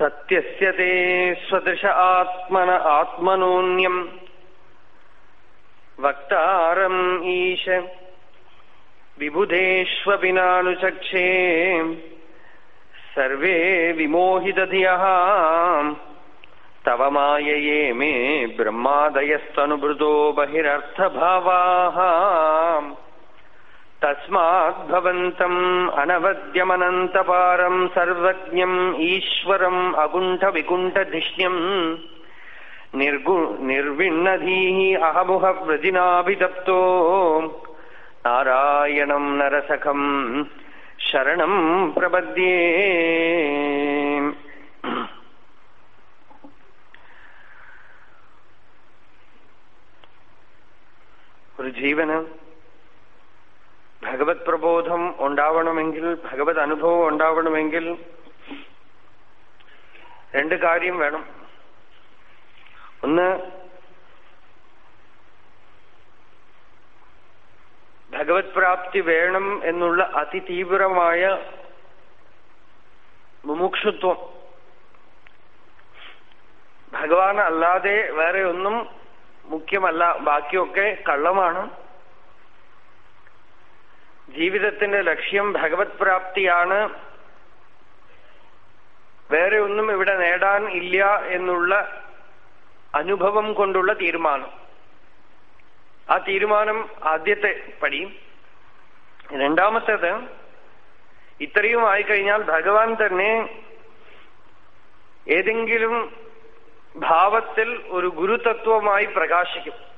सत्यस्य ते स्वदृश आत्मन आत्मनोन्यम् वक्तारम् ईश विबुधेष्वपिनानुचक्षे सर्वे विमोहितधियः तव मायये मे ब्रह्मादयस्तनुभृतो बहिरर्थभावाः। തസ്മാദ്ഭവന്തം അനവദ്യമനന്തപാരം സർവജ്ഞം ഈശ്വരം അകുണ്ഠവികുണ്ഠധിഷ്ണ്യം നിർഗു നിർവിണ്ണധീ അഹമുഹ വ്രജിനാഭിതപ്തോ നാരായണം നരസഖം ശരണം പ്രപദ്യേ ഒരു ജീവന് ഭഗവത് പ്രബോധം ഉണ്ടാവണമെങ്കിൽ ഭഗവത് അനുഭവം ഉണ്ടാവണമെങ്കിൽ രണ്ട് കാര്യം വേണം. ഒന്ന് ഭഗവത് പ്രാപ്തി വേണം എന്നുള്ള അതിതീവ്രമായ മുമുക്ഷുത്വം. ഭഗവാൻ അല്ലാതെ വേറെ ഒന്നും മുഖ്യമല്ല ബാക്കിയൊക്കെ കള്ളമാണ്. ജീവിതത്തിന്റെ ലക്ഷ്യം ഭഗവത് പ്രാപ്തിയാണ്. വേറെ ഒന്നും ഇവിടെ നേടാൻ ഇല്ല എന്നുള്ള അനുഭവം കൊണ്ടുള്ള തീരുമാനം. ആ തീരുമാനം ആദ്യത്തെ പടി. രണ്ടാമത്തേത് ഇത്രയും ആയിക്കഴിഞ്ഞാൽ ഭഗവാൻ തന്നെ ഏതെങ്കിലും ഭാവത്തിൽ ഒരു ഗുരുതത്വമായി പ്രകാശിക്കും.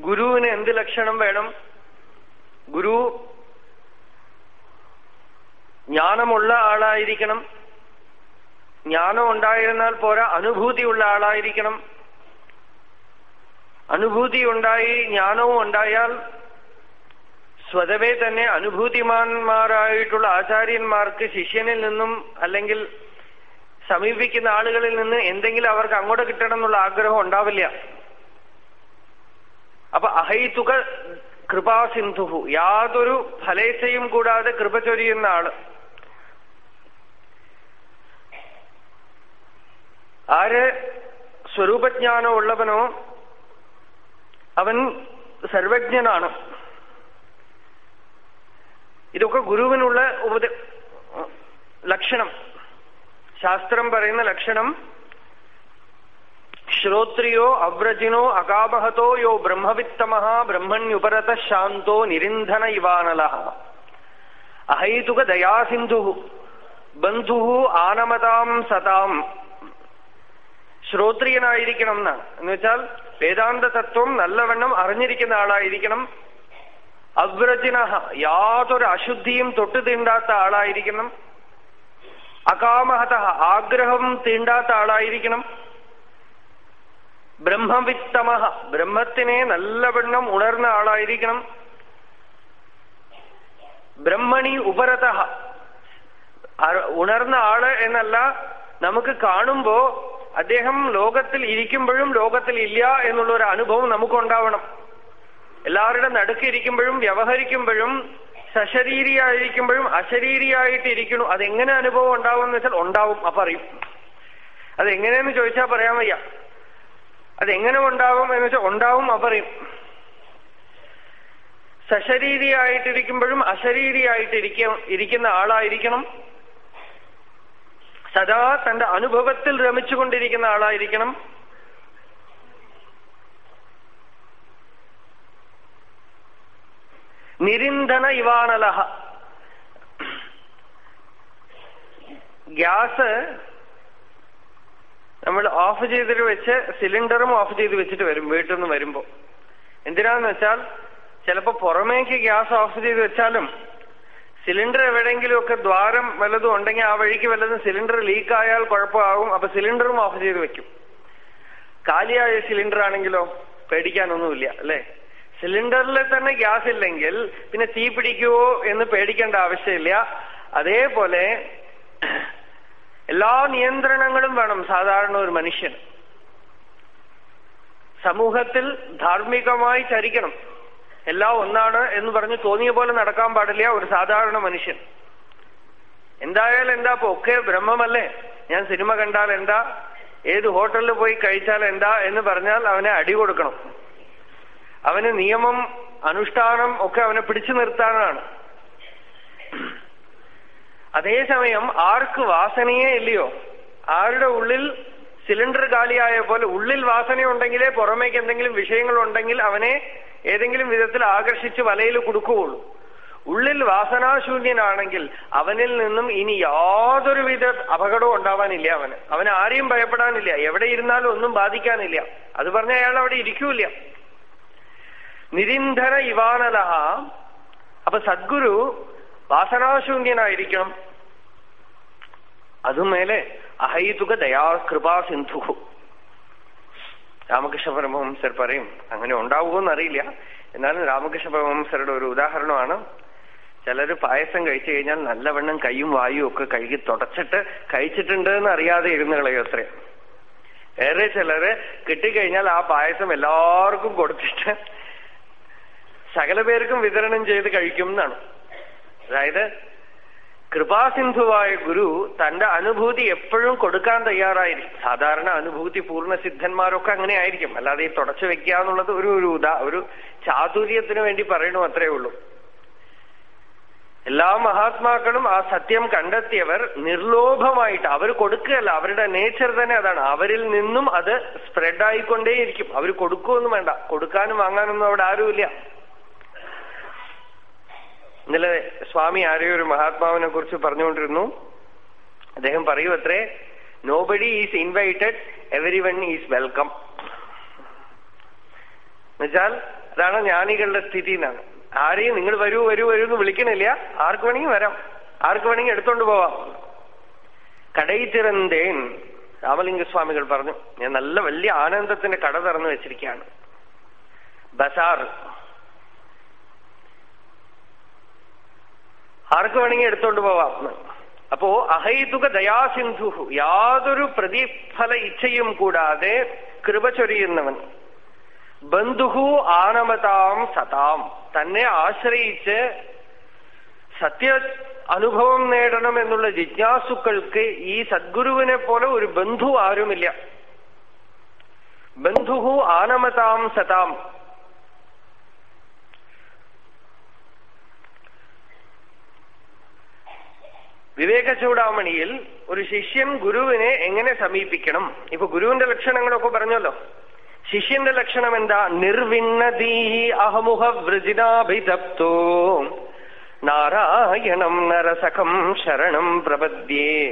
ഗുരുവിന് എന്ത് ലക്ഷണം വേണം? ഗുരു ജ്ഞാനമുള്ള ആളായിരിക്കണം. ജ്ഞാനം ഉണ്ടായിരുന്നാൽ പോരാ അനുഭൂതിയുള്ള ആളായിരിക്കണം. അനുഭൂതി ഉണ്ടായി ജ്ഞാനവും ഉണ്ടായാൽ സ്വതവേ തന്നെ അനുഭൂതിമാന്മാരായിട്ടുള്ള ആചാര്യന്മാർക്ക് ശിഷ്യനിൽ നിന്നും അല്ലെങ്കിൽ സമീപിക്കുന്ന ആളുകളിൽ നിന്ന് എന്തെങ്കിലും അവർക്ക് അങ്ങോട്ട് കിട്ടണം എന്നുള്ള ആഗ്രഹം ഉണ്ടാവില്ല. അപ്പൊ അഹൈതുക കൃപാസിന്ധു യാതൊരു ഫലേച്ഛയും കൂടാതെ കൃപ ചൊരിയുന്ന ആൾ. ആര് സ്വരൂപജ്ഞാനോ ഉള്ളവനോ അവൻ സർവജ്ഞനാണ്. ഇതൊക്കെ ഗുരുവിനുള്ള ഉപദ ലക്ഷണം. ശാസ്ത്രം പറയുന്ന ലക്ഷണം ശ്രോത്രിയോ അവ്രജിനോ അകാപഹതോ യോ ബ്രഹ്മവിത്തമ ബ്രഹ്മണ്യുപരത ശാന്തോ നിരിന്ധന ഇവാനല അഹൈതുക ദയാസിന്ധു ബന്ധു ആനമതാം സതാം ശ്രോത്രിയനായിരിക്കണം എന്ന് വെച്ചാൽ വേദാന്ത തത്വം നല്ലവണ്ണം അറിഞ്ഞിരിക്കുന്ന ആളായിരിക്കണം. അവ്രജിന യാതൊരു അശുദ്ധിയും തൊട്ടു തീണ്ടാത്ത ആളായിരിക്കണം. അകാമഹത ആഗ്രഹം തീണ്ടാത്ത ആളായിരിക്കണം. ബ്രഹ്മവിത്തമ ബ്രഹ്മത്തിനെ നല്ലവണ്ണം ഉണർന്ന ആളായിരിക്കണം. ബ്രഹ്മണി ഉപരത ഉണർന്ന ആൾ എന്നല്ല നമുക്ക് കാണുമ്പോ അദ്ദേഹം ലോകത്തിൽ ഇരിക്കുമ്പോഴും ലോകത്തിൽ ഇല്ല എന്നുള്ള ഒരു അനുഭവം നമുക്കുണ്ടാവണം. എല്ലാവരുടെ നടുക്കിരിക്കുമ്പോഴും വ്യവഹരിക്കുമ്പോഴും സശരീരിയായിരിക്കുമ്പോഴും അശരീരിയായിട്ട് ഇരിക്കണു അതെങ്ങനെ അനുഭവം ഉണ്ടാവും എന്ന് വെച്ചാൽ ഉണ്ടാവും. അപ്പൊ അറിയും. അതെങ്ങനെയെന്ന് ചോദിച്ചാൽ പറയാൻ വയ്യ. അതെങ്ങനെ ഉണ്ടാവും എന്ന് വെച്ചാൽ ഉണ്ടാവും അപ്പറയും സശരീരിയായിട്ടിരിക്കുമ്പോഴും അശരീരിയായിട്ടിരിക്കും ഇരിക്കുന്ന ആളായിരിക്കണം. സദാ തന്റെ അനുഭവത്തിൽ രമിച്ചുകൊണ്ടിരിക്കുന്ന ആളായിരിക്കണം. നിരിന്ധന ഇവാണലഹ. ഗ്യാസ് നമ്മൾ ഓഫ് ചെയ്തിട്ട് വെച്ച് സിലിണ്ടറും ഓഫ് ചെയ്ത് വെച്ചിട്ട് വരും വീട്ടിൽ നിന്ന് വരുമ്പോ എന്തിനാന്ന് വെച്ചാൽ ചിലപ്പോ പുറമേക്ക് ഗ്യാസ് ഓഫ് ചെയ്ത് വെച്ചാലും സിലിണ്ടർ എവിടെയെങ്കിലുമൊക്കെ ദ്വാരം വല്ലതും ഉണ്ടെങ്കിൽ ആ വഴിക്ക് വല്ലതും സിലിണ്ടർ ലീക്ക് ആയാൽ കുഴപ്പമാകും. അപ്പൊ സിലിണ്ടറും ഓഫ് ചെയ്ത് വെക്കും. കാലിയായ സിലിണ്ടർ ആണെങ്കിലോ പേടിക്കാനൊന്നുമില്ല അല്ലെ? സിലിണ്ടറിൽ തന്നെ ഗ്യാസ് ഇല്ലെങ്കിൽ പിന്നെ തീ പിടിക്കുവോ എന്ന് പേടിക്കേണ്ട ആവശ്യമില്ല. അതേപോലെ എല്ലാ നിയന്ത്രണങ്ങളും വേണം സാധാരണ ഒരു മനുഷ്യൻ സമൂഹത്തിൽ ധാർമ്മികമായി ചരിക്കണം. എല്ലാം ഒന്നാണ് എന്ന് പറഞ്ഞ് തോന്നിയ പോലെ നടക്കാൻ പാടില്ല ഒരു സാധാരണ മനുഷ്യൻ. എന്തായാലും എന്താ ഇപ്പൊ ഒക്കെ ബ്രഹ്മമല്ലേ? ഞാൻ സിനിമ കണ്ടാൽ എന്താ? ഏത് ഹോട്ടലിൽ പോയി കഴിച്ചാൽ എന്താ എന്ന് പറഞ്ഞാൽ അവനെ അടി കൊടുക്കണം. അവന് നിയമം അനുഷ്ഠാനം ഒക്കെ അവനെ പിടിച്ചു നിർത്താനാണ്. അതേസമയം ആർക്ക് വാസനയേ ഇല്ലയോ? ആരുടെ ഉള്ളിൽ സിലിണ്ടർ കാലിയായ പോലെ ഉള്ളിൽ വാസനയുണ്ടെങ്കിലേ പുറമേക്ക് എന്തെങ്കിലും വിഷയങ്ങൾ ഉണ്ടെങ്കിൽ അവനെ ഏതെങ്കിലും വിധത്തിൽ ആകർഷിച്ച് വലയിൽ കൊടുക്കുകയുള്ളൂ ഉള്ളിൽ വാസനാശൂന്യനാണെങ്കിൽ അവനിൽ നിന്നും ഇനി യാതൊരു വിധ അപകടവും ഉണ്ടാവാനില്ല അവന്. അവന് ആരെയും ഭയപ്പെടാനില്ല. എവിടെ ഇരുന്നാലും ഒന്നും ബാധിക്കാനില്ല. അത് പറഞ്ഞ അയാൾ അവിടെ ഇരിക്കൂല നിരിന്ധന ഇവാനലഹ. അപ്പൊ സദ്ഗുരു വാസനാശൂന്യനായിരിക്കണം അതുമേലെ അഹൈതുക ദയാ കൃപാ സിന്ധു. രാമകൃഷ്ണ പരമഹംസർ പറയും അങ്ങനെ ഉണ്ടാവുമെന്നറിയില്ല എന്നാലും രാമകൃഷ്ണ പരമഹംസരുടെ ഒരു ഉദാഹരണമാണ്. ചിലര് പായസം കഴിച്ചു കഴിഞ്ഞാൽ നല്ലവണ്ണം കൈയും വായും ഒക്കെ കഴുകി തുടച്ചിട്ട് കഴിച്ചിട്ടുണ്ട് എന്ന് അറിയാതെ ഇരുന്ന് കളയോ അത്രേ. വേറെ ചിലര് കിട്ടിക്കഴിഞ്ഞാൽ ആ പായസം എല്ലാവർക്കും കൊടുത്തിട്ട് സകല പേർക്കും വിതരണം ചെയ്ത് കഴിക്കും എന്നാണ്. അതായത് കൃപാസിന്ധുവായ ഗുരു തന്റെ അനുഭൂതി എപ്പോഴും കൊടുക്കാൻ തയ്യാറായിരിക്കും. സാധാരണ അനുഭൂതി പൂർണ സിദ്ധന്മാരൊക്കെ അങ്ങനെ ആയിരിക്കും. അല്ലാതെ ഈ തുടച്ചു വെക്കുക എന്നുള്ളത് ഒരു ഒരു ഉദാ ഒരു ചാതുര്യത്തിന് വേണ്ടി പറയണു അത്രേ ഉള്ളൂ. എല്ലാ മഹാത്മാക്കളും ആ സത്യം കണ്ടെത്തിയവർ നിർലോഭമായിട്ട് അവർ കൊടുക്കുകയല്ല അവരുടെ നേച്ചർ തന്നെ അതാണ്. അവരിൽ നിന്നും അത് സ്പ്രെഡ് ആയിക്കൊണ്ടേയിരിക്കും അവർ കൊടുക്കുമെന്നും വേണ്ട. കൊടുക്കാനും വാങ്ങാനൊന്നും അവിടെ ആരുമില്ല. ഇന്നലെ സ്വാമി ആരെയോ ഒരു മഹാത്മാവിനെ കുറിച്ച് പറഞ്ഞുകൊണ്ടിരുന്നു. അദ്ദേഹം പറയൂ അത്രേ nobody is invited everyone is welcome എന്നുവെച്ചാൽ അതാണ് ജ്ഞാനികളുടെ സ്ഥിതി എന്നാണ്. ആരെയും നിങ്ങൾ വരൂ വരൂ വരൂ എന്ന് വിളിക്കണില്ല. ആർക്ക് വേണമെങ്കിൽ വരാം. ആർക്ക് വേണമെങ്കിൽ എടുത്തോണ്ട് പോവാം. കടയിത്തിറന്തേൻ രാമലിംഗസ്വാമികൾ പറഞ്ഞു ഞാൻ നല്ല വലിയ ആനന്ദത്തിന്റെ കട തുറന്നു വെച്ചിരിക്കുകയാണ്. ബസാർ. ആർക്ക് വേണമെങ്കിൽ എടുത്തോണ്ട് പോവാം. അപ്പോ അഹൈതുക ദയാസിന്ധു യാതൊരു പ്രതിഫല ഇച്ഛയും കൂടാതെ കൃപ ചൊരിയുന്നവൻ. ബന്ധുഹു ആനമതാം സതാം. തന്നെ ആശ്രയിച്ച് സത്യ അനുഭവം നേടണം എന്നുള്ള ജിജ്ഞാസുക്കൾക്ക് ഈ സദ്ഗുരുവിനെ പോലെ ഒരു ബന്ധു ആരുമില്ല. ബന്ധുഹു ആനമതാം സതാം. വിവേക ചൂടാമണിയിൽ ഒരു ശിഷ്യൻ ഗുരുവിനെ എങ്ങനെ സമീപിക്കണം? ഇപ്പൊ ഗുരുവിന്റെ ലക്ഷണങ്ങളൊക്കെ പറഞ്ഞല്ലോ. ശിഷ്യന്റെ ലക്ഷണം എന്താ നിർവിണ്ണതീ അഹമുഹ വൃജിനാഭിതപ്തോ നാരായണം നരസഖം ശരണം പ്രപദ്യേ.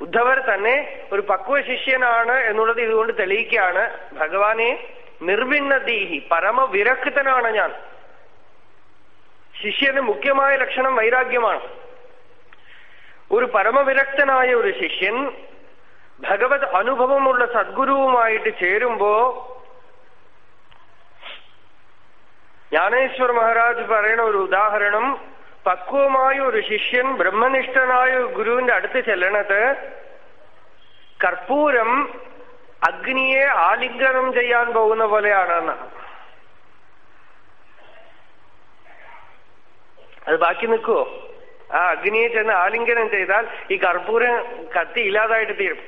ഉദ്ധവർ തന്നെ ഒരു പക്വ ശിഷ്യനാണ് എന്നുള്ളത് ഇതുകൊണ്ട് തെളിയിക്കുകയാണ്. ഭഗവാനെ നിർവിണ്ണതീഹി പരമവിരക്തനാണ് ഞാൻ. ശിഷ്യന് മുഖ്യമായ ലക്ഷണം വൈരാഗ്യമാണ്. ഒരു പരമവിരക്തനായ ഒരു ശിഷ്യൻ ഭഗവത് അനുഭവമുള്ള സദ്ഗുരുവുമായിട്ട് ചേരുമ്പോ ജ്ഞാനേശ്വർ മഹാരാജ് പറയുന്ന ഒരു ഉദാഹരണം പക്വമായ ഒരു ശിഷ്യൻ ബ്രഹ്മനിഷ്ഠനായ ഗുരുവിന്റെ അടുത്ത് ചെല്ലണത് കർപ്പൂരം അഗ്നിയെ ആലിംഗനം ചെയ്യാൻ പോകുന്ന പോലെയാണെന്ന്. അത് ബാക്കി നിൽക്കുവോ? ആ അഗ്നിയെ ചെന്ന് ആലിംഗനം ചെയ്താൽ ഈ കർപ്പൂരം കത്തി ഇല്ലാതായിട്ട് തീരും.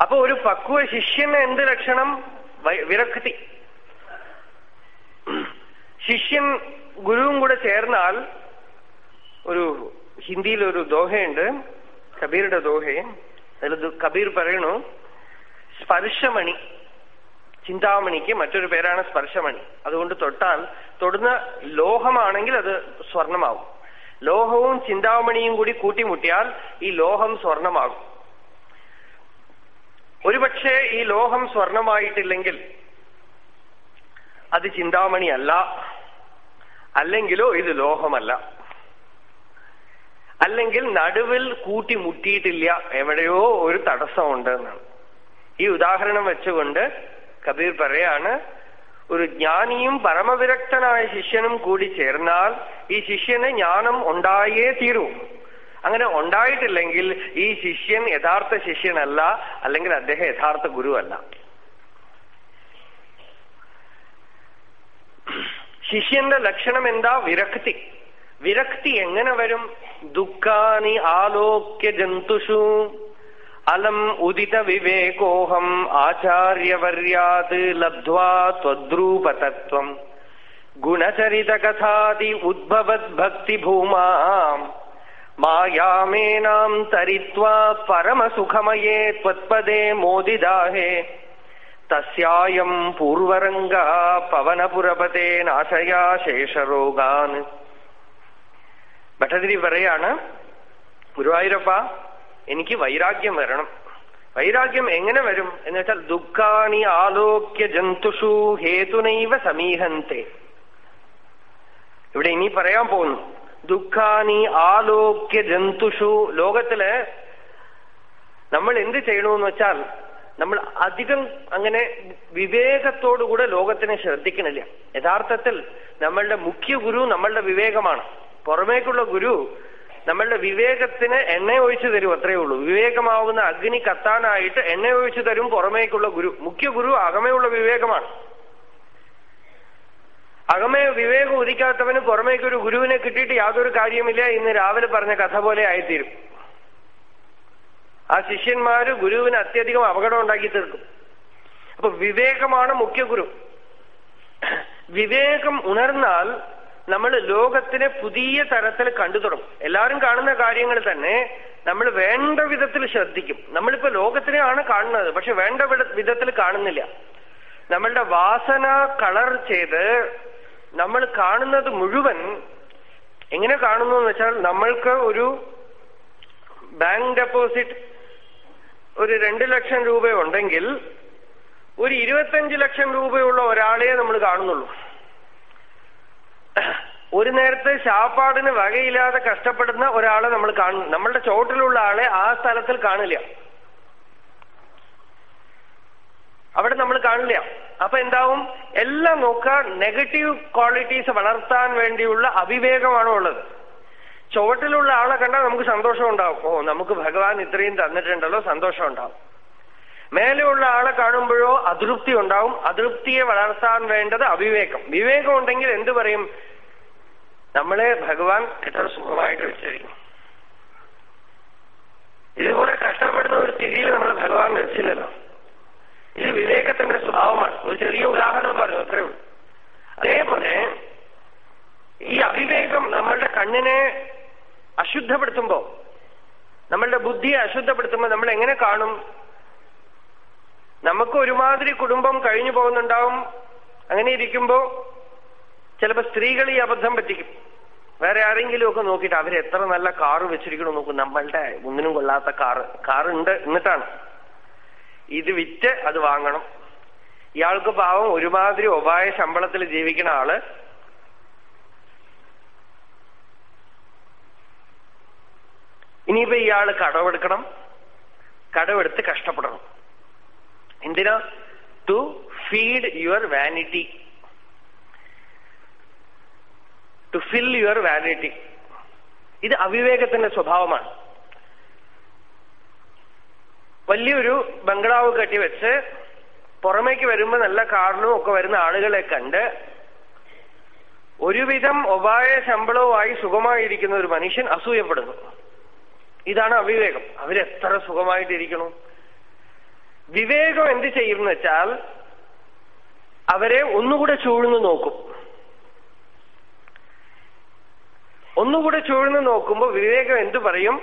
അപ്പൊ ഒരു പക്വ ശിഷ്യന് എന്ത് ലക്ഷണം? വിരക്തി. ശിഷ്യൻ ഗുരുവും കൂടെ ചേർന്നാൽ ഒരു ഹിന്ദിയിൽ ഒരു ദോഹയുണ്ട്. കബീറുടെ ദോഹയെ. അതിൽ കബീർ പറയണു സ്പർശമണി. ചിന്താമണിക്ക് മറ്റൊരു പേരാണ് സ്പർശമണി. അതുകൊണ്ട് തൊട്ടാൽ തൊടുന്ന ലോഹമാണെങ്കിൽ അത് സ്വർണമാവും. ലോഹവും ചിന്താമണിയും കൂടി കൂട്ടിമുട്ടിയാൽ ഈ ലോഹം സ്വർണമാകും. ഒരുപക്ഷെ ഈ ലോഹം സ്വർണമായിട്ടില്ലെങ്കിൽ അത് ചിന്താമണിയല്ല അല്ലെങ്കിലോ ഇത് ലോഹമല്ല. അല്ലെങ്കിൽ നടുവിൽ കൂട്ടിമുട്ടിയിട്ടില്ല എവിടെയോ ഒരു തടസ്സമുണ്ട് എന്നാണ് ഈ ഉദാഹരണം വെച്ചുകൊണ്ട് കബീർ പറയാണ് ഒരു ജ്ഞാനിയും പരമവിരക്തനായ ശിഷ്യനും കൂടി ചേർന്നാൽ ഈ ശിഷ്യന് ജ്ഞാനം ഉണ്ടായേ തീരൂ. അങ്ങനെ ഉണ്ടായിട്ടില്ലെങ്കിൽ ഈ ശിഷ്യൻ യഥാർത്ഥ ശിഷ്യനല്ല അല്ലെങ്കിൽ അദ്ദേഹം യഥാർത്ഥ ഗുരുവല്ല. ശിഷ്യന്റെ ലക്ഷണം എന്താ? വിരക്തി. വിരക്തി എങ്ങനെ വരും? ദുഃഖാനി ആലോക്യ ജന്തുഷു. അലം ഉദിത വിവേകോഹം ആചാര്യവർയാത് ലബ്ധ്വാ ത്വദ്രൂപതത്വം. ഗുണചരിതകഥാതി ഉദ്ഭവത് ഭക്തിഭൂമാ. മായാമേനാം തരിത്വാ പരമസുഖമയേ ത്വത്പദേ മോദിദാഹേ. തസ്യായം പൂർവരംഗ പവനപുരപതേ നാശയാ ശേഷരോഗാൻ. ഭട്ടതിരി പറയാണ് ഗുരുവായൂരപ്പ എനിക്ക് വൈരാഗ്യം വരണം. വൈരാഗ്യം എങ്ങനെ വരും? എന്ന് വെച്ചാൽ ദുഃഖാണി ആലോക്യ ജന്തുഷു ഹേതുനൈവ സമീഹന്തേ. ഇവിടെ ഇനി പറയാൻ പോകുന്നു. ദുഃഖാനി ആലോക്യ ജന്തുഷു ലോകത്തിൽ നമ്മൾ എന്ത് ചെയ്യണമെന്ന് വെച്ചാൽ നമ്മൾ അധികം അങ്ങനെ വിവേകത്തോടുകൂടെ ലോകത്തിനെ ശ്രദ്ധിക്കണില്ല. യഥാർത്ഥത്തിൽ നമ്മളുടെ മുഖ്യ ഗുരു നമ്മളുടെ വിവേകമാണ്. പുറമേക്കുള്ള ഗുരു നമ്മളുടെ വിവേകത്തിന് എണ്ണ ഒഴിച്ചു തരും അത്രയേ ഉള്ളൂ. വിവേകമാവുന്ന അഗ്നി കത്താനായിട്ട് എണ്ണ ഒഴിച്ചു തരും പുറമേക്കുള്ള ഗുരു. മുഖ്യ ഗുരു അകമയുള്ള വിവേകമാണ്. അകമേ വിവേകം ഉദിക്കാത്തവന് പുറമേക്ക് ഒരു ഗുരുവിനെ കിട്ടിയിട്ട് യാതൊരു കാര്യമില്ല ഇന്ന് രാവിലെ പറഞ്ഞ കഥ പോലെ ആയിത്തീരും. ആ ശിഷ്യന്മാര് ഗുരുവിന് അത്യധികം അപകടം ഉണ്ടാക്കി തീർക്കും. അപ്പൊ വിവേകമാണ് മുഖ്യ ഗുരു. വിവേകം ഉണർന്നാൽ നമ്മൾ ലോകത്തിനെ പുതിയ തരത്തിൽ കണ്ടു തുടങ്ങും. എല്ലാവരും കാണുന്ന കാര്യങ്ങൾ തന്നെ നമ്മൾ വേണ്ട വിധത്തിൽ ശ്രദ്ധിക്കും. നമ്മളിപ്പോ ലോകത്തിനെയാണ് കാണുന്നത് പക്ഷെ വേണ്ട വിധത്തിൽ കാണുന്നില്ല. നമ്മളുടെ വാസന കളർ ചെയ്ത് നമ്മൾ കാണുന്നത് മുഴുവൻ എങ്ങനെ കാണുന്നു എന്ന് വെച്ചാൽ നമ്മൾക്ക് ഒരു ബാങ്ക് ഡെപ്പോസിറ്റ് ഒരു രണ്ട് ലക്ഷം രൂപ ഉണ്ടെങ്കിൽ ഒരു ഇരുപത്തഞ്ച് ലക്ഷം രൂപയുള്ള ഒരാളെ നമ്മൾ കാണുന്നുള്ളൂ. ഒരു നേരത്തെ ശാപ്പാടിന് വകയില്ലാതെ കഷ്ടപ്പെടുന്ന ഒരാളെ നമ്മൾ കാണുന്നു നമ്മളുടെ ചോട്ടിലുള്ള ആളെ ആ സ്ഥലത്തിൽ കാണില്ല. അവിടെ നമ്മൾ കാണില്ല. അപ്പൊ എന്താവും? എല്ലാം നോക്കുക. നെഗറ്റീവ് ക്വാളിറ്റീസ് വളർത്താൻ വേണ്ടിയുള്ള അവിവേകമാണ് ഉള്ളത്. ചുവട്ടിലുള്ള ആളെ കണ്ടാൽ നമുക്ക് സന്തോഷം ഉണ്ടാവും. ഓ നമുക്ക് ഭഗവാൻ ഇത്രയും തന്നിട്ടുണ്ടല്ലോ സന്തോഷം ഉണ്ടാവും. മേലെയുള്ള ആളെ കാണുമ്പോഴോ അതൃപ്തി ഉണ്ടാവും. അതൃപ്തിയെ വളർത്താൻ വേണ്ടത് അവിവേകം. വിവേകം ഉണ്ടെങ്കിൽ എന്തു പറയും? നമ്മളെ ഭഗവാൻ എത്ര സുഖമായിട്ട് വെച്ചിരിക്കും ഇതുപോലെ കഷ്ടപ്പെടുന്ന ഒരു സ്ഥിതിയിൽ നമ്മൾ ഭഗവാൻ വെച്ചില്ലല്ലോ. ഇത് വിവേകത്തിന്റെ സ്വഭാവമാണ്. ഒരു ചെറിയ ഉദാഹരണം പറഞ്ഞു അത്രേ ഉള്ളൂ. അതേപോലെ ഈ അവിവേകം നമ്മളുടെ കണ്ണിനെ അശുദ്ധപ്പെടുത്തുമ്പോ നമ്മളുടെ ബുദ്ധിയെ അശുദ്ധപ്പെടുത്തുമ്പോ നമ്മൾ എങ്ങനെ കാണും? നമുക്ക് ഒരുമാതിരി കുടുംബം കഴിഞ്ഞു പോകുന്നുണ്ടാവും. അങ്ങനെ ഇരിക്കുമ്പോ ചിലപ്പോ സ്ത്രീകൾ ഈ അബദ്ധം പറ്റിക്കും. വേറെ ആരെങ്കിലും ഒക്കെ നോക്കിയിട്ട് എത്ര നല്ല കാറ് വെച്ചിരിക്കണോ നോക്കും. നമ്മളുടെ ഒന്നിനും കൊള്ളാത്ത കാറ് കാറുണ്ട് എന്നിട്ടാണ്. ഇത് വിറ്റ് അത് വാങ്ങണം. ഇയാൾക്ക് പാവം ഒരുമാതിരി ഒപായ ശമ്പളത്തിൽ ജീവിക്കുന്ന ആൾ ഇനിയിപ്പോ ഇയാൾ കടമെടുക്കണം. കടമെടുത്ത് കഷ്ടപ്പെടണം. എന്തിനാ? To feed your vanity to fill your vanity ഇത് അവിവേകത്തിന്റെ സ്വഭാവമാണ്. വലിയൊരു ബംഗ്ലാവ് കെട്ടിവെച്ച് പുറമേക്ക് വരുമ്പോ നല്ല കാറിനും ഒക്കെ വരുന്ന ആളുകളെ കണ്ട് ഒരുവിധം ഒപായ ശമ്പളവുമായി സുഖമായിരിക്കുന്ന ഒരു മനുഷ്യൻ അസൂയപ്പെടുന്നു. ഇതാണ് അവിവേകം. അവരെത്ര സുഖമായിട്ടിരിക്കണു? വിവേകം എന്ത് ചെയ്യുമെന്ന് വെച്ചാൽ അവരെ ഒന്നുകൂടെ ചൂഴ്ന്നു നോക്കും. ഒന്നുകൂടെ ചൂഴ്ന്നു നോക്കുമ്പോൾ വിവേകം എന്തു പറയും?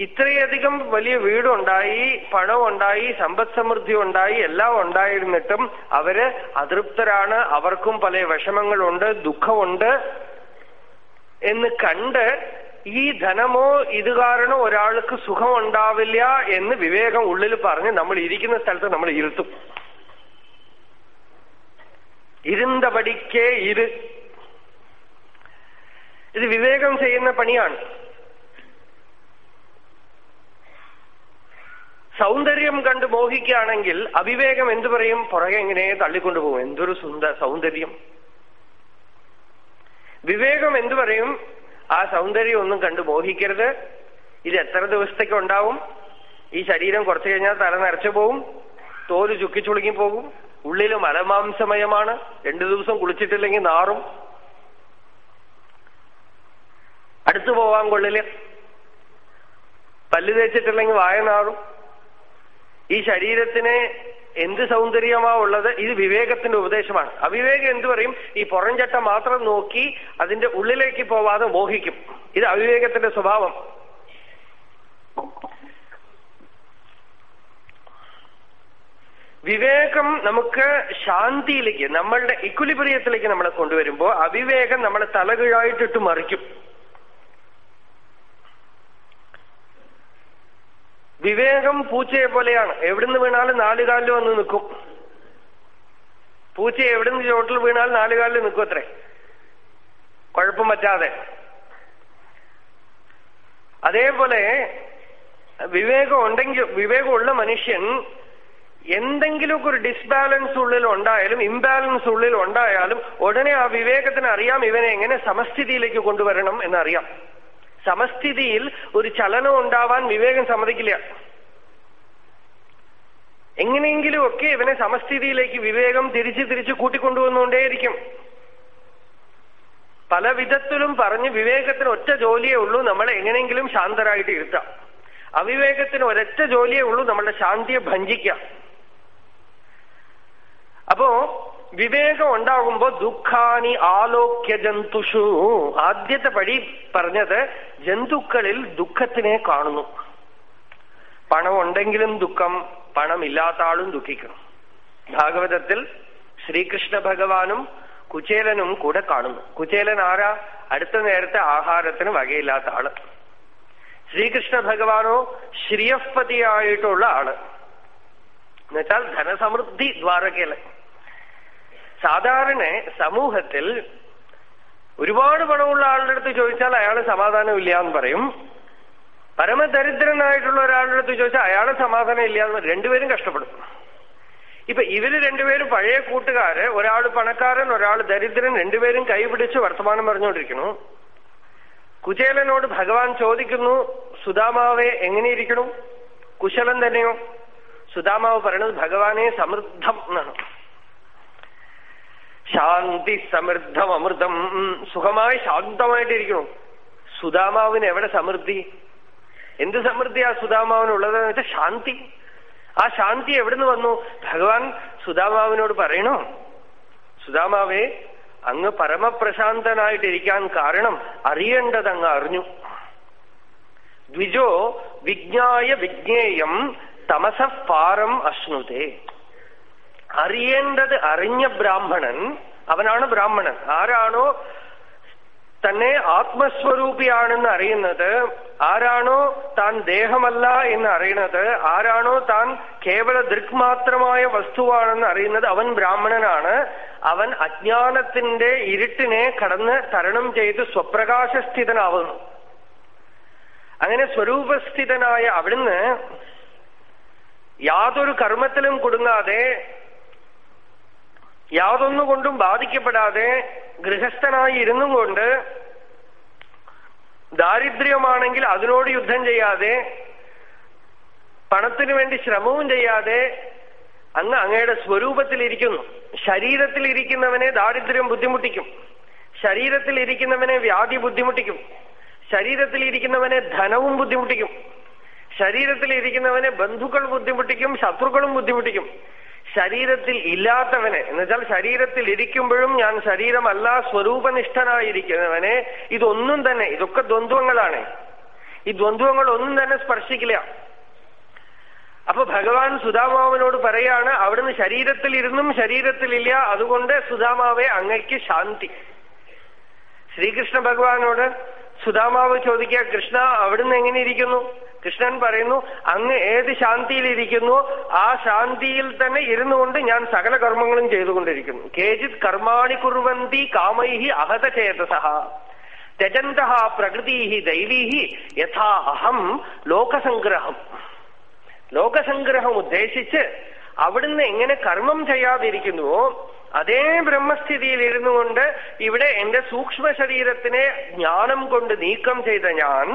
ഇത്രയധികം വലിയ വീടുണ്ടായി പണമുണ്ടായി സമ്പദ് സമൃദ്ധി ഉണ്ടായി എല്ലാം ഉണ്ടായിരുന്നിട്ടും അവർ അതൃപ്തരാണ് അവർക്കും പല വിഷമങ്ങളുണ്ട് ദുഃഖമുണ്ട് എന്ന് കണ്ട് ഈ ധനമോ ഇത് കാരണം ഒരാൾക്ക് സുഖമുണ്ടാവില്ല എന്ന് വിവേകം ഉള്ളിൽ പറഞ്ഞ് നമ്മൾ ഇരിക്കുന്ന സ്ഥലത്ത് നമ്മൾ ഇരുത്തും. ഇരുന്തപടിക്കേ ഇരു ഇത് വിവേകം ചെയ്യുന്ന പണിയാണ്. സൗന്ദര്യം കണ്ട് മോഹിക്കുകയാണെങ്കിൽ അവിവേകം എന്തു പറയും? പുറകെ എങ്ങനെ തള്ളിക്കൊണ്ടുപോകും എന്തൊരു സുന്ദ സൗന്ദര്യം. വിവേകം എന്തു പറയും? ആ സൗന്ദര്യം ഒന്നും കണ്ടു മോഹിക്കരുത്. ഇത് എത്ര ദിവസത്തേക്ക് ഉണ്ടാവും? ഈ ശരീരം കുറച്ചു കഴിഞ്ഞാൽ തല നിറച്ചു പോവും. തോൽ ചുക്കിച്ചുളുങ്ങി പോകും. ഉള്ളിൽ മലമാംസമയമാണ്. രണ്ടു ദിവസം കുളിച്ചിട്ടില്ലെങ്കിൽ നാറും. അടുത്തു പോവാൻ കൊള്ളില്ല. പല്ല് തേച്ചിട്ടില്ലെങ്കിൽ വായനാറും ഈ ശരീരത്തിന് എന്ത് സൗന്ദര്യമാ ഉള്ളത്? ഇത് വിവേകത്തിന്റെ ഉപദേശമാണ്. അവിവേകം എന്തു പറയും? ഈ പുറംചട്ട മാത്രം നോക്കി അതിന്റെ ഉള്ളിലേക്ക് പോവാതെ മോഹിക്കും. ഇത് അവിവേകത്തിന്റെ സ്വഭാവം. വിവേകം നമുക്ക് ശാന്തിയിലേക്ക് നമ്മളുടെ ഇക്വലിബ്രിയത്തിലേക്ക് നമ്മളെ കൊണ്ടുവരുമ്പോ അവിവേകം നമ്മളെ തലകീഴായിട്ടിട്ട് മറിക്കും. വിവേകം പൂച്ചയെ പോലെയാണ്. എവിടുന്ന് വീണാലും നാലുകാലിൽ വന്ന് നിൽക്കും. പൂച്ച എവിടുന്ന് ചോട്ടിൽ വീണാൽ നാലുകാലിൽ നിൽക്കും അത്രേ. കുഴപ്പം പറ്റാതെ. അതേപോലെ വിവേകം ഉണ്ടെങ്കിൽ വിവേകമുള്ള മനുഷ്യൻ എന്തെങ്കിലുമൊക്കെ ഒരു ഡിസ്ബാലൻസ് ഉള്ളിൽ ഉണ്ടായാലും ഇംബാലൻസ് ഉള്ളിൽ ഉണ്ടായാലും ഉടനെ ആ വിവേകത്തിന് അറിയാം ഇവനെ എങ്ങനെ സമസ്ഥിതിയിലേക്ക് കൊണ്ടുവരണം എന്നറിയാം. സമസ്ഥിതിയിൽ ഒരു ചലനം ഉണ്ടാവാൻ വിവേകം സമ്മതിക്കില്ല. എങ്ങനെയെങ്കിലും ഒക്കെ ഇവനെ സമസ്ഥിതിയിലേക്ക് വിവേകം തിരിച്ച് തിരിച്ച് കൂട്ടിക്കൊണ്ടുവന്നുകൊണ്ടേയിരിക്കും. പല വിധത്തിലും പറഞ്ഞ് വിവേകത്തിന് ഒറ്റ ജോലിയേ ഉള്ളൂ നമ്മൾ എങ്ങനെയെങ്കിലും ശാന്തരായിട്ട് ഇരുത്താം. അവിവേകത്തിന് ഒരൊറ്റ ജോലിയേ ഉള്ളൂ നമ്മളുടെ ശാന്തിയെ ഭഞ്ചിക്കാം അപ്പോ വിവേകം ഉണ്ടാകുമ്പോ ദുഃഖാനി ആലോക്യ ജന്തുഷു. ആദ്യത്തെ പടി പറഞ്ഞത് ജന്തുക്കളിൽ ദുഃഖത്തിനെ കാണുന്നു. പണം ഉണ്ടെങ്കിലും ദുഃഖം പണമില്ലാത്ത ആളും ദുഃഖിക്കണം ഭാഗവതത്തിൽ ശ്രീകൃഷ്ണ ഭഗവാനും കുചേലനും കൂടെ കാണുന്നു. കുചേലൻ ആരാ? അടുത്ത നേരത്തെ ആഹാരത്തിന് വകയില്ലാത്ത ആൾ. ശ്രീകൃഷ്ണ ഭഗവാനോ ശ്രീയപ്പതിയായിട്ടുള്ള ആൾ. എന്നുവെച്ചാൽ ധനസമൃദ്ധി ദ്വാരകയിൽ. സാധാരണ സമൂഹത്തിൽ ഒരുപാട് പണമുള്ള ആളുടെ അടുത്ത് ചോദിച്ചാൽ അയാൾ സമാധാനമില്ല എന്ന് പറയും. പരമദരിദ്രനായിട്ടുള്ള ഒരാളുടെ അടുത്ത് ചോദിച്ചാൽ അയാളെ സമാധാനം ഇല്ല എന്ന് രണ്ടുപേരും കഷ്ടപ്പെടും. ഇപ്പൊ ഇവർ രണ്ടുപേരും പഴയ കൂട്ടുകാര് ഒരാൾ പണക്കാരൻ ഒരാൾ ദരിദ്രൻ രണ്ടുപേരും കൈപിടിച്ച് വർത്തമാനം പറഞ്ഞുകൊണ്ടിരിക്കുന്നു. കുചേലനോട് ഭഗവാൻ ചോദിക്കുന്നു സുദാമാവെ എങ്ങനെയിരിക്കണം? കുശലൻ തന്നെയോ? സുദാമാവ് പറയണത് ഭഗവാനെ സമൃദ്ധം എന്നാണ്. ശാന്തി സമൃദ്ധം അമൃതം. സുഖമായി ശാന്തമായിട്ടിരിക്കണം സുദാമാവിന് എവിടെ സമൃദ്ധി? എന്ത് സമൃദ്ധി സമൃദ്ധിയാ സുദാമാവിനുള്ളതെന്ന് വെച്ചാൽ ശാന്തി. ആ ശാന്തി എവിടുന്ന് വന്നു? ഭഗവാൻ സുദാമാവിനോട് പറയണോ? സുദാമാവേ അങ്ങ് പരമപ്രശാന്തനായിട്ടിരിക്കാൻ കാരണം അറിയേണ്ടത് അങ്ങ് അറിഞ്ഞു. ദ്വിജോ വിജ്ഞായ വിജ്ഞേയം തമസ പാരം അശ്നുതേ. അറിയേണ്ടത് അറിഞ്ഞ ബ്രാഹ്മണൻ അവനാണ് ബ്രാഹ്മണൻ. ആരാണോ തന്നെ ആത്മസ്വരൂപിയാണെന്ന് അറിയുന്നത് ആരാണോ താൻ ദേഹമല്ല എന്ന് അറിയുന്നത് ആരാണോ താൻ കേവല ദൃക്മാത്രമായ വസ്തുവാണെന്ന് അറിയുന്നത് അവൻ ബ്രാഹ്മണനാണ്. അവൻ അജ്ഞാനത്തിന്റെ ഇരുട്ടിനെ കടന്ന് തരണം ചെയ്ത് സ്വപ്രകാശസ്ഥിതനാവുന്നു. അങ്ങനെ സ്വരൂപസ്ഥിതനായ അവിടുന്ന് യാതൊരു കർമ്മത്തിലും കുടുങ്ങാതെ യാതൊന്നുകൊണ്ടും ബാധിക്കപ്പെടാതെ ഗൃഹസ്ഥനായി ഇരുന്നും കൊണ്ട് ദാരിദ്ര്യമാണെങ്കിൽ അതിനോട് യുദ്ധം ചെയ്യാതെ പണത്തിനു വേണ്ടി ശ്രമവും ചെയ്യാതെ അങ്ങ് അങ്ങയുടെ സ്വരൂപത്തിലിരിക്കുന്നു. ശരീരത്തിൽ ഇരിക്കുന്നവനെ ദാരിദ്ര്യം ബുദ്ധിമുട്ടിക്കും. ശരീരത്തിൽ ഇരിക്കുന്നവനെ വ്യാധി ബുദ്ധിമുട്ടിക്കും. ശരീരത്തിൽ ഇരിക്കുന്നവനെ ധനവും ബുദ്ധിമുട്ടിക്കും. ശരീരത്തിൽ ഇരിക്കുന്നവനെ ബന്ധുക്കൾ ബുദ്ധിമുട്ടിക്കും ശത്രുക്കളും ബുദ്ധിമുട്ടിക്കും. ശരീരത്തിൽ ഇല്ലാത്തവനെ എന്നുവെച്ചാൽ ശരീരത്തിൽ ഇരിക്കുമ്പോഴും ഞാൻ ശരീരമല്ല സ്വരൂപനിഷ്ഠനായിരിക്കുന്നവനെ ഇതൊന്നും തന്നെ ഇതൊക്കെ ദ്വന്ദ്വങ്ങളാണ്. ഈ ദ്വന്ദ്വങ്ങൾ ഒന്നും തന്നെ സ്പർശിക്കില്ല. അപ്പൊ ഭഗവാൻ സുധാമാവനോട് പറയാണ് അവിടുന്ന് ശരീരത്തിൽ ഇരുന്നും ശരീരത്തിലില്ല അതുകൊണ്ട് സുധാമാവെ അങ്ങയ്ക്ക് ശാന്തി. ശ്രീകൃഷ്ണ ഭഗവാനോട് സുധാമാവ് ചോദിക്കുക കൃഷ്ണ അവിടുന്ന് എങ്ങനെ ഇരിക്കുന്നു? കൃഷ്ണൻ പറയുന്നു അങ്ങ് ഏത് ശാന്തിയിലിരിക്കുന്നു ആ ശാന്തിയിൽ തന്നെ ഇരുന്നു കൊണ്ട് ഞാൻ സകല കർമ്മങ്ങളും ചെയ്തുകൊണ്ടിരിക്കുന്നു. കേജിത് കർമാണി കുർവന്തി കാമൈഹി അഹത ചേതസഹ ത്യജന്ത പ്രകൃതി ദൈവീ യഥാ അഹം ലോകസംഗ്രഹം. ലോകസംഗ്രഹം ഉദ്ദേശിച്ച് അവിടുന്ന് എങ്ങനെ കർമ്മം ചെയ്യാതിരിക്കുന്നുവോ അതേ ബ്രഹ്മസ്ഥിതിയിൽ ഇരുന്നു കൊണ്ട് ഇവിടെ എന്റെ സൂക്ഷ്മ ശരീരത്തിനെ ജ്ഞാനം കൊണ്ട് നീക്കം ചെയ്ത ഞാൻ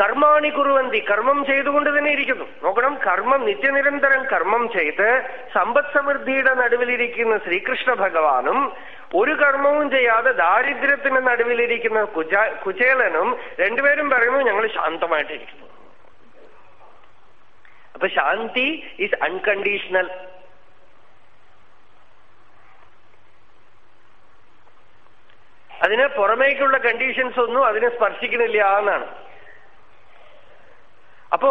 കർമാണി കുറുവന്തി കർമ്മം ചെയ്തുകൊണ്ട് തന്നെ ഇരിക്കുന്നു. നോക്കണം കർമ്മം നിത്യനിരന്തരം കർമ്മം ചെയ്ത് സമ്പദ് സമൃദ്ധിയുടെ നടുവിലിരിക്കുന്ന ശ്രീകൃഷ്ണ ഭഗവാനും ഒരു കർമ്മവും ചെയ്യാതെ ദാരിദ്ര്യത്തിന് നടുവിലിരിക്കുന്ന കുജ കുചേലനും രണ്ടുപേരും പറയുന്നു ഞങ്ങൾ ശാന്തമായിട്ടിരിക്കുന്നു. അപ്പൊ ശാന്തി ഈസ് അൺകണ്ടീഷണൽ അതിന് പുറമേക്കുള്ള കണ്ടീഷൻസ് ഒന്നും അതിനെ സ്പർശിക്കുന്നില്ല എന്നാണ്. അപ്പോ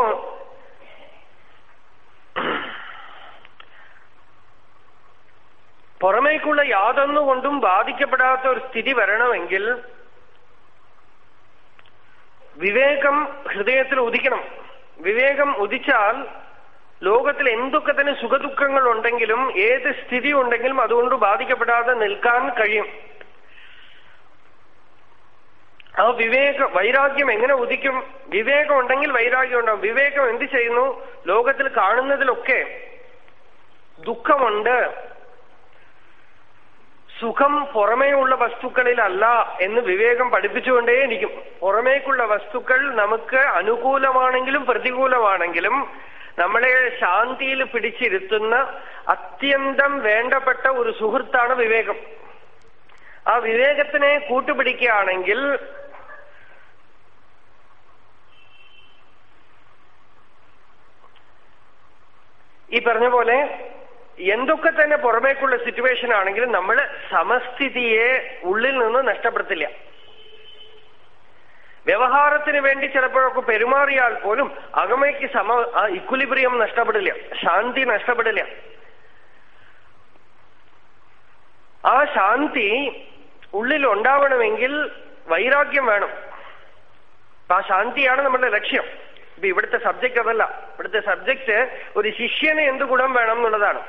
പുറമേക്കുള്ള യാതൊന്നുകൊണ്ടും ബാധിക്കപ്പെടാത്ത ഒരു സ്ഥിതി വരണമെങ്കിൽ വിവേകം ഹൃദയത്തിൽ ഉദിക്കണം. വിവേകം ഉദിച്ചാൽ ലോകത്തിൽ എന്തൊക്കെ തന്നെ സുഖദുഃഖങ്ങൾ ഉണ്ടെങ്കിലും ഏത് സ്ഥിതി ഉണ്ടെങ്കിലും അതുകൊണ്ട് ബാധിക്കപ്പെടാതെ നിൽക്കാൻ കഴിയും. ആ വിവേക വൈരാഗ്യം എങ്ങനെ ഉദിക്കും? വിവേകം ഉണ്ടെങ്കിൽ വൈരാഗ്യം ഉണ്ടാവും. വിവേകം എന്ത് ചെയ്യുന്നു? ലോകത്തിൽ കാണുന്നതിലൊക്കെ ദുഃഖമുണ്ട്. സുഖം പുറമേയുള്ള വസ്തുക്കളിലല്ല എന്ന് വിവേകം പഠിപ്പിച്ചുകൊണ്ടേയിരിക്കും. പുറമേക്കുള്ള വസ്തുക്കൾ നമുക്ക് അനുകൂലമാണെങ്കിലും പ്രതികൂലമാണെങ്കിലും നമ്മളെ ശാന്തിയിൽ പിടിച്ചിരുത്തുന്ന അത്യന്തം വേണ്ടപ്പെട്ട ഒരു സുഹൃത്താണ് വിവേകം. ആ വിവേകത്തിനെ കൂട്ടുപിടിക്കുകയാണെങ്കിൽ ഈ പറഞ്ഞ പോലെ എന്തൊക്കെ തന്നെ പുറമേക്കുള്ള സിറ്റുവേഷൻ ആണെങ്കിലും നമ്മൾ സമസ്ഥിതിയെ ഉള്ളിൽ നിന്ന് നഷ്ടപ്പെടുത്തില്ല. വ്യവഹാരത്തിന് വേണ്ടി ചിലപ്പോഴൊക്കെ പെരുമാറിയാൽ പോലും അകമയ്ക്ക് സമ ഇക്വലിബ്രിയം നഷ്ടപ്പെടില്ല. ശാന്തി നഷ്ടപ്പെടില്ല. ആ ശാന്തി ഉള്ളിൽ ഉണ്ടാവണമെങ്കിൽ വൈരാഗ്യം വേണം. ആ ശാന്തിയാണ് നമ്മുടെ ലക്ഷ്യം. ഇപ്പൊ ഇവിടുത്തെ സബ്ജക്റ്റ് അതല്ല. ഇവിടുത്തെ സബ്ജക്റ്റ് ഒരു ശിഷ്യന് എന്ത് ഗുണം വേണം എന്നുള്ളതാണ്.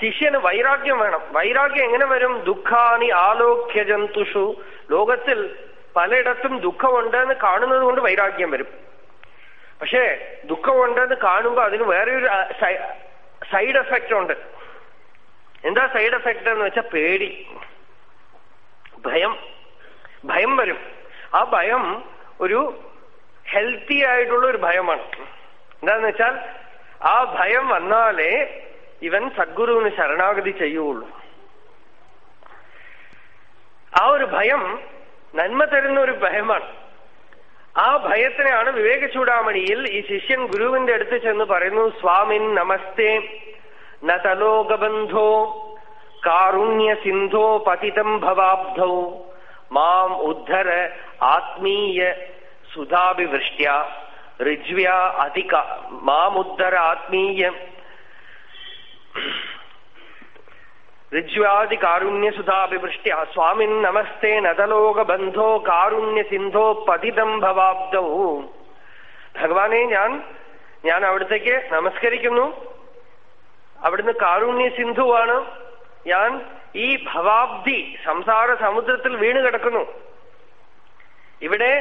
ശിഷ്യന് വൈരാഗ്യം വേണം. വൈരാഗ്യം എങ്ങനെ വരും? ദുഃഖാനി ആലോക്യ ജന്തുഷു. ലോകത്തിൽ പലയിടത്തും ദുഃഖമുണ്ട് എന്ന് കാണുന്നത് കൊണ്ട് വൈരാഗ്യം വരും. പക്ഷേ ദുഃഖമുണ്ടെന്ന് കാണുമ്പോൾ അതിന് വേറെ ഒരു സൈഡ് എഫക്റ്റ് ഉണ്ട്. എന്താ സൈഡ് എഫക്റ്റ് എന്ന് വെച്ചാൽ പേടി. ഭയം. ഭയം വരും. ആ ഭയം ഒരു ഹെൽത്തി ആയിട്ടുള്ള ഒരു ഭയമാണ്. എന്താന്ന് വെച്ചാൽ ആ ഭയം വന്നാലേ ഇവൻ സദ്ഗുരുവിന് ശരണാഗതി ചെയ്യുള്ളൂ. ആ ഒരു ഭയം നന്മ തരുന്ന ഒരു ഭയമാണ്. ആ ഭയത്തിനെയാണ് വിവേക ചൂടാമണിയിൽ ഈ ശിഷ്യൻ ഗുരുവിന്റെ അടുത്ത് ചെന്ന് പറയുന്നു സ്വാമിൻ നമസ്തേ. നതലോകബന്ധോ. കാരുണ്യ സിന്ധോ പതിതം ഭവാബ്ധോ മാം ഉദ്ധര ആത്മീയ സുധാഭിവൃഷ്ട്യ ഋജ്വ്യ അധിക മാമുദ്ധര ആത്മീയ ഋജ്വാദി കാരുണ്യ സുധാഭിവൃഷ്ട്യ സ്വാമിൻ നമസ്തേ നദലോകബന്ധോ കാരുണ്യ സിന്ധോ പതിതം ഭവാബ്ദൗ ഭഗവാനെ ഞാൻ ഞാൻ അവിടത്തേക്ക് നമസ്കരിക്കുന്നു. അവിടുന്ന് കാരുണ്യ സിന്ധുവാണ് ഞാൻ ഈ ഭവാബ്ദി സംസാര സമുദ്രത്തിൽ വീണ് കിടക്കുന്നു. ഇവിടെ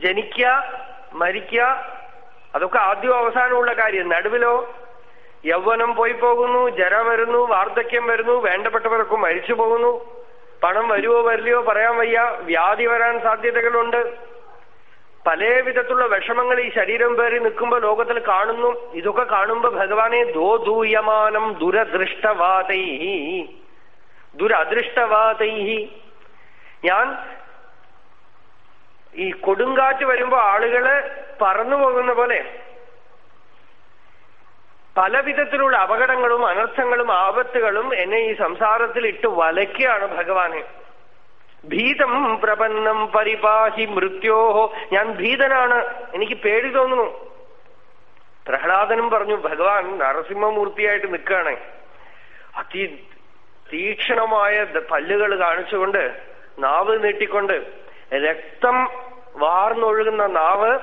ജനിക്ക മരിക്കുക അതൊക്കെ ആദ്യവും അവസാനമുള്ള കാര്യം. നടുവിലോ യൗവനം പോയി പോകുന്നു ജര വരുന്നു വാർദ്ധക്യം വരുന്നു വേണ്ടപ്പെട്ടവരൊക്കെ മരിച്ചു പോകുന്നു. പണം വരുവോ വരില്ലയോ പറയാൻ വയ്യ. വ്യാധി വരാൻ സാധ്യതകളുണ്ട്. പല വിധത്തിലുള്ള വിഷമങ്ങൾ ഈ ശരീരം പേറി നിൽക്കുമ്പോൾ ലോകത്തിൽ കാണുന്നു. ഇതൊക്കെ കാണുമ്പോ ഭഗവാനെ ദോദൂയമാനം ദുരദൃഷ്ടവാതൈ ദുരദൃഷ്ടവാതൈ ഞാൻ ഈ കൊടുങ്കാറ്റ് വരുമ്പോ ആളുകൾ പറന്നു പോകുന്ന പോലെ പല വിധത്തിലുള്ള അപകടങ്ങളും അനർത്ഥങ്ങളും ആപത്തുകളും എന്നെ ഈ സംസാരത്തിൽ ഇട്ട് വലയ്ക്കുകയാണ് ഭഗവാന്. ഭീതം പ്രപന്നം പരിപാഹി മൃത്യോഹോ. ഞാൻ ഭീതനാണ്. എനിക്ക് പേടി തോന്നുന്നു. പ്രഹ്ലാദനും പറഞ്ഞു ഭഗവാൻ നരസിംഹമൂർത്തിയായിട്ട് നിൽക്കുകയാണ്. അതി തീക്ഷണമായ പല്ലുകൾ കാണിച്ചുകൊണ്ട് നാവ് നീട്ടിക്കൊണ്ട് രക്തം വാർന്നൊഴുകുന്ന നാവ്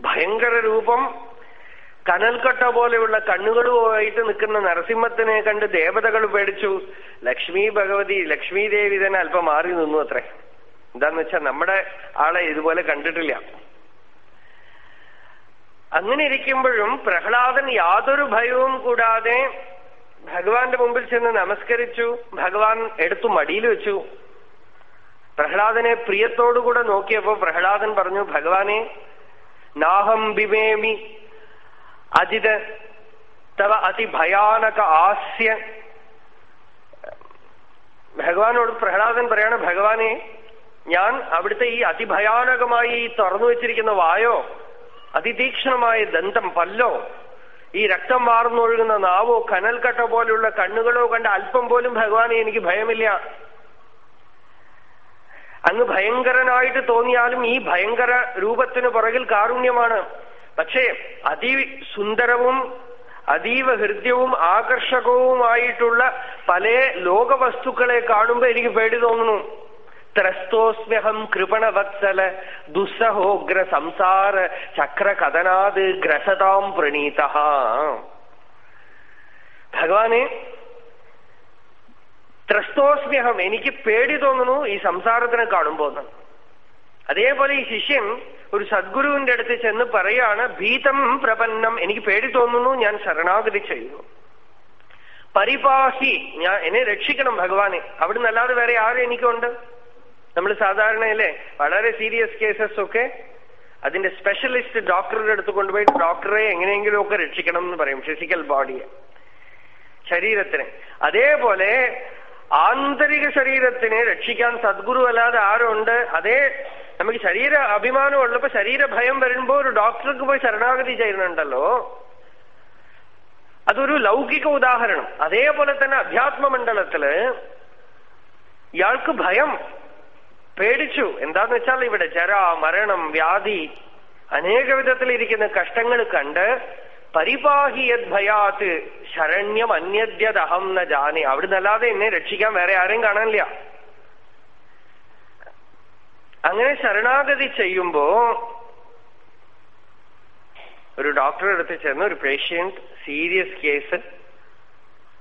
ഭയങ്കര രൂപം കനൽക്കട്ട പോലെയുള്ള കണ്ണുകളുമായിട്ട് നിൽക്കുന്ന നരസിംഹത്തിനെ കണ്ട് ദേവതകൾ പേടിച്ചു. ലക്ഷ്മി ഭഗവതി ലക്ഷ്മി ദേവി തന്നെ അല്പം മാറി നിന്നു അത്രേ. എന്താന്ന് വെച്ചാൽ നമ്മുടെ ആളെ ഇതുപോലെ കണ്ടിട്ടില്ല. അങ്ങനെ ഇരിക്കുമ്പോഴും പ്രഹ്ലാദൻ യാതൊരു ഭയവും കൂടാതെ ഭഗവാന്റെ മുമ്പിൽ ചെന്ന് നമസ്കരിച്ചു. ഭഗവാൻ എടുത്തു മടിയിൽ വെച്ചു. പ്രഹ്ലാദനെ പ്രിയത്തോടുകൂടെ നോക്കിയപ്പോ പ്രഹ്ലാദൻ പറഞ്ഞു ഭഗവാനെ നാഹം ബിമേമി അജിത് തവ അതിഭയാനക ആസ്യ. ഭഗവാനോട് പ്രഹ്ലാദൻ പറയാണ് ഭഗവാനെ ഞാൻ അവിടുത്തെ ഈ അതിഭയാനകമായി തുറന്നു വെച്ചിരിക്കുന്ന വായോ? അതിതീക്ഷണമായ ദന്തം പല്ലോ? ഈ രക്തം വാർന്നൊഴുകുന്ന നാവോ കനൽക്കട്ട പോലുള്ള കണ്ണുകളോ കണ്ട അല്പം പോലും ഭഗവാനെ എനിക്ക് ഭയമില്ല. അങ്ങ് ഭയങ്കരനായിട്ട് തോന്നിയാലും ഈ ഭയങ്കര രൂപത്തിന് പുറകിൽ കാരുണ്യമാണ്. പക്ഷേ അതിസുന്ദരവും അതീവ ഹൃദ്യവും ആകർഷകവുമായിട്ടുള്ള പല ലോകവസ്തുക്കളെ കാണുമ്പോ എനിക്ക് പേടി തോന്നുന്നു. ത്രസ്തോസ്മ്യഹം കൃപണവത്സല ദുസ്സഹോഗ്ര സംസാര ചക്ര കഥനാത് ഗ്രസതാം പ്രണീത ഭഗവാനെ ത്രസ്തോസ്മ്യഹം. എനിക്ക് പേടി തോന്നുന്നു ഈ സംസാരത്തിനെ കാണുമ്പോൾ അതേപോലെ ഈ ശിഷ്യൻ ഒരു സദ്ഗുരുവിന്റെ അടുത്ത് ചെന്ന് പറയാണ് ഭീതം പ്രപന്നം. എനിക്ക് പേടി തോന്നുന്നു ഞാൻ ശരണാഗതി ചെയ്യുന്നു. പരിപാഹി. ഞാൻ എന്നെ രക്ഷിക്കണം ഭഗവാനെ. അവിടുന്ന് അല്ലാതെ വേറെ ആരും എനിക്കുണ്ട്? നമ്മൾ സാധാരണയല്ലേ വളരെ സീരിയസ് കേസസ് ഒക്കെ അതിന്റെ സ്പെഷ്യലിസ്റ്റ് ഡോക്ടറുടെ അടുത്ത് കൊണ്ടുപോയി ഡോക്ടറെ എങ്ങനെയെങ്കിലും ഒക്കെ രക്ഷിക്കണം എന്ന് പറയും ഫിസിക്കൽ ബോഡിയെ ശരീരത്തിന്. അതേപോലെ ആന്തരിക ശരീരത്തിനെ രക്ഷിക്കാൻ സദ്ഗുരു അല്ലാതെ ആരുണ്ട്? അതേ നമുക്ക് ശരീര അഭിമാനം ഉള്ളപ്പോ ശരീര ഭയം വരുമ്പോ ഒരു ഡോക്ടർക്ക് പോയി ശരണാഗതി ചെയ്യുന്നുണ്ടല്ലോ. അതൊരു ലൗകിക ഉദാഹരണം. അതേപോലെ തന്നെ അധ്യാത്മമണ്ഡലത്തിൽ ഇയാൾക്ക് ഭയം പേടിച്ചു. എന്താന്ന് വെച്ചാൽ ഇവിടെ ജര മരണം വ്യാധി അനേക വിധത്തിലിരിക്കുന്ന കഷ്ടങ്ങൾ കണ്ട് പരിപാഹിയത് ഭയാത്ത് ശരണ്യം അന്യദ്യതഹം ന ജാനെ. അവിടുന്ന് അല്ലാതെ എന്നെ രക്ഷിക്കാൻ വേറെ ആരെയും കാണാനില്ല. അങ്ങനെ ശരണാഗതി ചെയ്യുമ്പോ ഒരു ഡോക്ടറെ അടുത്ത് ചെന്ന് ഒരു പേഷ്യന്റ് സീരിയസ് കേസ്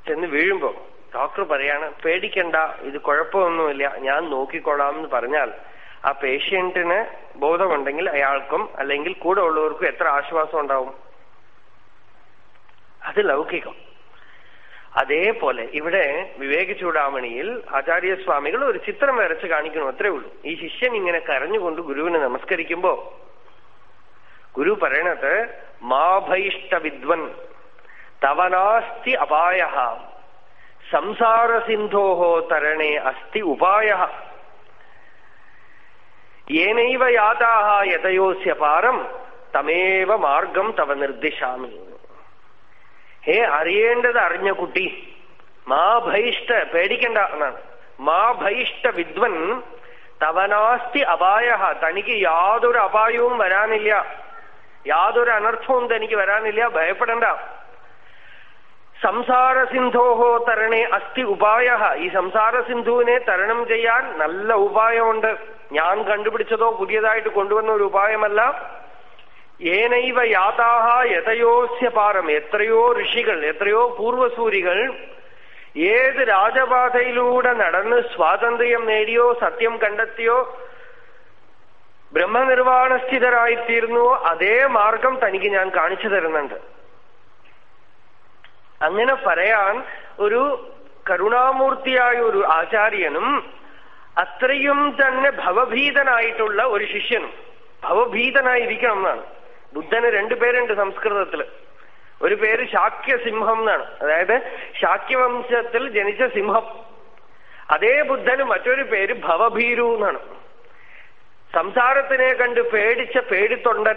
ചെന്ന് വീഴുമ്പോ ഡോക്ടർ പറയാണ് പേടിക്കണ്ട ഇത് കുഴപ്പമൊന്നുമില്ല ഞാൻ നോക്കിക്കൊള്ളാം എന്ന് പറഞ്ഞാൽ ആ പേഷ്യന്റിന് ബോധമുണ്ടെങ്കിൽ അയാൾക്കും അല്ലെങ്കിൽ കൂടെ ഉള്ളവർക്കും എത്ര ആശ്വാസം ഉണ്ടാവും? അത് ലൗകികം. അതേപോലെ ഇവിടെ വിവേക ചൂടാമണിയിൽ ആചാര്യസ്വാമികൾ ഒരു ചിത്രം വരച്ച് കാണിക്കണം അത്രേ ഉള്ളൂ. ഈ ശിഷ്യൻ ഇങ്ങനെ കരഞ്ഞുകൊണ്ട് ഗുരുവിനെ നമസ്കരിക്കുമ്പോ ഗുരു പറയണത് മാഭൈഷ്ട വിദ്വൻ തവനാസ്തി അപായ സംസാരസിന്ധോഹോ തരണേ അസ്തി ഉപായ ഏനൈവ യാതാഹ യതയോസ്യ പാരം തമേവ മാർഗം തവ നിർദ്ദിശാമി. ഹേ അറിയേണ്ടത് അറിഞ്ഞ കുട്ടി. മാ ഭൈഷ്ട പേടിക്കണ്ട എന്നാണ്. മാ ഭൈഷ്ട വിദ്വൻ തവനാസ്തി അപായ തനിക്ക് യാതൊരു അപായവും വരാനില്ല. യാതൊരു അനർത്ഥവും തനിക്ക് വരാനില്ല. ഭയപ്പെടണ്ട. സംസാര സിന്ധോഹോ തരണേ അസ്ഥി ഉപായ ഈ സംസാര സിന്ധുവിനെ തരണം ചെയ്യാൻ നല്ല ഉപായമുണ്ട്. ഞാൻ കണ്ടുപിടിച്ചതോ പുതിയതായിട്ട് കൊണ്ടുവന്ന ഒരു ഉപായമല്ല. ഏനൈവ യാതാഹ യഥയോസ്യ പാരം. എത്രയോ ഋഷികൾ എത്രയോ പൂർവസൂരികൾ ഏത് രാജപാതയിലൂടെ നടന്ന് സ്വാതന്ത്ര്യം നേടിയോ സത്യം കണ്ടെത്തിയോ ബ്രഹ്മനിർവാണസ്ഥിതരായിത്തീർന്നുവോ അതേ മാർഗം തനിക്ക് ഞാൻ കാണിച്ചു തരുന്നുണ്ട്. അങ്ങനെ പറയാൻ ഒരു കരുണാമൂർത്തിയായ ഒരു ആചാര്യനും അത്രയും തന്നെ ഭവഭീതനായിട്ടുള്ള ഒരു ശിഷ്യനും. ഭവഭീതനായിരിക്കണം എന്നാണ്. ബുദ്ധന് രണ്ടു പേരുണ്ട് സംസ്കൃതത്തിൽ. ഒരു പേര് ശാക്യസിംഹം എന്നാണ്. അതായത് ശാക്യവംശത്തിൽ ജനിച്ച സിംഹം. അതേ ബുദ്ധന് മറ്റൊരു പേര് ഭവഭീരു എന്നാണ്. സംസാരത്തിനെ കണ്ട് പേടിച്ച പേടിത്തൊണ്ടൻ.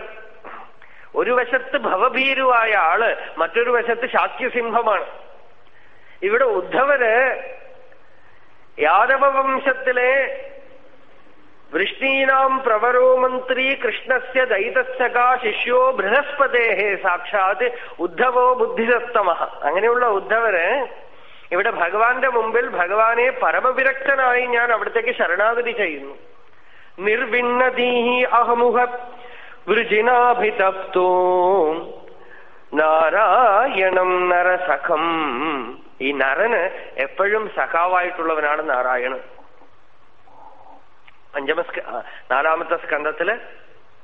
ഒരു വശത്ത് ഭവഭീരുവായ ആൾ മറ്റൊരു വശത്ത് ശാക്യസിംഹമാണ് ഇവിടെ ഉദ്ധവര് യാദവ വംശത്തിലെ വൃഷ്ണീനാം പ്രവരോ മന്ത്രി കൃഷ്ണസ്യ ദൈതസ്സകാ ശിഷ്യോ ബൃഹസ്പതേ സാക്ഷാത് ഉദ്ധവോ ബുദ്ധിസത്തമ അങ്ങനെയുള്ള ഉദ്ധവര് ഇവിടെ ഭഗവാന്റെ മുമ്പിൽ ഭഗവാനെ പരമവിരക്തനായി ഞാൻ അവിടത്തേക്ക് ശരണാഗതി ചെയ്യുന്നു. നിർവിണ്ണതീഹി അഹമുഹ വൃജിനാഭിതപ്തോ നാരായണം നരസഖം. ഈ നരന് എപ്പോഴും സഖാവായിട്ടുള്ളവനാണ് നാരായണൻ. പഞ്ചമസ്ക നാലാമത്തെ സ്കന്ധത്തിൽ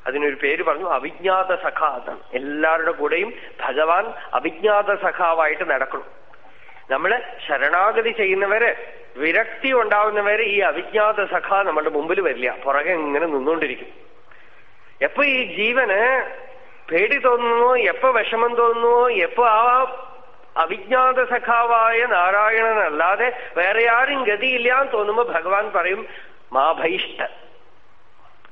അതിനൊരു പേര് പറഞ്ഞു അവിജ്ഞാത സഖാതാണ് എല്ലാവരുടെ കൂടെയും ഭഗവാൻ അവിജ്ഞാത സഖാവായിട്ട് നടക്കണം. നമ്മൾ ശരണാഗതി ചെയ്യുന്നവര് വിരക്തി ഉണ്ടാവുന്നവര് ഈ അവിജ്ഞാത സഖ നമ്മുടെ മുമ്പിൽ വരില്ല. പുറകെ ഇങ്ങനെ നിന്നുകൊണ്ടിരിക്കും. എപ്പോ ഈ ജീവന് പേടി തോന്നുന്നു എപ്പോ വിഷമം തോന്നുന്നു എപ്പോ ആ അവിജ്ഞാത സഖാവായ നാരായണനല്ലാതെ വേറെ ആരും ഗതിയില്ലാന്ന് തോന്നുമ്പോ ഭഗവാൻ പറയും മാഭൈഷ്ട.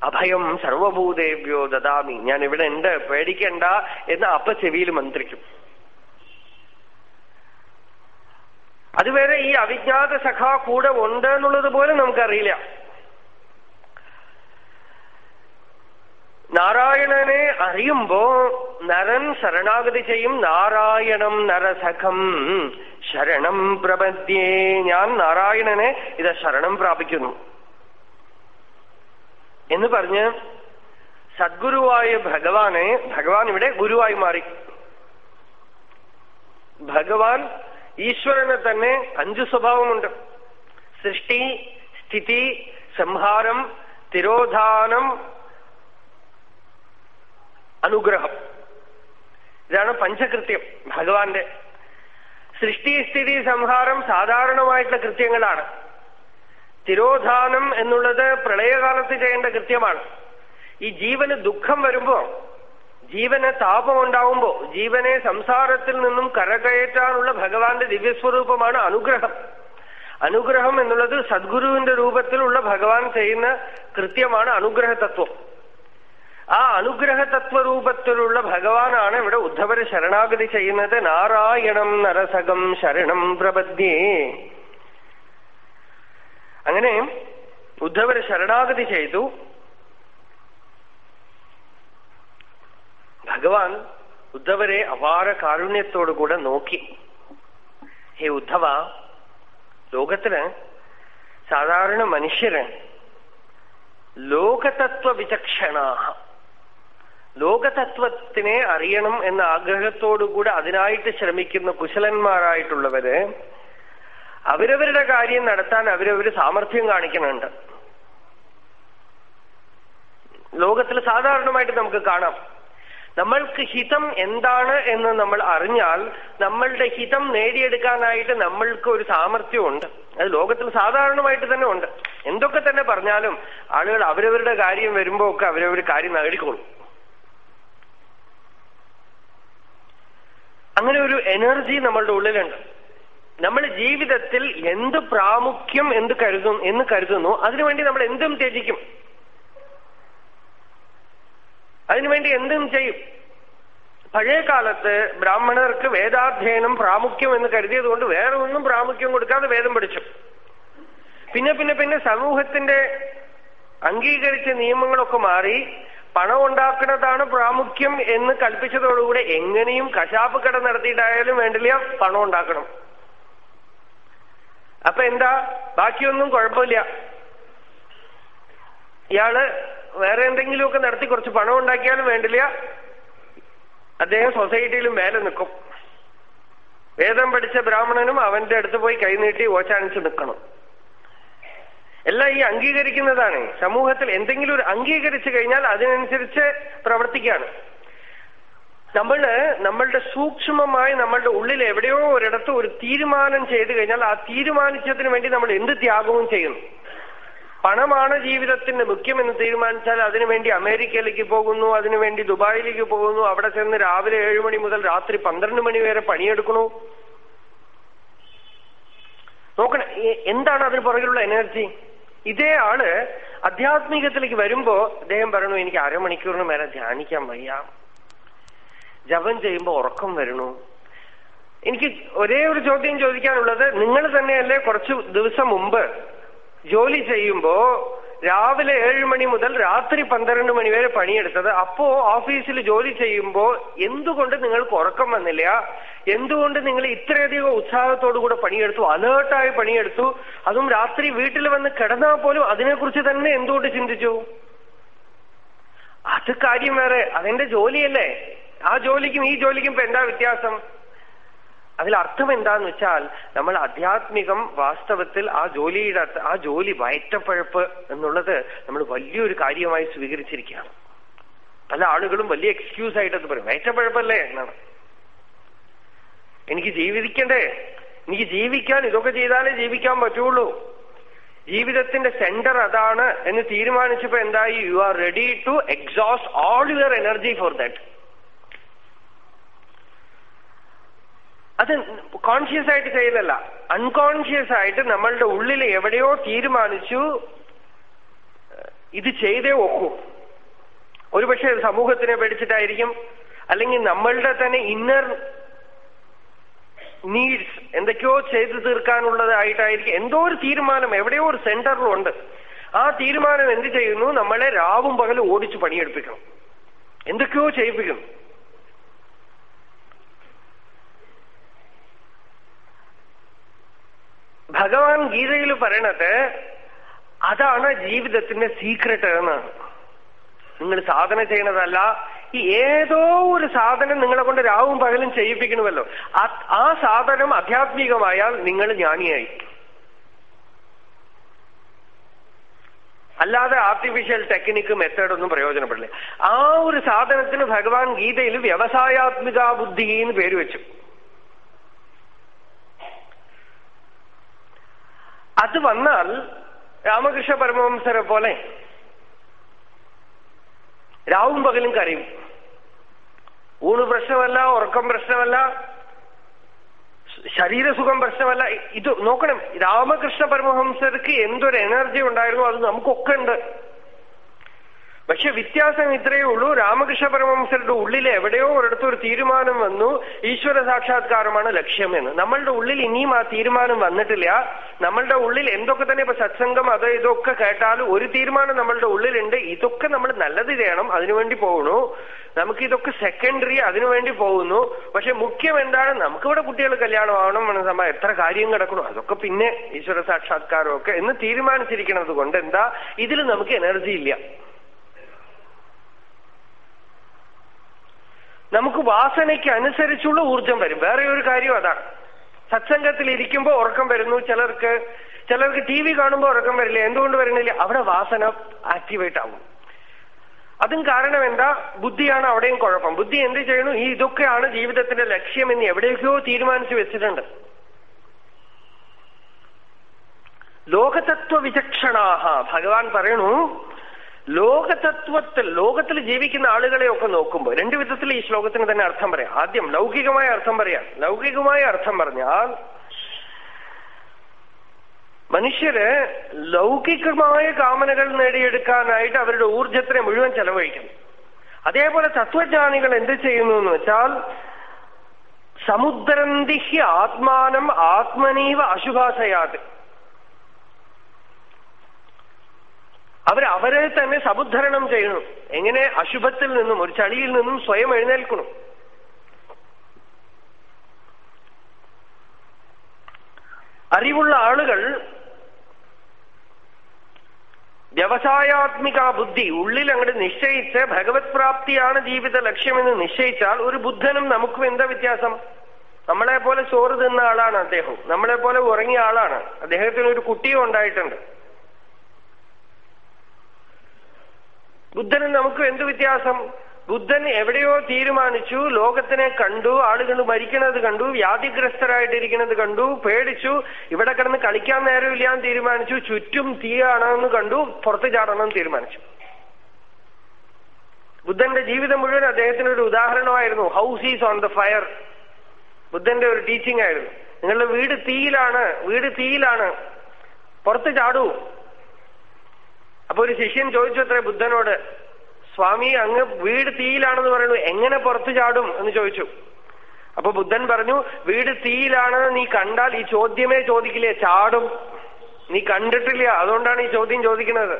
അഭയം സർവഭൂതേഭ്യോ ദദാമി. ഞാൻ ഇവിടെ ഉണ്ട് പേടിക്കണ്ട എന്ന് അപ്പ ചെവിയിൽ മന്ത്രിക്കും. അതുവരെ ഈ അവിജ്ഞാത സഖ കൂടെ ഉണ്ട് എന്നുള്ളത് പോലും നമുക്കറിയില്ല. നാരായണനെ അറിയുമ്പോ നരൻ ശരണാഗതി ചെയ്യും നാരായണം നരസഖം ശരണം പ്രപദ്യേ. ഞാൻ നാരായണനെ ഇത് ശരണം പ്രാപിക്കുന്നു. എന്ന് പറഞ്ഞ് സദ്ഗുരുവായ ഭഗവാനെ ഭഗവാൻ ഇവിടെ ഗുരുവായി മാറി. ഭഗവാൻ ഈശ്വരന് തന്നെ അഞ്ചു സ്വഭാവമുണ്ട്. സൃഷ്ടി സ്ഥിതി സംഹാരം തിരോധാനം അനുഗ്രഹം. ഇതാണ് പഞ്ചകൃത്യം ഭഗവാന്റെ. സൃഷ്ടി സ്ഥിതി സംഹാരം സാധാരണമായിട്ടുള്ള കൃത്യങ്ങളാണ്. തിരോധാനം എന്നുള്ളത് പ്രളയകാലത്ത് ചെയ്യേണ്ട കൃത്യമാണ്. ഈ ജീവന് ദുഃഖം വരുമ്പോ ജീവന് താപമുണ്ടാവുമ്പോ ജീവനെ സംസാരത്തിൽ നിന്നും കരകയറ്റാനുള്ള ഭഗവാന്റെ ദിവ്യസ്വരൂപമാണ് അനുഗ്രഹം. അനുഗ്രഹം എന്നുള്ളത് സദ്ഗുരുവിന്റെ രൂപത്തിലുള്ള ഭഗവാൻ ചെയ്യുന്ന കൃത്യമാണ് അനുഗ്രഹ തത്വം ആ അനുഗ്രഹ തത്വരൂപത്തിലുള്ള ഭഗവാനാണ് ഇവിടെ ഉദ്ധവര് ശരണാഗതി ചെയ്യുന്നത്. നാരായണം നരസകം ശരണം പ്രപദ്യേ. അങ്ങനെ ഉദ്ധവര് ശരണാഗതി ചെയ്തു. ഭഗവാൻ ഉദ്ധവരെ അപാര കാരുണ്യത്തോടുകൂടെ നോക്കി. ഹേ ഉദ്ധവ ലോകത്തിന് സാധാരണ മനുഷ്യര് ലോകതത്വ വിചക്ഷണാഹ. ലോകതത്വത്തിനെ അറിയണം എന്ന ആഗ്രഹത്തോടുകൂടെ അതിനായിട്ട് ശ്രമിക്കുന്ന കുശലന്മാരായിട്ടുള്ളവര് അവരവരുടെ കാര്യം നടത്താൻ അവരവർ സാമർഥ്യം കാണിക്കുന്നുണ്ട്. ലോകത്തിൽ സാധാരണമായിട്ട് നമുക്ക് കാണാം. നമ്മൾക്ക് ഹിതം എന്താണ് എന്ന് നമ്മൾ അറിഞ്ഞാൽ നമ്മളുടെ ഹിതം നേടിയെടുക്കാനായിട്ട് നമ്മൾക്ക് ഒരു സാമർഥ്യമുണ്ട്. അത് ലോകത്തിൽ സാധാരണമായിട്ട് തന്നെ ഉണ്ട്. എന്തൊക്കെ തന്നെ പറഞ്ഞാലും ആളുകൾ അവരവരുടെ കാര്യം വരുമ്പോ ഒക്കെ അവരവർ കാര്യം നേടിക്കോളും. അങ്ങനെ ഒരു എനർജി നമ്മളുടെ ഉള്ളിലുണ്ട്. നമ്മൾ ജീവിതത്തിൽ എന്ത് പ്രാമുഖ്യം എന്ത് കരുതും എന്ന് കരുതുന്നു അതിനുവേണ്ടി നമ്മൾ എന്തും ത്യജിക്കും. അതിനുവേണ്ടി എന്തും ചെയ്യും. പഴയ കാലത്ത് ബ്രാഹ്മണർക്ക് വേദാധ്യയനം പ്രാമുഖ്യം എന്ന് കരുതിയത് കൊണ്ട് വേറെ ഒന്നും പ്രാമുഖ്യം കൊടുക്കാതെ വേദം പഠിച്ചു. പിന്നെ പിന്നെ പിന്നെ സമൂഹത്തിന്റെ അംഗീകരിച്ച നിയമങ്ങളൊക്കെ മാറി പണം ഉണ്ടാക്കുന്നതാണ് പ്രാമുഖ്യം എന്ന് കൽപ്പിച്ചതോടുകൂടെ എങ്ങനെയും കശാപ്പ് കട നടത്തിയിട്ടായാലും വേണ്ടില്ല പണം ഉണ്ടാക്കണം. അപ്പൊ എന്താ? ബാക്കിയൊന്നും കുഴപ്പമില്ല. ഇയാൾ വേറെ എന്തെങ്കിലുമൊക്കെ നടത്തി കുറച്ച് പണം ഉണ്ടാക്കിയാലും വേണ്ടില്ല. അദ്ദേഹം സൊസൈറ്റിയിലും മേലെ നിൽക്കും. വേദം പഠിച്ച ബ്രാഹ്മണനും അവന്റെ അടുത്ത് പോയി കൈനീട്ടി ഓച്ചാനിച്ച് നിൽക്കണം. എല്ലാം ഈ അംഗീകരിക്കുന്നതാണ്. സമൂഹത്തിൽ എന്തെങ്കിലും ഒരു അംഗീകരിച്ചു കഴിഞ്ഞാൽ അതിനനുസരിച്ച് പ്രവർത്തിക്കുകയാണ്. നമ്മൾ നമ്മളുടെ സൂക്ഷ്മമായി നമ്മളുടെ ഉള്ളിൽ എവിടെയോ ഒരിടത്ത് ഒരു തീരുമാനം ചെയ്തു കഴിഞ്ഞാൽ ആ തീരുമാനിച്ചതിന് വേണ്ടി നമ്മൾ എന്ത് ത്യാഗവും ചെയ്യുന്നു? പണമാണ് ജീവിതത്തിന് മുഖ്യമെന്ന് തീരുമാനിച്ചാൽ അതിനുവേണ്ടി അമേരിക്കയിലേക്ക് പോകുന്നു അതിനുവേണ്ടി ദുബായിലേക്ക് പോകുന്നു അവിടെ ചെന്ന് രാവിലെ ഏഴു മണി മുതൽ രാത്രി പന്ത്രണ്ട് മണി വരെ പണിയെടുക്കണു? നോക്കണേ എന്താണ് അതിന് പുറകിലുള്ള എനർജി? ഇതേ ആൾ അധ്യാത്മികത്തിലേക്ക് വരുമ്പോ അദ്ദേഹം പറയണു എനിക്ക് അരമണിക്കൂറിന് മേലെ ധ്യാനിക്കാൻ വയ്യ. ജപം ചെയ്യുമ്പോ ഉറക്കം വരണു എനിക്ക് ഒരേ ഒരു ചോദ്യം ചോദിക്കാനുള്ളത് നിങ്ങൾ തന്നെയല്ലേ കുറച്ചു ദിവസം മുമ്പ് ജോലി ചെയ്യുമ്പോ രാവിലെ ഏഴ് മണി മുതൽ രാത്രി പന്ത്രണ്ട് മണി വരെ പണിയെടുത്തത്. അപ്പോ ഓഫീസിൽ ജോലി ചെയ്യുമ്പോ എന്തുകൊണ്ട് നിങ്ങൾക്ക് ഉറക്കം വന്നില്ല? എന്തുകൊണ്ട് നിങ്ങൾ ഇത്രയധികം ഉത്സാഹത്തോടുകൂടെ പണിയെടുത്തു? അലേർട്ടായി പണിയെടുത്തു. അതും രാത്രി വീട്ടിൽ വന്ന് കിടന്നാൽ പോലും അതിനെക്കുറിച്ച് തന്നെ എന്തുകൊണ്ട് ചിന്തിച്ചു? അത് കാര്യം വേറെ. അതെന്റെ ജോലിയല്ലേ? ആ ജോലിക്കും ഈ ജോലിക്കും ഇപ്പൊ എന്താ വ്യത്യാസം? അതിൽ അർത്ഥം എന്താന്ന് വെച്ചാൽ നമ്മൾ ആധ്യാത്മികം വാസ്തവത്തിൽ ആ ജോലിയുടെ ആ ജോലി വയറ്റപ്പഴപ്പ് എന്നുള്ളത് നമ്മൾ വലിയൊരു കാര്യമായി സ്വീകരിച്ചിരിക്കുകയാണ്. പല ആളുകളും വലിയ എക്സ്ക്യൂസ് ആയിട്ട് അത് പറയും. വയറ്റപ്പഴപ്പല്ലേ എന്നാണ്. എനിക്ക് ജീവിക്കണ്ടേ? എനിക്ക് ജീവിക്കാൻ ഇതൊക്കെ ചെയ്താലേ ജീവിക്കാൻ പറ്റുള്ളൂ. ജീവിതത്തിന്റെ സെന്റർ അതാണ് എന്ന് തീരുമാനിച്ചപ്പോ എന്തായി? You are ready to exhaust all your energy for that അത് കോൺഷ്യസ് ആയിട്ട് ചെയ്യലല്ല. അൺകോൺഷ്യസ് ആയിട്ട് നമ്മളുടെ ഉള്ളിൽ എവിടെയോ തീരുമാനിച്ചു ഇത് ചെയ്തേ ഒക്കൂ. ഒരുപക്ഷെ സമൂഹത്തിനെ പേടിച്ചിട്ടായിരിക്കും. അല്ലെങ്കിൽ നമ്മളുടെ തന്നെ ഇന്നർ നീഡ്സ് എന്തൊക്കെയോ ചെയ്തു തീർക്കാനുള്ളതായിട്ടായിരിക്കും. എന്തോ ഒരു തീരുമാനം എവിടെയോ ഒരു സെന്ററിലുണ്ട് ആ തീരുമാനം എന്ത് ചെയ്യുന്നു? നമ്മളെ രാവും പകലും ഓടിച്ചു പണിയെടുപ്പിക്കണം. എന്തൊക്കെയോ ചെയ്യിപ്പിക്കുന്നു. ഭഗവാൻ ഗീതയിൽ പറയണത് അതാണ് ജീവിതത്തിന്റെ സീക്രട്ട് എന്നാണ് നിങ്ങൾ സാധന ചെയ്യണതല്ല ഈ ഏതോ ഒരു സാധനം നിങ്ങളെ കൊണ്ട് രാവും പകലും ചെയ്യിപ്പിക്കണമല്ലോ. ആ സാധനം ആധ്യാത്മികമായാൽ നിങ്ങൾ ജ്ഞാനിയായി. അല്ലാതെ ആർട്ടിഫിഷ്യൽ ടെക്നിക്ക് മെത്തേഡൊന്നും പ്രയോജനപ്പെടില്ല. ആ ഒരു സാധനത്തിന് ഭഗവാൻ ഗീതയിൽ വ്യവസായാത്മിക ബുദ്ധി എന്ന് പേര് വെച്ചു. അത് വന്നാൽ രാമകൃഷ്ണ പരമവംസരെ പോലെ രാവും പകലും കരയും. ഊണ് പ്രശ്നമല്ല ഉറക്കം പ്രശ്നമല്ല ശരീരസുഖം പ്രശ്നമല്ല. ഇത് നോക്കണം രാമകൃഷ്ണ പരമഹംസർക്ക് എന്തൊരു എനർജി ഉണ്ടായിരുന്നു? അത് നമുക്കൊക്കെ ഉണ്ട്. പക്ഷെ വ്യത്യാസം ഇത്രയേ ഉള്ളൂ. രാമകൃഷ്ണ പരമംസരുടെ ഉള്ളിൽ എവിടെയോ ഒരിടത്ത് ഒരു തീരുമാനം വന്നു. ഈശ്വര സാക്ഷാത്കാരമാണ് ലക്ഷ്യമെന്ന്. നമ്മളുടെ ഉള്ളിൽ ഇനിയും ആ തീരുമാനം വന്നിട്ടില്ല. നമ്മളുടെ ഉള്ളിൽ എന്തൊക്കെ തന്നെ ഇപ്പൊ സത്സംഗം അത് ഇതൊക്കെ കേട്ടാലും ഒരു തീരുമാനം നമ്മളുടെ ഉള്ളിലുണ്ട്. ഇതൊക്കെ നമ്മൾ നല്ലത് ചെയ്യണം അതിനുവേണ്ടി പോകണു നമുക്ക് ഇതൊക്കെ സെക്കൻഡറി അതിനുവേണ്ടി പോകുന്നു. പക്ഷെ മുഖ്യം എന്താണ്? നമുക്കിവിടെ കുട്ടികൾ കല്യാണം ആവണം എന്ന സമയം എത്ര കാര്യം കിടക്കണം അതൊക്കെ പിന്നെ ഈശ്വര സാക്ഷാത്കാരമൊക്കെ എന്ന് തീരുമാനിച്ചിരിക്കണത് കൊണ്ട് എന്താ? ഇതിൽ നമുക്ക് എനർജി ഇല്ല. നമുക്ക് വാസനയ്ക്ക് അനുസരിച്ചുള്ള ഊർജം വരും. വേറെ ഒരു കാര്യം അതാണ്. സത്സംഗത്തിൽ ഇരിക്കുമ്പോൾ ഉറക്കം വരുന്നു. ചിലർക്ക് ചിലർക്ക് ടി വി കാണുമ്പോൾ ഉറക്കം വരില്ല. എന്തുകൊണ്ട് വരുന്നില്ല? അവിടെ വാസന ആക്ടിവേറ്റ് ആവും. അതും കാരണം എന്താ? ബുദ്ധിയാണ് അവിടെയും കുഴപ്പം. ബുദ്ധി എന്ത് ചെയ്യണു ഈ ഇതൊക്കെയാണ് ജീവിതത്തിന്റെ ലക്ഷ്യം എന്ന് എവിടെയൊക്കെയോ തീരുമാനിച്ചു വെച്ചിട്ടുണ്ട്. ലോകതത്വ വിചക്ഷണാഹ. ഭഗവാൻ പറയണു ലോകതത്വത്തിൽ ലോകത്തിൽ ജീവിക്കുന്ന ആളുകളെയൊക്കെ നോക്കുമ്പോൾ രണ്ടു വിധത്തിൽ ഈ ശ്ലോകത്തിന് തന്നെ അർത്ഥം പറയാം. ആദ്യം ലൗകികമായ അർത്ഥം പറയാം. ലൗകികമായ അർത്ഥം പറഞ്ഞാൽ മനുഷ്യര് ലൗകികമായ കാമനകൾ നേടിയെടുക്കാനായിട്ട് അവരുടെ ഊർജത്തിനെ മുഴുവൻ ചെലവഴിക്കുന്നു. അതേപോലെ തത്വജ്ഞാനികൾ എന്ത് ചെയ്യുന്നു എന്ന് വെച്ചാൽ സമുദ്രന്തിഹ്യ ആത്മാനം ആത്മനീവ അശുഭാസയാത്. അവർ അവരെ തന്നെ സമുദ്ധരണം ചെയ്യണം എങ്ങനെ അശുഭത്തിൽ നിന്നും ഒരു ചളിയിൽ നിന്നും സ്വയം എഴുന്നേൽക്കണം അറിവുള്ള ആളുകൾ വ്യവസായാത്മിക ബുദ്ധി ഉള്ളിൽ അങ്ങോട്ട് നിശ്ചയിച്ച് ഭഗവത് പ്രാപ്തിയാണ് ജീവിത ലക്ഷ്യമെന്ന് നിശ്ചയിച്ചാൽ ഒരു ബുദ്ധനും നമുക്കും എന്താ വ്യത്യാസം? നമ്മളെ പോലെ ചോറ് തിന്ന ആളാണ് അദ്ദേഹം. നമ്മളെ പോലെ ഉറങ്ങിയ ആളാണ്. അദ്ദേഹത്തിന് ഒരു കുട്ടിയും ഉണ്ടായിട്ടുണ്ട്. ബുദ്ധനും നമുക്കും എന്ത് വ്യത്യാസം? ബുദ്ധൻ എവിടെയോ തീരുമാനിച്ചു ലോകത്തിനെ കണ്ടു ആളുകൾ മരിക്കുന്നത് കണ്ടു വ്യാധിഗ്രസ്തരായിട്ടിരിക്കുന്നത് കണ്ടു പേടിച്ചു ഇവിടെ കിടന്ന് കളിക്കാൻ നേരമില്ല എന്ന് തീരുമാനിച്ചു ചുറ്റും തീയാണെന്ന് കണ്ടു പുറത്തു ചാടണമെന്ന് തീരുമാനിച്ചു. ബുദ്ധന്റെ ജീവിതം മുഴുവൻ അദ്ദേഹത്തിന് ഒരു ഉദാഹരണമായിരുന്നു house is on the fire ബുദ്ധന്റെ ഒരു ടീച്ചിങ് ആയിരുന്നു. നിങ്ങളുടെ വീട് തീയിലാണ് വീട് തീയിലാണ്. പുറത്ത് ചാടൂ. അപ്പൊ ഒരു ശിഷ്യൻ ചോദിച്ചു അത്രേ ബുദ്ധനോട് സ്വാമി അങ്ങ് വീട് തീയിലാണെന്ന് പറയുന്നു എങ്ങനെ പുറത്തു ചാടും? എന്ന് ചോദിച്ചു. അപ്പൊ ബുദ്ധൻ പറഞ്ഞു വീട് തീയിലാണെന്ന് നീ കണ്ടാൽ ഈ ചോദ്യമേ ചോദിക്കില്ലേ? ചാടും. നീ കണ്ടിട്ടില്ല. അതുകൊണ്ടാണ് ഈ ചോദ്യം ചോദിക്കുന്നത്.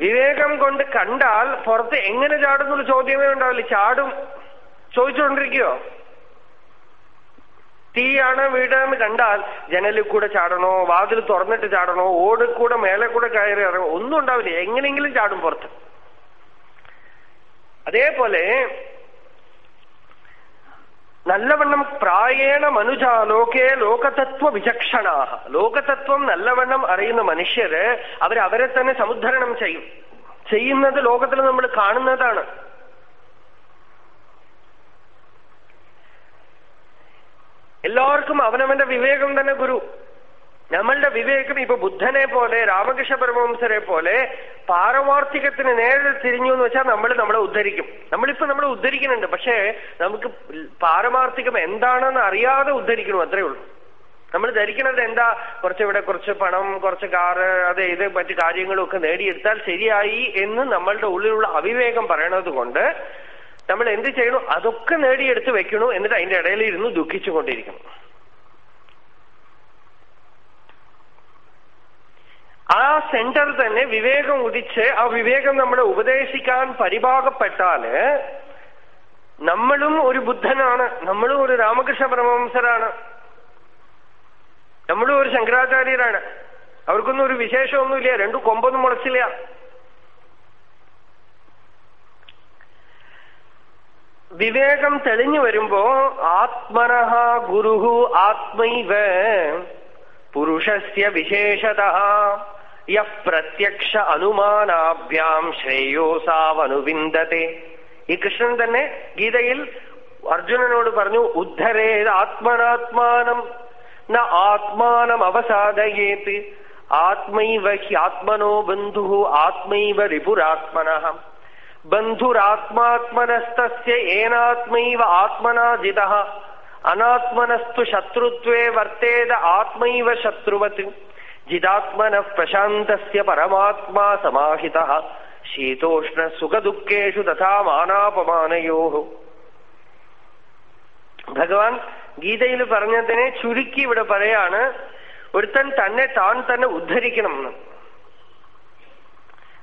വിവേകം കൊണ്ട് കണ്ടാൽ പുറത്ത് എങ്ങനെ ചാടും എന്നൊരു ചോദ്യമേ ഉണ്ടാവില്ല. ചാടും. ചോദിച്ചുകൊണ്ടിരിക്കുകയോ തീയാണ് വീടെന്ന് കണ്ടാൽ ജനലിൽ കൂടെ ചാടണോ വാതിൽ തുറന്നിട്ട് ചാടണോ ഓട് കൂടെ മേലെ കൂടെ കയറി ഇറങ്ങോ ഒന്നും ഉണ്ടാവില്ല. എങ്ങനെയെങ്കിലും ചാടും പുറത്ത്. അതേപോലെ നല്ലവണ്ണം പ്രായേണ മനുജ ലോകേ ലോകതത്വ വിചക്ഷണാഹ. ലോകതത്വം നല്ലവണ്ണം അറിയുന്ന മനുഷ്യര് അവരവരെ തന്നെ സമുദ്ധരണം ചെയ്യും. ചെയ്യുന്നത് ലോകത്തിൽ നമ്മൾ കാണുന്നതാണ്. എല്ലാവർക്കും അവനവന്റെ വിവേകം തന്നെ ഗുരു. നമ്മളുടെ വിവേകം ഇപ്പൊ ബുദ്ധനെ പോലെ രാമകൃഷ്ണ പരമവംസരെ പോലെ പാരമാർത്ഥികത്തിന് നേരെ തിരിഞ്ഞു എന്ന് വെച്ചാൽ നമ്മൾ നമ്മളെ ഉദ്ധരിക്കും. നമ്മളിപ്പോ നമ്മളെ ഉദ്ധരിക്കുന്നുണ്ട്. പക്ഷേ നമുക്ക് പാരമാർത്ഥികം എന്താണെന്ന് അറിയാതെ ഉദ്ധരിക്കണം അത്രേ ഉള്ളൂ. നമ്മൾ ധരിക്കുന്നത് എന്താ? കുറച്ചിവിടെ കുറച്ച് പണം കുറച്ച് കാറ് അത് ഇത് മറ്റു കാര്യങ്ങളും ഒക്കെ നേടിയെടുത്താൽ ശരിയായി എന്ന് നമ്മളുടെ ഉള്ളിലുള്ള അവിവേകം പറയണത് കൊണ്ട് നമ്മൾ എന്ത് ചെയ്യണോ അതൊക്കെ നേടിയെടുത്ത് വെക്കണു എന്നിട്ട് അതിന്റെ ഇടയിൽ ഇരുന്ന് ദുഃഖിച്ചുകൊണ്ടിരിക്കണം. ആ സെന്റർ തന്നെ വിവേകം ഉദിച്ച് ആ വിവേകം നമ്മളെ ഉപദേശിക്കാൻ പരിഭാഗപ്പെട്ടാൽ നമ്മളും ഒരു ബുദ്ധനാണ് നമ്മളും ഒരു രാമകൃഷ്ണ പരമവംസരാണ് നമ്മളും ഒരു ശങ്കരാചാര്യരാണ്. അവർക്കൊന്നും ഒരു വിശേഷമൊന്നുമില്ല രണ്ടു കൊമ്പൊന്നും മുളച്ചില്ല. വിവേകം തെളിഞ്ഞു വരുമ്പോ ആത്മനഹ ഗുരുഹു ആത്മൈവ പുരുഷസ്യ വിശേഷത. യഃ പ്രത്യക്ഷ അനുമാനാഭ്യാം ശ്രേയോസാവനുവിന്ദത്തെ. ഈ കൃഷ്ണൻ തന്നെ ഗീതയിൽ അർജുനനോട് പറഞ്ഞു ഉദ്ധരേ ആത്മനാത്മാനം ന ആത്മാനം അവസാദയേത്. ആത്മൈവ ഹി ആത്മനോ ബന്ധു ആത്മൈവ റിപുരാത്മന ബന്ധുരാത്മാത്മനസ്തസ്യ ഏനാത്മൈവ ആത്മനാ ജിത അനാത്മനസ്തു ശത്രുത്വേ വർത്തേത ആത്മൈവ ശത്രുവത്. ജിതാത്മന പ്രശാന്തസ്യ പരമാത്മാ സമാഹിത. ശീതോഷ്ണ സുഖദുഃഖേഷു തഥാ മാനാപമാനയോ. ഭഗവാൻ ഗീതയിൽ പറഞ്ഞതിനെ ചുരുക്കി ഇവിടെ പറയാണ് ഒരുത്തൻ തന്നെ താൻ തന്നെ ഉദ്ധരിക്കണം എന്ന്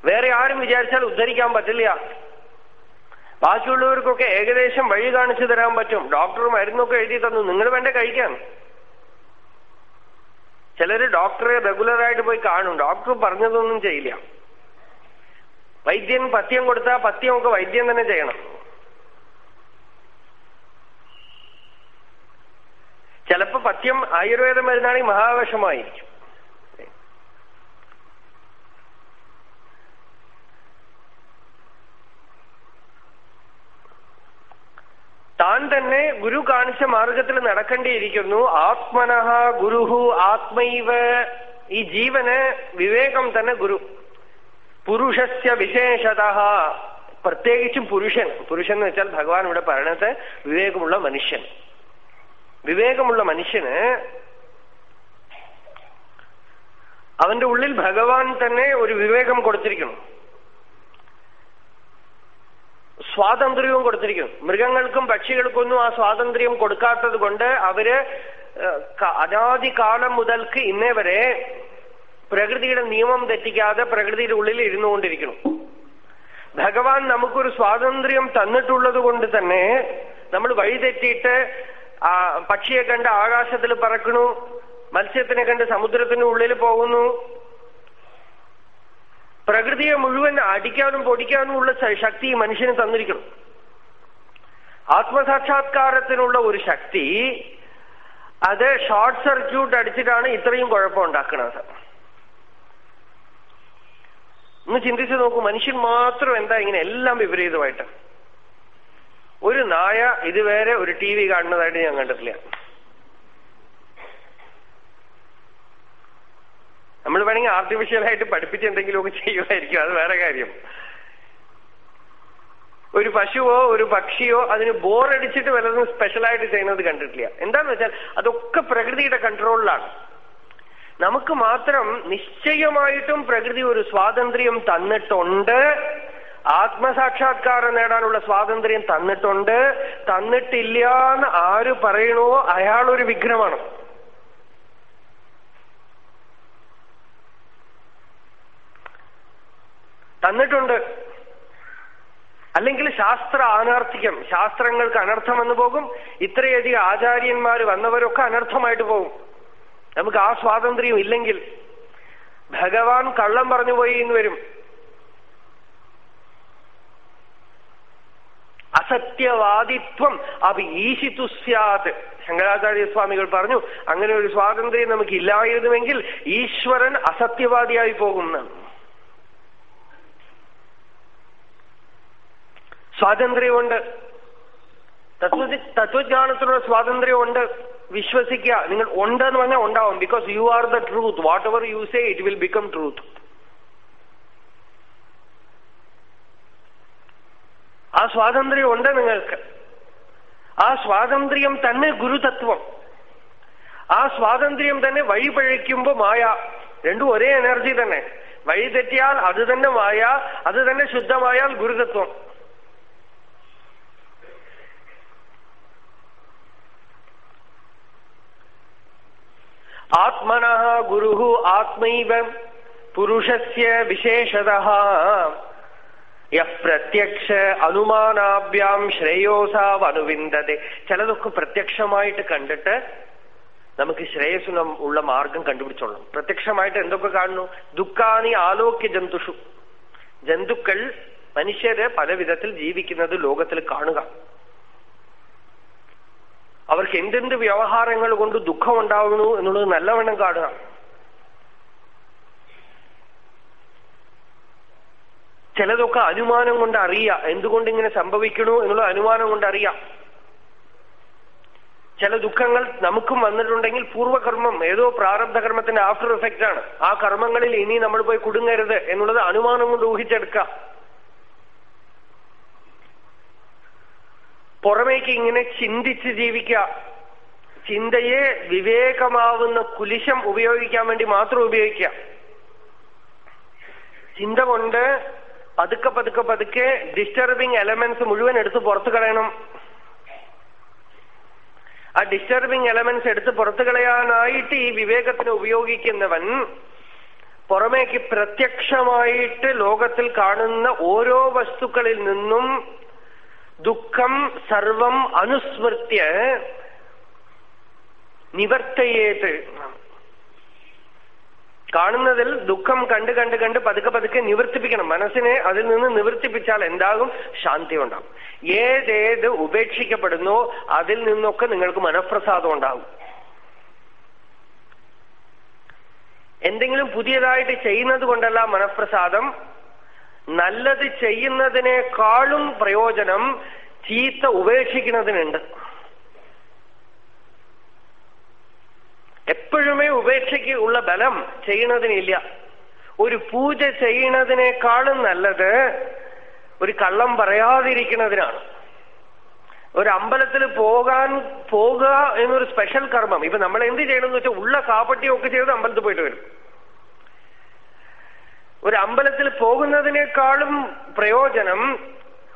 വേറെ ആരും വിചാരിച്ചാൽ ഉദ്ധരിക്കാൻ പറ്റില്ല. ബാക്കിയുള്ളവർക്കൊക്കെ ഏകദേശം വഴി കാണിച്ചു തരാൻ പറ്റും. ഡോക്ടർ മരുന്നൊക്കെ എഴുതി തന്നു. നിങ്ങൾ വേണ്ട കഴിക്കാൻ. ചിലര് ഡോക്ടറെ റെഗുലറായിട്ട് പോയി കാണും. ഡോക്ടർ പറഞ്ഞതൊന്നും ചെയ്യില്ല. വൈദ്യൻ പത്യം കൊടുത്താൽ പത്യമൊക്കെ വൈദ്യൻ തന്നെ ചെയ്യണം. ചിലപ്പോ പത്യം ആയുർവേദ മരുന്നാണെങ്കിൽ മഹാവിഷമായിരിക്കും താൻ തന്നെ ഗുരു കാണിച്ച മാർഗത്തിൽ നടക്കേണ്ടിയിരിക്കുന്നു. ആത്മനഹ ഗുരുഹു ആത്മൈവ. ഈ ജീവന് വിവേകം തന്നെ ഗുരു. പുരുഷസ്യ വിശേഷത പ്രത്യേകിച്ചും പുരുഷൻ. പുരുഷൻ എന്ന് വെച്ചാൽ ഭഗവാൻ ഇവിടെ പറയണത് വിവേകമുള്ള മനുഷ്യൻ. വിവേകമുള്ള മനുഷ്യന് അവന്റെ ഉള്ളിൽ ഭഗവാൻ തന്നെ ഒരു വിവേകം കൊടുത്തിരിക്കണം. സ്വാതന്ത്ര്യവും കൊടുത്തിരിക്കുന്നു. മൃഗങ്ങൾക്കും പക്ഷികൾക്കൊന്നും ആ സ്വാതന്ത്ര്യം കൊടുക്കാത്തത് കൊണ്ട് അവർ അനാദികാലം മുതൽക്ക് ഇന്നേ വരെ പ്രകൃതിയുടെ നിയമം തെറ്റിക്കാതെ പ്രകൃതിയുടെ ഉള്ളിൽ ഇരുന്നുകൊണ്ടിരിക്കണം ഭഗവാൻ നമുക്കൊരു സ്വാതന്ത്ര്യം തന്നിട്ടുള്ളത് കൊണ്ട് തന്നെ നമ്മൾ വഴിതെറ്റിയിട്ട് ആ പക്ഷിയെ കണ്ട് ആകാശത്തിൽ പറക്കണു മത്സ്യത്തിനെ കണ്ട് സമുദ്രത്തിന്റെ ഉള്ളിൽ പോകുന്നു പ്രകൃതിയെ മുഴുവൻ അടിക്കാനും പൊടിക്കാനും ഉള്ള ശക്തി മനുഷ്യന് തന്നിരിക്കണം. ആത്മസാക്ഷാത്കാരത്തിനുള്ള ഒരു ശക്തി അത് ഷോർട്ട് സർക്യൂട്ട് അടിച്ചിട്ടാണ് ഇത്രയും കുഴപ്പമുണ്ടാക്കുന്നത് ഒന്ന് ചിന്തിച്ചു നോക്കൂ മനുഷ്യൻ മാത്രം എന്താ ഇങ്ങനെ എല്ലാം വിപരീതമായിട്ട്? ഒരു നായ ഇതുവരെ ഒരു ടി വി കാണുന്നതായിട്ട് ഞാൻ കണ്ടിട്ടില്ല. നമ്മൾ വേണമെങ്കിൽ ആർട്ടിഫിഷ്യലായിട്ട് പഠിപ്പിച്ച് എന്തെങ്കിലുമൊക്കെ ചെയ്യുമായിരിക്കും. അത് വേറെ കാര്യം. ഒരു പശുവോ ഒരു പക്ഷിയോ അതിന് ബോറടിച്ചിട്ട് വല്ലതും സ്പെഷ്യലായിട്ട് ചെയ്യുന്നത് കണ്ടിട്ടില്ല. എന്താന്ന് വെച്ചാൽ അതൊക്കെ പ്രകൃതിയുടെ കൺട്രോളിലാണ് നമുക്ക് മാത്രം നിശ്ചയമായിട്ടും പ്രകൃതി ഒരു സ്വാതന്ത്ര്യം തന്നിട്ടുണ്ട്. ആത്മസാക്ഷാത്കാരം നേടാനുള്ള സ്വാതന്ത്ര്യം തന്നിട്ടുണ്ട്. തന്നിട്ടില്ല എന്ന് ആര് പറയണോ അയാളൊരു വിഘ്നമാണ് തന്നിട്ടുണ്ട്. അല്ലെങ്കിൽ ശാസ്ത്ര അനർത്ഥികം ശാസ്ത്രങ്ങൾക്ക് അനർത്ഥം വന്നു പോകും ഇത്രയധികം ആചാര്യന്മാർ വന്നവരൊക്കെ അനർത്ഥമായിട്ട് പോകും. നമുക്ക് ആ സ്വാതന്ത്ര്യം ഇല്ലെങ്കിൽ ഭഗവാൻ കള്ളം പറഞ്ഞു പോയി എന്ന് വരും. അസത്യവാദിത്വം അപ്പൊ ഈശിത്തു സ്യാത്. ശങ്കരാചാര്യസ്വാമികൾ പറഞ്ഞു അങ്ങനെ ഒരു സ്വാതന്ത്ര്യം നമുക്ക് ഇല്ലായിരുന്നുവെങ്കിൽ ഈശ്വരൻ അസത്യവാദിയായി പോകുമെന്നാണ് സ്വാതന്ത്ര്യമുണ്ട്. തത്വ സ്വാതന്ത്ര്യം സ്വാതന്ത്ര്യമുണ്ട്. വിശ്വസിക്കുക. നിങ്ങൾ ഉണ്ട് എന്ന് പറഞ്ഞാൽ ഉണ്ടാവും. Because you are the truth whatever you say it will become truth ആ സ്വാതന്ത്ര്യം ഉണ്ട് നിങ്ങൾക്ക്. ആ സ്വാതന്ത്ര്യം തന്നെ ഗുരുതത്വം. ആ സ്വാതന്ത്ര്യം തന്നെ വഴിപഴയ്ക്കുമ്പോ മായ. രണ്ടും ഒരേ എനർജി തന്നെ. വഴി തെറ്റിയാൽ അത് തന്നെ മായ അത് തന്നെ ശുദ്ധമായാൽ ഗുരുതത്വം. ആത്മന ഗുരു ആത്മൈവ പുരുഷസ്യ വിശേഷത. പ്രത്യക്ഷ അനുമാനാഭ്യാം ശ്രേയോസാവ് അനുവിന്ദതെ ചിലതൊക്കെ പ്രത്യക്ഷമായിട്ട് കണ്ടിട്ട് നമുക്ക് ശ്രേയസുനം ഉള്ള മാർഗം കണ്ടുപിടിച്ചോളാം. പ്രത്യക്ഷമായിട്ട് എന്തൊക്കെ കാണുന്നു? ദുഃഖാനി ആലോക്യ ജന്തുഷു. ജന്തുക്കൾ മനുഷ്യര് പല വിധത്തിൽ ജീവിക്കുന്നത് ലോകത്തിൽ കാണുക. അവർക്ക് എന്തെന്ത് വ്യവഹാരങ്ങൾ കൊണ്ട് ദുഃഖം ഉണ്ടാവുന്നു എന്നുള്ളത് നല്ലവണ്ണം കാണുക. ചിലതൊക്കെ അനുമാനം കൊണ്ട് അറിയാം എന്തുകൊണ്ട് ഇങ്ങനെ സംഭവിക്കണു എന്നുള്ള അനുമാനം കൊണ്ട് അറിയാം ചില ദുഃഖങ്ങൾ നമുക്കും വന്നിട്ടുണ്ടെങ്കിൽ പൂർവകർമ്മം ഏതോ പ്രാരബ്ധ കർമ്മത്തിന്റെ ആഫ്റ്റർ ഇഫക്റ്റ് ആണ് ആ കർമ്മങ്ങളിൽ ഇനി നമ്മൾ പോയി കുടുങ്ങരുത് എന്നുള്ളത് അനുമാനം കൊണ്ട് ഊഹിച്ചെടുക്കാം പുറമേക്ക് ഇങ്ങനെ ചിന്തിച്ച് ജീവിക്കുക. ചിന്തയെ വിവേകമാവുന്ന കുലിശം ഉപയോഗിക്കാൻ വേണ്ടി മാത്രം ഉപയോഗിക്കുക. ചിന്ത കൊണ്ട് പതുക്കെ പതുക്കെ പതുക്കെ ഡിസ്റ്റർബിങ് എലമെന്റ്സ് മുഴുവൻ എടുത്ത് പുറത്തു കളയണം. ആ ഡിസ്റ്റർബിങ് എലമെന്റ്സ് എടുത്ത് പുറത്തു കളയാനായിട്ട് ഈ വിവേകത്തിന് ഉപയോഗിക്കുന്നവൻ പുറമേക്ക് പ്രത്യക്ഷമായിട്ട് ലോകത്തിൽ കാണുന്ന ഓരോ വസ്തുക്കളിൽ നിന്നും ദുഃഖം സർവം അനുസ്മൃത്യ നിവർത്തയേത്. കാണുന്നതിൽ ദുഃഖം കണ്ട് കണ്ട് കണ്ട് പതുക്കെ പതുക്കെ നിവർത്തിപ്പിക്കണം. മനസ്സിനെ അതിൽ നിന്ന് നിവർത്തിപ്പിച്ചാൽ എന്താകും? ശാന്തി ഉണ്ടാകും. ഏതേത് ഉപേക്ഷിക്കപ്പെടുന്നു അതിൽ നിന്നൊക്കെ നിങ്ങൾക്ക് മനഃപ്രസാദം ഉണ്ടാകും. എന്തെങ്കിലും പുതിയതായിട്ട് ചെയ്യുന്നത് കൊണ്ടല്ല മനഃപ്രസാദം. നല്ലത് ചെയ്യുന്നതിനേക്കാളും പ്രയോജനം ചീത്ത ഉപേക്ഷിക്കുന്നതിനുണ്ട്. എപ്പോഴുമേ ഉപേക്ഷയ്ക്ക് ഉള്ള ബലം ചെയ്യുന്നതിനില്ല. ഒരു പൂജ ചെയ്യുന്നതിനേക്കാളും നല്ലത് ഒരു കള്ളം പറയാതിരിക്കുന്നതിനാണ്. ഒരു അമ്പലത്തിൽ പോകാൻ പോകുക എന്നൊരു സ്പെഷ്യൽ കർമ്മം. ഇപ്പൊ നമ്മൾ എന്ത് ചെയ്യണമെന്ന് വെച്ചാൽ ഉള്ള കാപ്പട്ടിയൊക്കെ ചെയ്ത് അമ്പലത്തിൽ പോയിട്ട് വരും. ഒരു അമ്പലത്തിൽ പോകുന്നതിനേക്കാളും പ്രയോജനം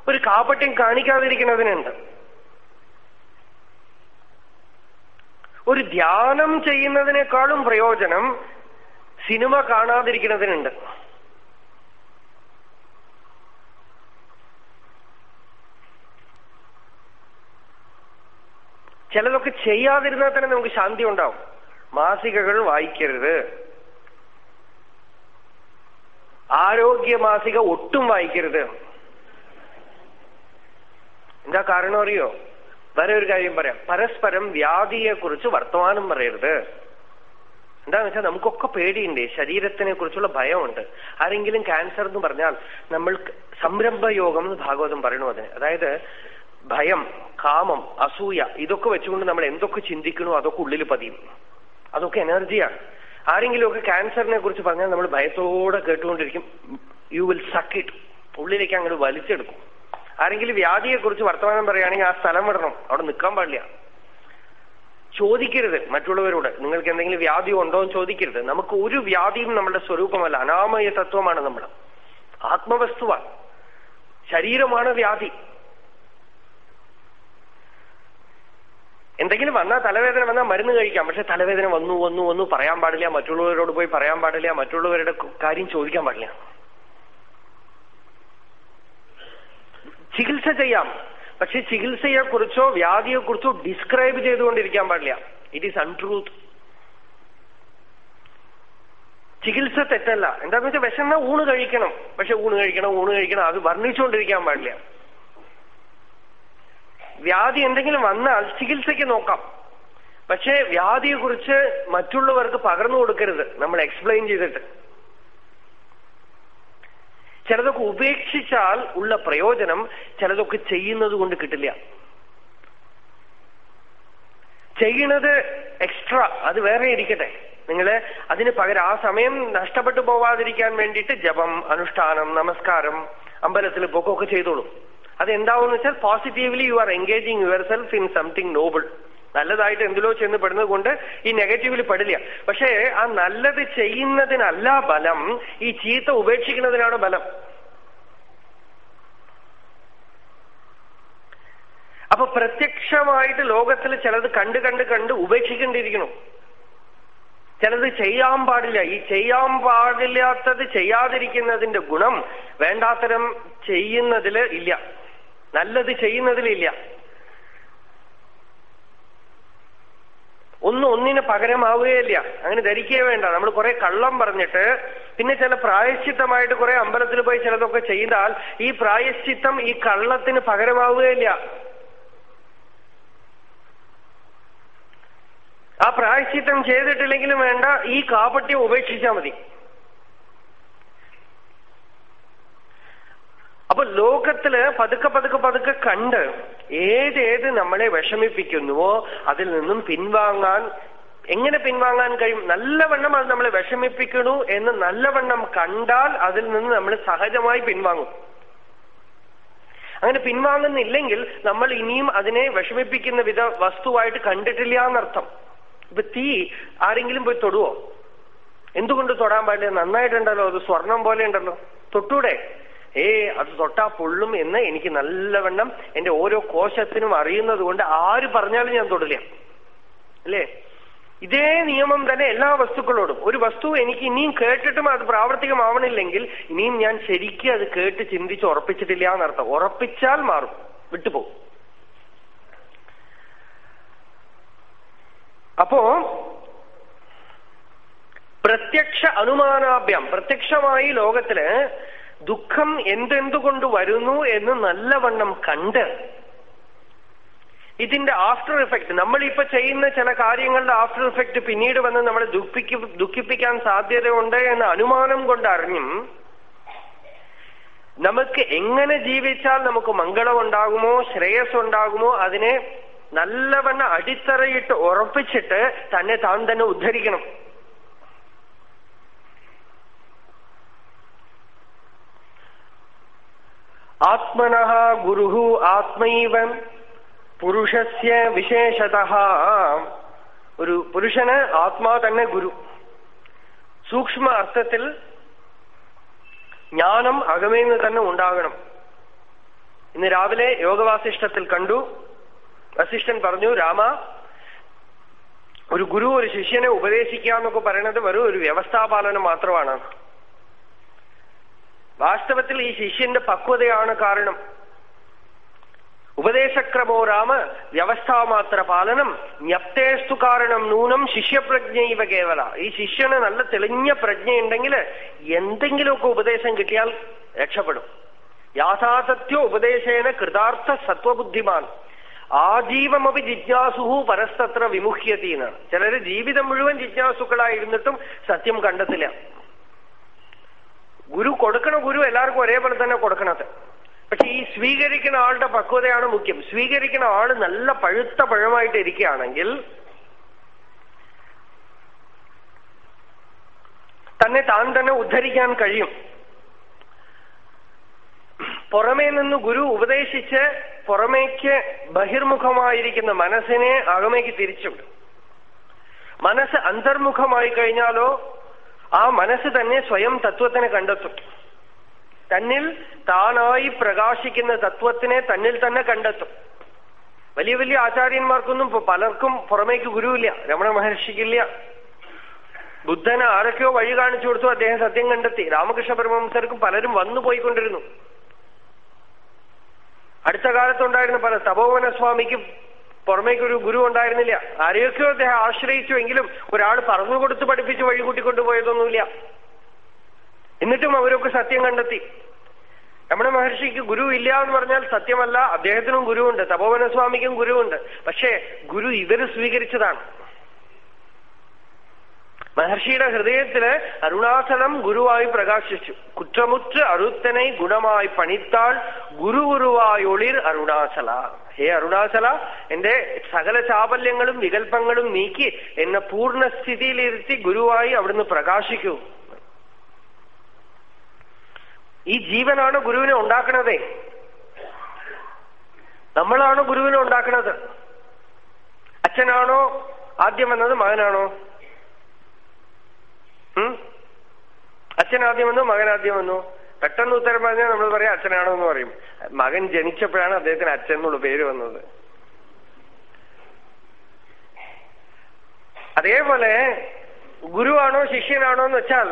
ഒരു കാപ്പട്യം കാണിക്കാതിരിക്കുന്നതിനുണ്ട്. ഒരു ധ്യാനം ചെയ്യുന്നതിനേക്കാളും പ്രയോജനം സിനിമ കാണാതിരിക്കുന്നതിനുണ്ട്. ചിലതൊക്കെ ചെയ്യാതിരുന്നാൽ തന്നെ നമുക്ക് ശാന്തി ഉണ്ടാവും. മാസികകൾ വായിക്കരുത്. ആരോഗ്യ മാസിക ഒട്ടും വായിക്കരുത്. എന്താ കാരണം അറിയോ? വേറെ ഒരു കാര്യം പറയാം. പരസ്പരം വ്യാധിയെ കുറിച്ച് വർത്തമാനം പറയരുത്. എന്താന്ന് വെച്ചാൽ നമുക്കൊക്കെ പേടിയുണ്ട്. ശരീരത്തിനെ കുറിച്ചുള്ള ഭയമുണ്ട്. ആരെങ്കിലും ക്യാൻസർ എന്ന് പറഞ്ഞാൽ നമ്മൾ സംരംഭയോഗം എന്ന് ഭാഗവതം പറയണു അതിന്. അതായത് ഭയം കാമം അസൂയ ഇതൊക്കെ വെച്ചുകൊണ്ട് നമ്മൾ എന്തൊക്കെ ചിന്തിക്കണോ അതൊക്കെ ഉള്ളിൽ പതിയും. അതൊക്കെ എനർജിയാണ് ആരെങ്കിലുമൊക്കെ ക്യാൻസറിനെ കുറിച്ച് പറഞ്ഞാൽ നമ്മൾ ഭയത്തോടെ കേട്ടുകൊണ്ടിരിക്കും. യു വിൽ സക്ക് ഇറ്റ് ഉള്ളിലേക്ക് അങ്ങോട്ട് വലിച്ചെടുക്കും. ആരെങ്കിലും വ്യാധിയെ കുറിച്ച് വർത്തമാനം പറയുകയാണെങ്കിൽ ആ സ്ഥലം വിടണം. അവിടെ നിൽക്കാൻ പാടില്ല. ചോദിക്കരുത് മറ്റുള്ളവരോട്. നിങ്ങൾക്ക് എന്തെങ്കിലും വ്യാധി ഉണ്ടോ എന്ന് ചോദിക്കരുത്. നമുക്ക് ഒരു വ്യാധിയും നമ്മുടെ സ്വരൂപമല്ല. അനാമയ തത്വമാണ് നമ്മൾ ആത്മവസ്തുവാണ് ശരീരമാണ് വ്യാധി. എന്തെങ്കിലും വന്നാൽ തലവേദന വന്നാൽ മരുന്ന് കഴിക്കാം. പക്ഷെ തലവേദന വന്നു വന്നു വന്നു പറയാൻ പാടില്ല. മറ്റുള്ളവരോട് പോയി പറയാൻ പാടില്ല. മറ്റുള്ളവരുടെ കാര്യം ചോദിക്കാൻ പാടില്ല. ചികിത്സ ചെയ്യാം. പക്ഷെ ചികിത്സയെക്കുറിച്ചോ വ്യാധിയെക്കുറിച്ചോ ഡിസ്ക്രൈബ് ചെയ്തുകൊണ്ടിരിക്കാൻ പാടില്ല. ഇറ്റ് ഈസ് അൺട്രൂത്ത് ചികിത്സ തെറ്റല്ല. എന്താന്ന് വെച്ചാൽ വിശന്ന ഊണ് കഴിക്കണം. പക്ഷെ ഊണ് കഴിക്കണം ഊണ് കഴിക്കണം അത് വർണിച്ചുകൊണ്ടിരിക്കാൻ പാടില്ല. വ്യാധി എന്തെങ്കിലും വന്നാൽ ചികിത്സയ്ക്ക് നോക്കാം. പക്ഷേ വ്യാധിയെക്കുറിച്ച് മറ്റുള്ളവർക്ക് പകർന്നു കൊടുക്കരുത്. നമ്മൾ എക്സ്പ്ലെയിൻ ചെയ്തിട്ട്. ചിലതൊക്കെ ഉപേക്ഷിച്ചാൽ ഉള്ള പ്രയോജനം ചിലതൊക്കെ ചെയ്യുന്നത് കൊണ്ട് കിട്ടില്ല. ചെയ്യണത് എക്സ്ട്രാ അത് വേറെ ഇരിക്കട്ടെ. നിങ്ങൾ അതിന് പകരം ആ സമയം നഷ്ടപ്പെട്ടു പോവാതിരിക്കാൻ വേണ്ടിയിട്ട് ജപം അനുഷ്ഠാനം നമസ്കാരം അമ്പലത്തിൽ പൊക്കമൊക്കെ ചെയ്തോളൂ. അതെന്താവെന്ന് വെച്ചാൽ positively you are engaging yourself in something noble നല്ലതായിട്ട് എന്തിലോ ചെന്ന് പെടുന്നത് കൊണ്ട് ഈ നെഗറ്റീവിൽ പെടില്ല. പക്ഷേ ആ നല്ലത് ചെയ്യുന്നതിനല്ല ബലം ഈ ചീത്ത ഉപേക്ഷിക്കുന്നതിനാണ് ബലം. അപ്പൊ പ്രത്യക്ഷമായിട്ട് ലോകത്തിൽ ചിലത് കണ്ട് കണ്ട് കണ്ട് ഉപേക്ഷിക്കേണ്ടിയിരിക്കണം ചിലത് ചെയ്യാൻ പാടില്ല. ഈ ചെയ്യാൻ പാടില്ലാത്തത് ചെയ്യാതിരിക്കുന്നതിന്റെ ഗുണം വേണ്ടാത്തരം ചെയ്യുന്നതിൽ ഇല്ല. നല്ലത് ചെയ്യുന്നതിലില്ല. ഒന്നും ഒന്നിന് പകരമാവുകയില്ല. അങ്ങനെ ധരിക്കുകയേ വേണ്ട. നമ്മൾ കുറെ കള്ളം പറഞ്ഞിട്ട് പിന്നെ ചില പ്രായശ്ചിത്തമായിട്ട് കുറെ അമ്പലത്തിൽ പോയി ചിലതൊക്കെ ചെയ്താൽ ഈ പ്രായശ്ചിത്തം ഈ കള്ളത്തിന് പകരമാവുകയില്ല. ആ പ്രായശ്ചിത്തം ചെയ്തിട്ടില്ലെങ്കിലും വേണ്ട ഈ കാപട്യം ഉപേക്ഷിച്ചാൽ മതി. അപ്പൊ ലോകത്തിൽ പതുക്കെ പതുക്കെ പതുക്കെ കണ്ട് ഏതേത് നമ്മളെ വിഷമിപ്പിക്കുന്നുവോ അതിൽ നിന്നും പിൻവാങ്ങാൻ എങ്ങനെ പിൻവാങ്ങാൻ കഴിയും? നല്ലവണ്ണം അത് നമ്മളെ വിഷമിപ്പിക്കണു എന്ന് നല്ലവണ്ണം കണ്ടാൽ അതിൽ നിന്ന് നമ്മൾ സഹജമായി പിൻവാങ്ങും. അങ്ങനെ പിൻവാങ്ങുന്നില്ലെങ്കിൽ നമ്മൾ ഇനിയും അതിനെ വിഷമിപ്പിക്കുന്ന വിധ വസ്തുവായിട്ട് കണ്ടിട്ടില്ല എന്നർത്ഥം. ഇപ്പൊ തീ ആരെങ്കിലും പോയി തൊടുവോ? എന്തുകൊണ്ട് തൊടാൻ പാടില്ല? നന്നായിട്ടുണ്ടല്ലോ അത് സ്വർണം പോലെ ഉണ്ടല്ലോ. തൊട്ടൂടെ? ഏ അത് തൊട്ടാ പൊള്ളും എന്ന് എനിക്ക് നല്ലവണ്ണം എന്റെ ഓരോ കോശത്തിനും അറിയുന്നത് കൊണ്ട് ആര് പറഞ്ഞാലും ഞാൻ തൊടില്ല. അല്ലേ? ഇതേ നിയമം തന്നെ എല്ലാ വസ്തുക്കളോടും. ഒരു വസ്തു എനിക്ക് ഇനിയും കേട്ടിട്ടും അത് പ്രാവർത്തികമാവണില്ലെങ്കിൽ ഇനിയും ഞാൻ ശരിക്കും അത് കേട്ട് ചിന്തിച്ച് ഉറപ്പിച്ചിട്ടില്ല എന്നർത്ഥം. ഉറപ്പിച്ചാൽ മാറും. വിട്ടുപോകും. അപ്പോ പ്രത്യക്ഷ അനുമാനാഭ്യം പ്രത്യക്ഷമായി ലോകത്തിൽ ദുഃഖം എന്തെന്തുകൊണ്ട് വരുന്നു എന്ന് നല്ലവണ്ണം കണ്ട് ഇതിന്റെ ആഫ്റ്റർ എഫക്ട് നമ്മളിപ്പോ ചെയ്യുന്ന ചില കാര്യങ്ങളുടെ ആഫ്റ്റർ ഇഫക്റ്റ് പിന്നീട് വന്ന് നമ്മളെ ദുഃഖിക്ക് ദുഃഖിപ്പിക്കാൻ സാധ്യതയുണ്ട് എന്ന അനുമാനം കൊണ്ടറിഞ്ഞും നമുക്ക് എങ്ങനെ ജീവിച്ചാൽ നമുക്ക് മംഗളം ഉണ്ടാകുമോ ശ്രേയസ് ഉണ്ടാകുമോ അതിനെ നല്ലവണ്ണം അടിത്തറയിട്ട് ഉറപ്പിച്ചിട്ട് തന്നെ താൻ തന്നെ ഉദ്ധരിക്കണം. ആത്മന ഗുരു ആത്മൈവ. പുരുഷസ്യ വിശേഷത. ഒരു പുരുഷന് ആത്മാ തന്നെ ഗുരു. സൂക്ഷ്മ അർത്ഥത്തിൽ ജ്ഞാനം അകമേന്ന് തന്നെ ഉണ്ടാകണം. ഇന്ന് രാവിലെ യോഗവാസിഷ്ടത്തിൽ കണ്ടു. വസിഷ്ഠൻ പറഞ്ഞു രാമ ഒരു ഗുരു ഒരു ശിഷ്യനെ ഉപദേശിക്കുക പറയുന്നത് വെറും ഒരു വ്യവസ്ഥാപാലനം മാത്രമാണ്. വാസ്തവത്തിൽ ഈ ശിഷ്യന്റെ പക്വതയാണ് കാരണം. ഉപദേശക്രമോ രാമ വ്യവസ്ഥാമാത്ര പാലനം ജ്ഞപ്തേസ്തു കാരണം നൂനം ശിഷ്യപ്രജ്ഞൈവ കേവല. ഈ ശിഷ്യന് നല്ല തെളിഞ്ഞ പ്രജ്ഞയുണ്ടെങ്കിൽ എന്തെങ്കിലുമൊക്കെ ഉപദേശം കിട്ടിയാൽ രക്ഷപ്പെടും. യാഥാസത്യോ ഉപദേശേന കൃതാർത്ഥ സത്വബുദ്ധിമാൻ. ആജീവമപി ജിജ്ഞാസുഹു പരസ്തത്ര വിമുഹ്യതി എന്നാണ് ചിലര് ജീവിതം മുഴുവൻ ജിജ്ഞാസുക്കളായിരുന്നിട്ടും സത്യം കണ്ടെത്തില്ല. ഗുരു കൊടുക്കണ ഗുരു എല്ലാവർക്കും ഒരേപോലെ തന്നെ കൊടുക്കണത്. പക്ഷെ ഈ സ്വീകരിക്കുന്ന ആളുടെ പക്വതയാണ് മുഖ്യം. സ്വീകരിക്കുന്ന ആൾ നല്ല പഴുത്ത പഴമായിട്ട് ഇരിക്കുകയാണെങ്കിൽ തന്നെ താൻ തന്നെ ഉദ്ധരിക്കാൻ കഴിയും. പുറമേ നിന്ന് ഗുരു ഉപദേശിച്ച് പുറമേക്ക് ബഹിർമുഖമായിരിക്കുന്ന മനസ്സിനെ അകമേക്ക് തിരിച്ചുവിടും. മനസ്സ് അന്തർമുഖമായി കഴിഞ്ഞാലോ ആ മനസ്സ് തന്നെ സ്വയം തത്വത്തിനെ കണ്ടെത്തും. തന്നിൽ താനായി പ്രകാശിക്കുന്ന തത്വത്തിനെ തന്നിൽ തന്നെ കണ്ടെത്തും. വലിയ വലിയ ആചാര്യന്മാർക്കൊന്നും പലർക്കും പുറമേക്ക് ഗുരുവില്ല രമണ മഹർഷിക്കില്ല. ബുദ്ധന് ആരൊക്കെയോ വഴി കാണിച്ചു കൊടുത്തു അദ്ദേഹം സത്യം കണ്ടെത്തി. രാമകൃഷ്ണ പരമഹംസർക്കും പലരും വന്നു പോയിക്കൊണ്ടിരുന്നു. അടുത്ത കാലത്തുണ്ടായിരുന്ന പല തപോവന സ്വാമിക്കും പുറമേക്കൊരു ഗുരു ഉണ്ടായിരുന്നില്ല. ആരെയൊക്കെയോ അദ്ദേഹം ആശ്രയിച്ചുവെങ്കിലും ഒരാൾ പറഞ്ഞു കൊടുത്ത് പഠിപ്പിച്ച് വഴി കൂട്ടിക്കൊണ്ടുപോയതൊന്നുമില്ല എന്നിട്ടും അവരൊക്കെ സത്യം കണ്ടെത്തി. രമണ മഹർഷിക്ക് ഗുരു ഇല്ല എന്ന് പറഞ്ഞാൽ സത്യമല്ല. അദ്ദേഹത്തിനും ഗുരുവുണ്ട്. തപോവന സ്വാമിക്കും ഗുരുവുണ്ട്. പക്ഷേ ഗുരു ഇവർ സ്വീകരിച്ചതാണ്. മഹർഷിയുടെ ഹൃദയത്തിൽ അരുണാസനം ഗുരുവായി പ്രകാശിച്ചു. കുറ്റമുറ്റ് അരുത്തനെ ഗുണമായി പണിത്താൾ ഗുരു ഗുരുവായൊളിർ അരുണാചല ഹേ അരുണാചല എന്റെ സകല ചാപല്യങ്ങളും വികല്പങ്ങളും നീക്കി എന്നെ പൂർണസ്ഥിതിയിലിരുത്തി ഗുരുവായി അവിടുന്ന് പ്രകാശിക്കൂ. ഈ ജീവനാണ് ഗുരുവിനെ ഉണ്ടാക്കണതേ. നമ്മളാണ് ഗുരുവിനെ ഉണ്ടാക്കുന്നത് അച്ഛനാണോ? ആദ്യം വന്നത് മകനാണോ? അച്ഛൻ ആദ്യം വന്നു മകൻ ആദ്യം വന്നു. പെട്ടെന്ന് ഉത്തരം പറഞ്ഞാൽ നമ്മൾ പറയാം അച്ഛനാണോ എന്ന് പറയും. മകൻ ജനിച്ചപ്പോഴാണ് അദ്ദേഹത്തിന് അച്ഛൻ എന്നുള്ള പേര് വന്നത്. അതേപോലെ ഗുരുവാണോ ശിഷ്യനാണോ എന്ന് വെച്ചാൽ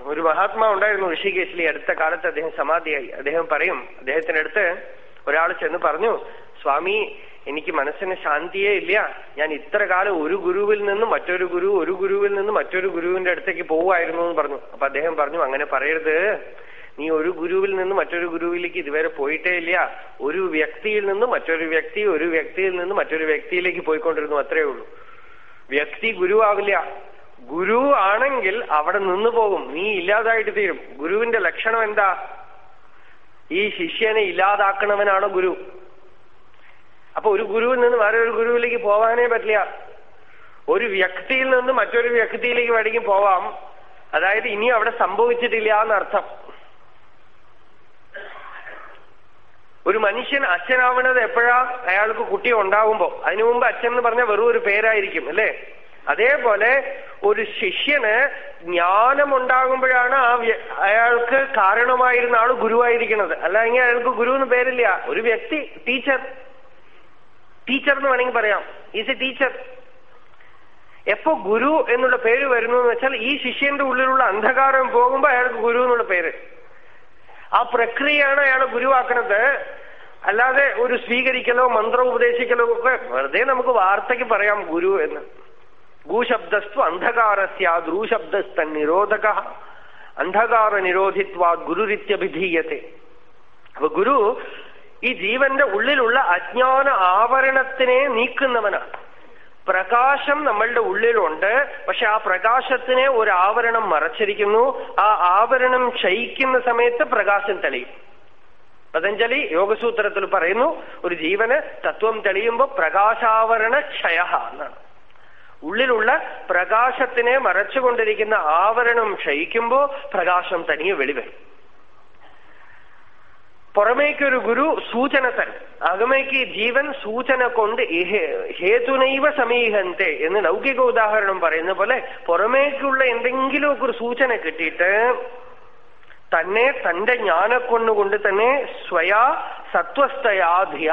ഒരു മഹാത്മാ ഉണ്ടായിരുന്നു ഋഷികേശിൽ അടുത്ത കാലത്ത് അദ്ദേഹം സമാധിയായി. അദ്ദേഹം പറയും അദ്ദേഹത്തിന്റെ അടുത്ത് ഒരാൾ ചെന്ന് പറഞ്ഞു സ്വാമി എനിക്ക് മനസ്സിന് ശാന്തിയേ ഇല്ല. ഞാൻ ഇത്ര കാലം ഒരു ഗുരുവിൽ നിന്നും മറ്റൊരു ഗുരു ഒരു ഗുരുവിൽ നിന്നും മറ്റൊരു ഗുരുവിന്റെ അടുത്തേക്ക് പോവുമായിരുന്നു എന്ന് പറഞ്ഞു. അപ്പൊ അദ്ദേഹം പറഞ്ഞു അങ്ങനെ പറയരുത്. നീ ഒരു ഗുരുവിൽ നിന്ന് മറ്റൊരു ഗുരുവിലേക്ക് ഇതുവരെ പോയിട്ടേ ഇല്ല. ഒരു വ്യക്തിയിൽ നിന്ന് മറ്റൊരു വ്യക്തി ഒരു വ്യക്തിയിൽ നിന്ന് മറ്റൊരു വ്യക്തിയിലേക്ക് പോയിക്കൊണ്ടിരുന്നു അത്രേ ഉള്ളൂ. വ്യക്തി ഗുരുവാവില്ല. ഗുരു ആണെങ്കിൽ അവിടെ നിന്ന് പോകും. നീ ഇല്ലാതായിട്ട് തീരും. ഗുരുവിന്റെ ലക്ഷണം എന്താ? ഈ ശിഷ്യനെ ഇല്ലാതാക്കണവനാണ് ഗുരു? അപ്പൊ ഒരു ഗുരുവിൽ നിന്ന് വേറെ ഒരു ഗുരുവിലേക്ക് പോവാനേ പറ്റില്ല. ഒരു വ്യക്തിയിൽ നിന്ന് മറ്റൊരു വ്യക്തിയിലേക്ക് വേണമെങ്കിൽ പോവാം. അതായത് ഇനി അവിടെ സംഭവിച്ചിട്ടില്ല എന്നർത്ഥം. ഒരു മനുഷ്യൻ അച്ഛനാവണത് എപ്പോഴാ അയാൾക്ക് കുട്ടി ഉണ്ടാവുമ്പോ? അതിനു മുമ്പ് അച്ഛൻ എന്ന് പറഞ്ഞാൽ വെറും ഒരു പേരായിരിക്കും അല്ലേ? അതേപോലെ ഒരു ശിഷ്യന് ജ്ഞാനമുണ്ടാകുമ്പോഴാണ് ആ വ്യ- അയാൾക്ക് കാരണമായിരുന്ന ആൾ ഗുരുവായിരിക്കുന്നത്. അല്ലെങ്കിൽ അയാൾക്ക് ഗുരു എന്ന് പേരില്ല. ഒരു വ്യക്തി ടീച്ചർ. ടീച്ചർ എന്ന് വേണമെങ്കിൽ പറയാം. ഈസ് എ ടീച്ചർ എപ്പോ ഗുരു എന്നുള്ള പേര് വരുന്നു എന്ന് വെച്ചാൽ ഈ ശിഷ്യന്റെ ഉള്ളിലുള്ള അന്ധകാരം പോകുമ്പോ അയാൾക്ക് ഗുരു എന്നുള്ള പേര്. ആ പ്രക്രിയയാണ് അയാൾ ഗുരുവാക്കണത്. അല്ലാതെ ഒരു സ്വീകരിക്കലോ മന്ത്രം ഉപദേശിക്കലോ ഒക്കെ വെറുതെ നമുക്ക് വാർത്തയ്ക്ക് പറയാം ഗുരു എന്ന്. ഗുശബ്ദസ്തു അന്ധകാരസ്യാ ദ്രൂശബ്ദസ്തൻ നിരോധക. അന്ധകാര നിരോധിത്വാ ഗുരുരിത്യഭിധീയത്തെ. അപ്പൊ ഗുരു ഈ ജീവന്റെ ഉള്ളിലുള്ള അജ്ഞാന ആവരണത്തിനെ നീക്കുന്നവനാണ്. പ്രകാശം നമ്മളുടെ ഉള്ളിലുണ്ട്. പക്ഷെ ആ പ്രകാശത്തിനെ ഒരു ആവരണം മറച്ചിരിക്കുന്നു. ആ ആവരണം ക്ഷയിക്കുന്ന സമയത്ത് പ്രകാശം തെളിയും. പതഞ്ജലി യോഗസൂത്രത്തിൽ പറയുന്നു ഒരു ജീവന് തത്വം തെളിയുമ്പോൾ പ്രകാശാവരണ ക്ഷയ എന്നാണ്. ഉള്ളിലുള്ള പ്രകാശത്തിനെ മറച്ചുകൊണ്ടിരിക്കുന്ന ആവരണം ക്ഷയിക്കുമ്പോൾ പ്രകാശം തനിയെ വെളിവരും. പുറമേക്കൊരു ഗുരു സൂചന തൻ അകമേക്ക് ജീവൻ സൂചന കൊണ്ട് ഹേതുനൈവ സമീഹന്തെ എന്ന് ലൗകിക ഉദാഹരണം പറയുന്ന പോലെ പുറമേക്കുള്ള എന്തെങ്കിലുമൊക്കെ ഒരു സൂചന കിട്ടിയിട്ട് തന്നെ തന്റെ ജ്ഞാനക്കൊണ്ടുകൊണ്ട് തന്നെ സ്വയാ സത്വസ്ഥയാധിയ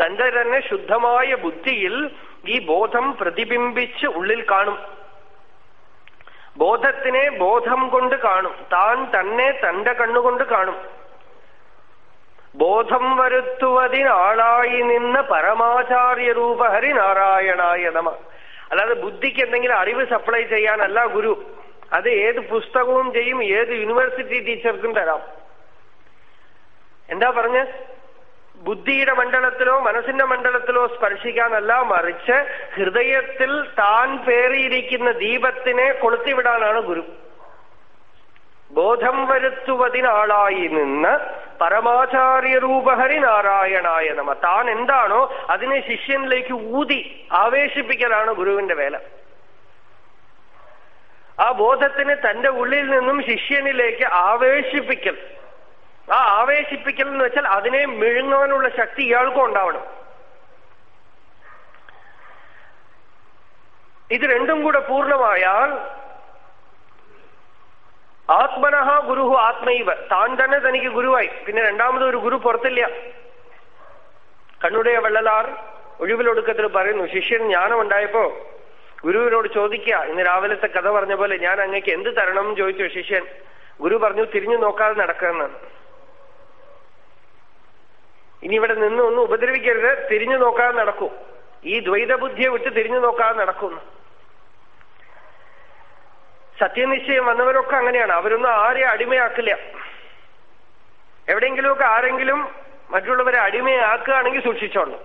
തന്റെ തന്നെ ശുദ്ധമായ ബുദ്ധിയിൽ ഈ ബോധം പ്രതിബിംബിച്ച് ഉള്ളിൽ കാണും. ബോധത്തിനെ ബോധം കൊണ്ട് കാണും. താൻ തന്നെ തന്റെ കണ്ണുകൊണ്ട് കാണും. ബോധം വരുത്തുവതിനാളായി നിന്ന് പരമാചാര്യ രൂപ ഹരിനാരായണായ നമ. അല്ലാതെ ബുദ്ധിക്ക് എന്തെങ്കിലും അറിവ് സപ്ലൈ ചെയ്യാനല്ല ഗുരു. അത് ഏത് പുസ്തകവും ചെയ്യും ഏത് യൂണിവേഴ്സിറ്റി ടീച്ചർക്കും തരാം. എന്താ പറഞ്ഞ്? ബുദ്ധിയുടെ മണ്ഡലത്തിലോ മനസ്സിന്റെ മണ്ഡലത്തിലോ സ്പർശിക്കാനല്ല മറിച്ച് ഹൃദയത്തിൽ താൻ പേറിയിരിക്കുന്ന ദീപത്തിനെ കൊളുത്തിവിടാനാണ് ഗുരു. ബോധം വരുത്തുവതിനാളായി നിന്ന് പരമാചാര്യരൂപഹരി നാരായണായ നമ. താൻ എന്താണോ അതിനെ ശിഷ്യനിലേക്ക് ഊതി ആവേശിപ്പിക്കലാണ് ഗുരുവിന്റെ വേല. ആ ബോധത്തിന് തന്റെ ഉള്ളിൽ നിന്നും ശിഷ്യനിലേക്ക് ആവേശിപ്പിക്കൽ. ആ ആവേശിപ്പിക്കൽ എന്ന് വെച്ചാൽ അതിനെ മിഴുങ്ങാനുള്ള ശക്തി ഇയാൾക്കും ഉണ്ടാവണം. ഇത് രണ്ടും കൂടെ പൂർണമായാൽ ആത്മനഹ ഗുരുഹു ആത്മൈവ. താൻ തന്നെ തനിക്ക് ഗുരുവായി. പിന്നെ രണ്ടാമത് ഒരു ഗുരു പുറത്തില്ല. കണ്ണുടയ വെള്ളലാർ ഒഴിവിലൊടുക്കത്തിൽ പറയുന്നു ശിഷ്യൻ ജ്ഞാനം ഉണ്ടായപ്പോ ഗുരുവിനോട് ചോദിക്കുക ഇന്ന് രാവിലത്തെ കഥ പറഞ്ഞ പോലെ ഞാൻ അങ്ങക്ക് എന്ത് തരണം എന്ന് ചോദിച്ചു ശിഷ്യൻ ഗുരു പറഞ്ഞു തിരിഞ്ഞു നോക്കാതെ നടക്കാമെന്നാണ് ഇനി ഇവിടെ നിന്ന് ഒന്നും ഉപദ്രവിക്കരുത്. തിരിഞ്ഞു നോക്കാതെ നടക്കൂ. ഈ ദ്വൈത ബുദ്ധിയെ വിട്ട് തിരിഞ്ഞു നോക്കാതെ നടക്കുന്നു സത്യനിശ്ചയം വന്നവരൊക്കെ അങ്ങനെയാണ്. അവരൊന്നും ആരെ അടിമയാക്കില്ല. എവിടെയെങ്കിലുമൊക്കെ ആരെങ്കിലും മറ്റുള്ളവരെ അടിമയാക്കുകയാണെങ്കിൽ സൂക്ഷിച്ചോളൂ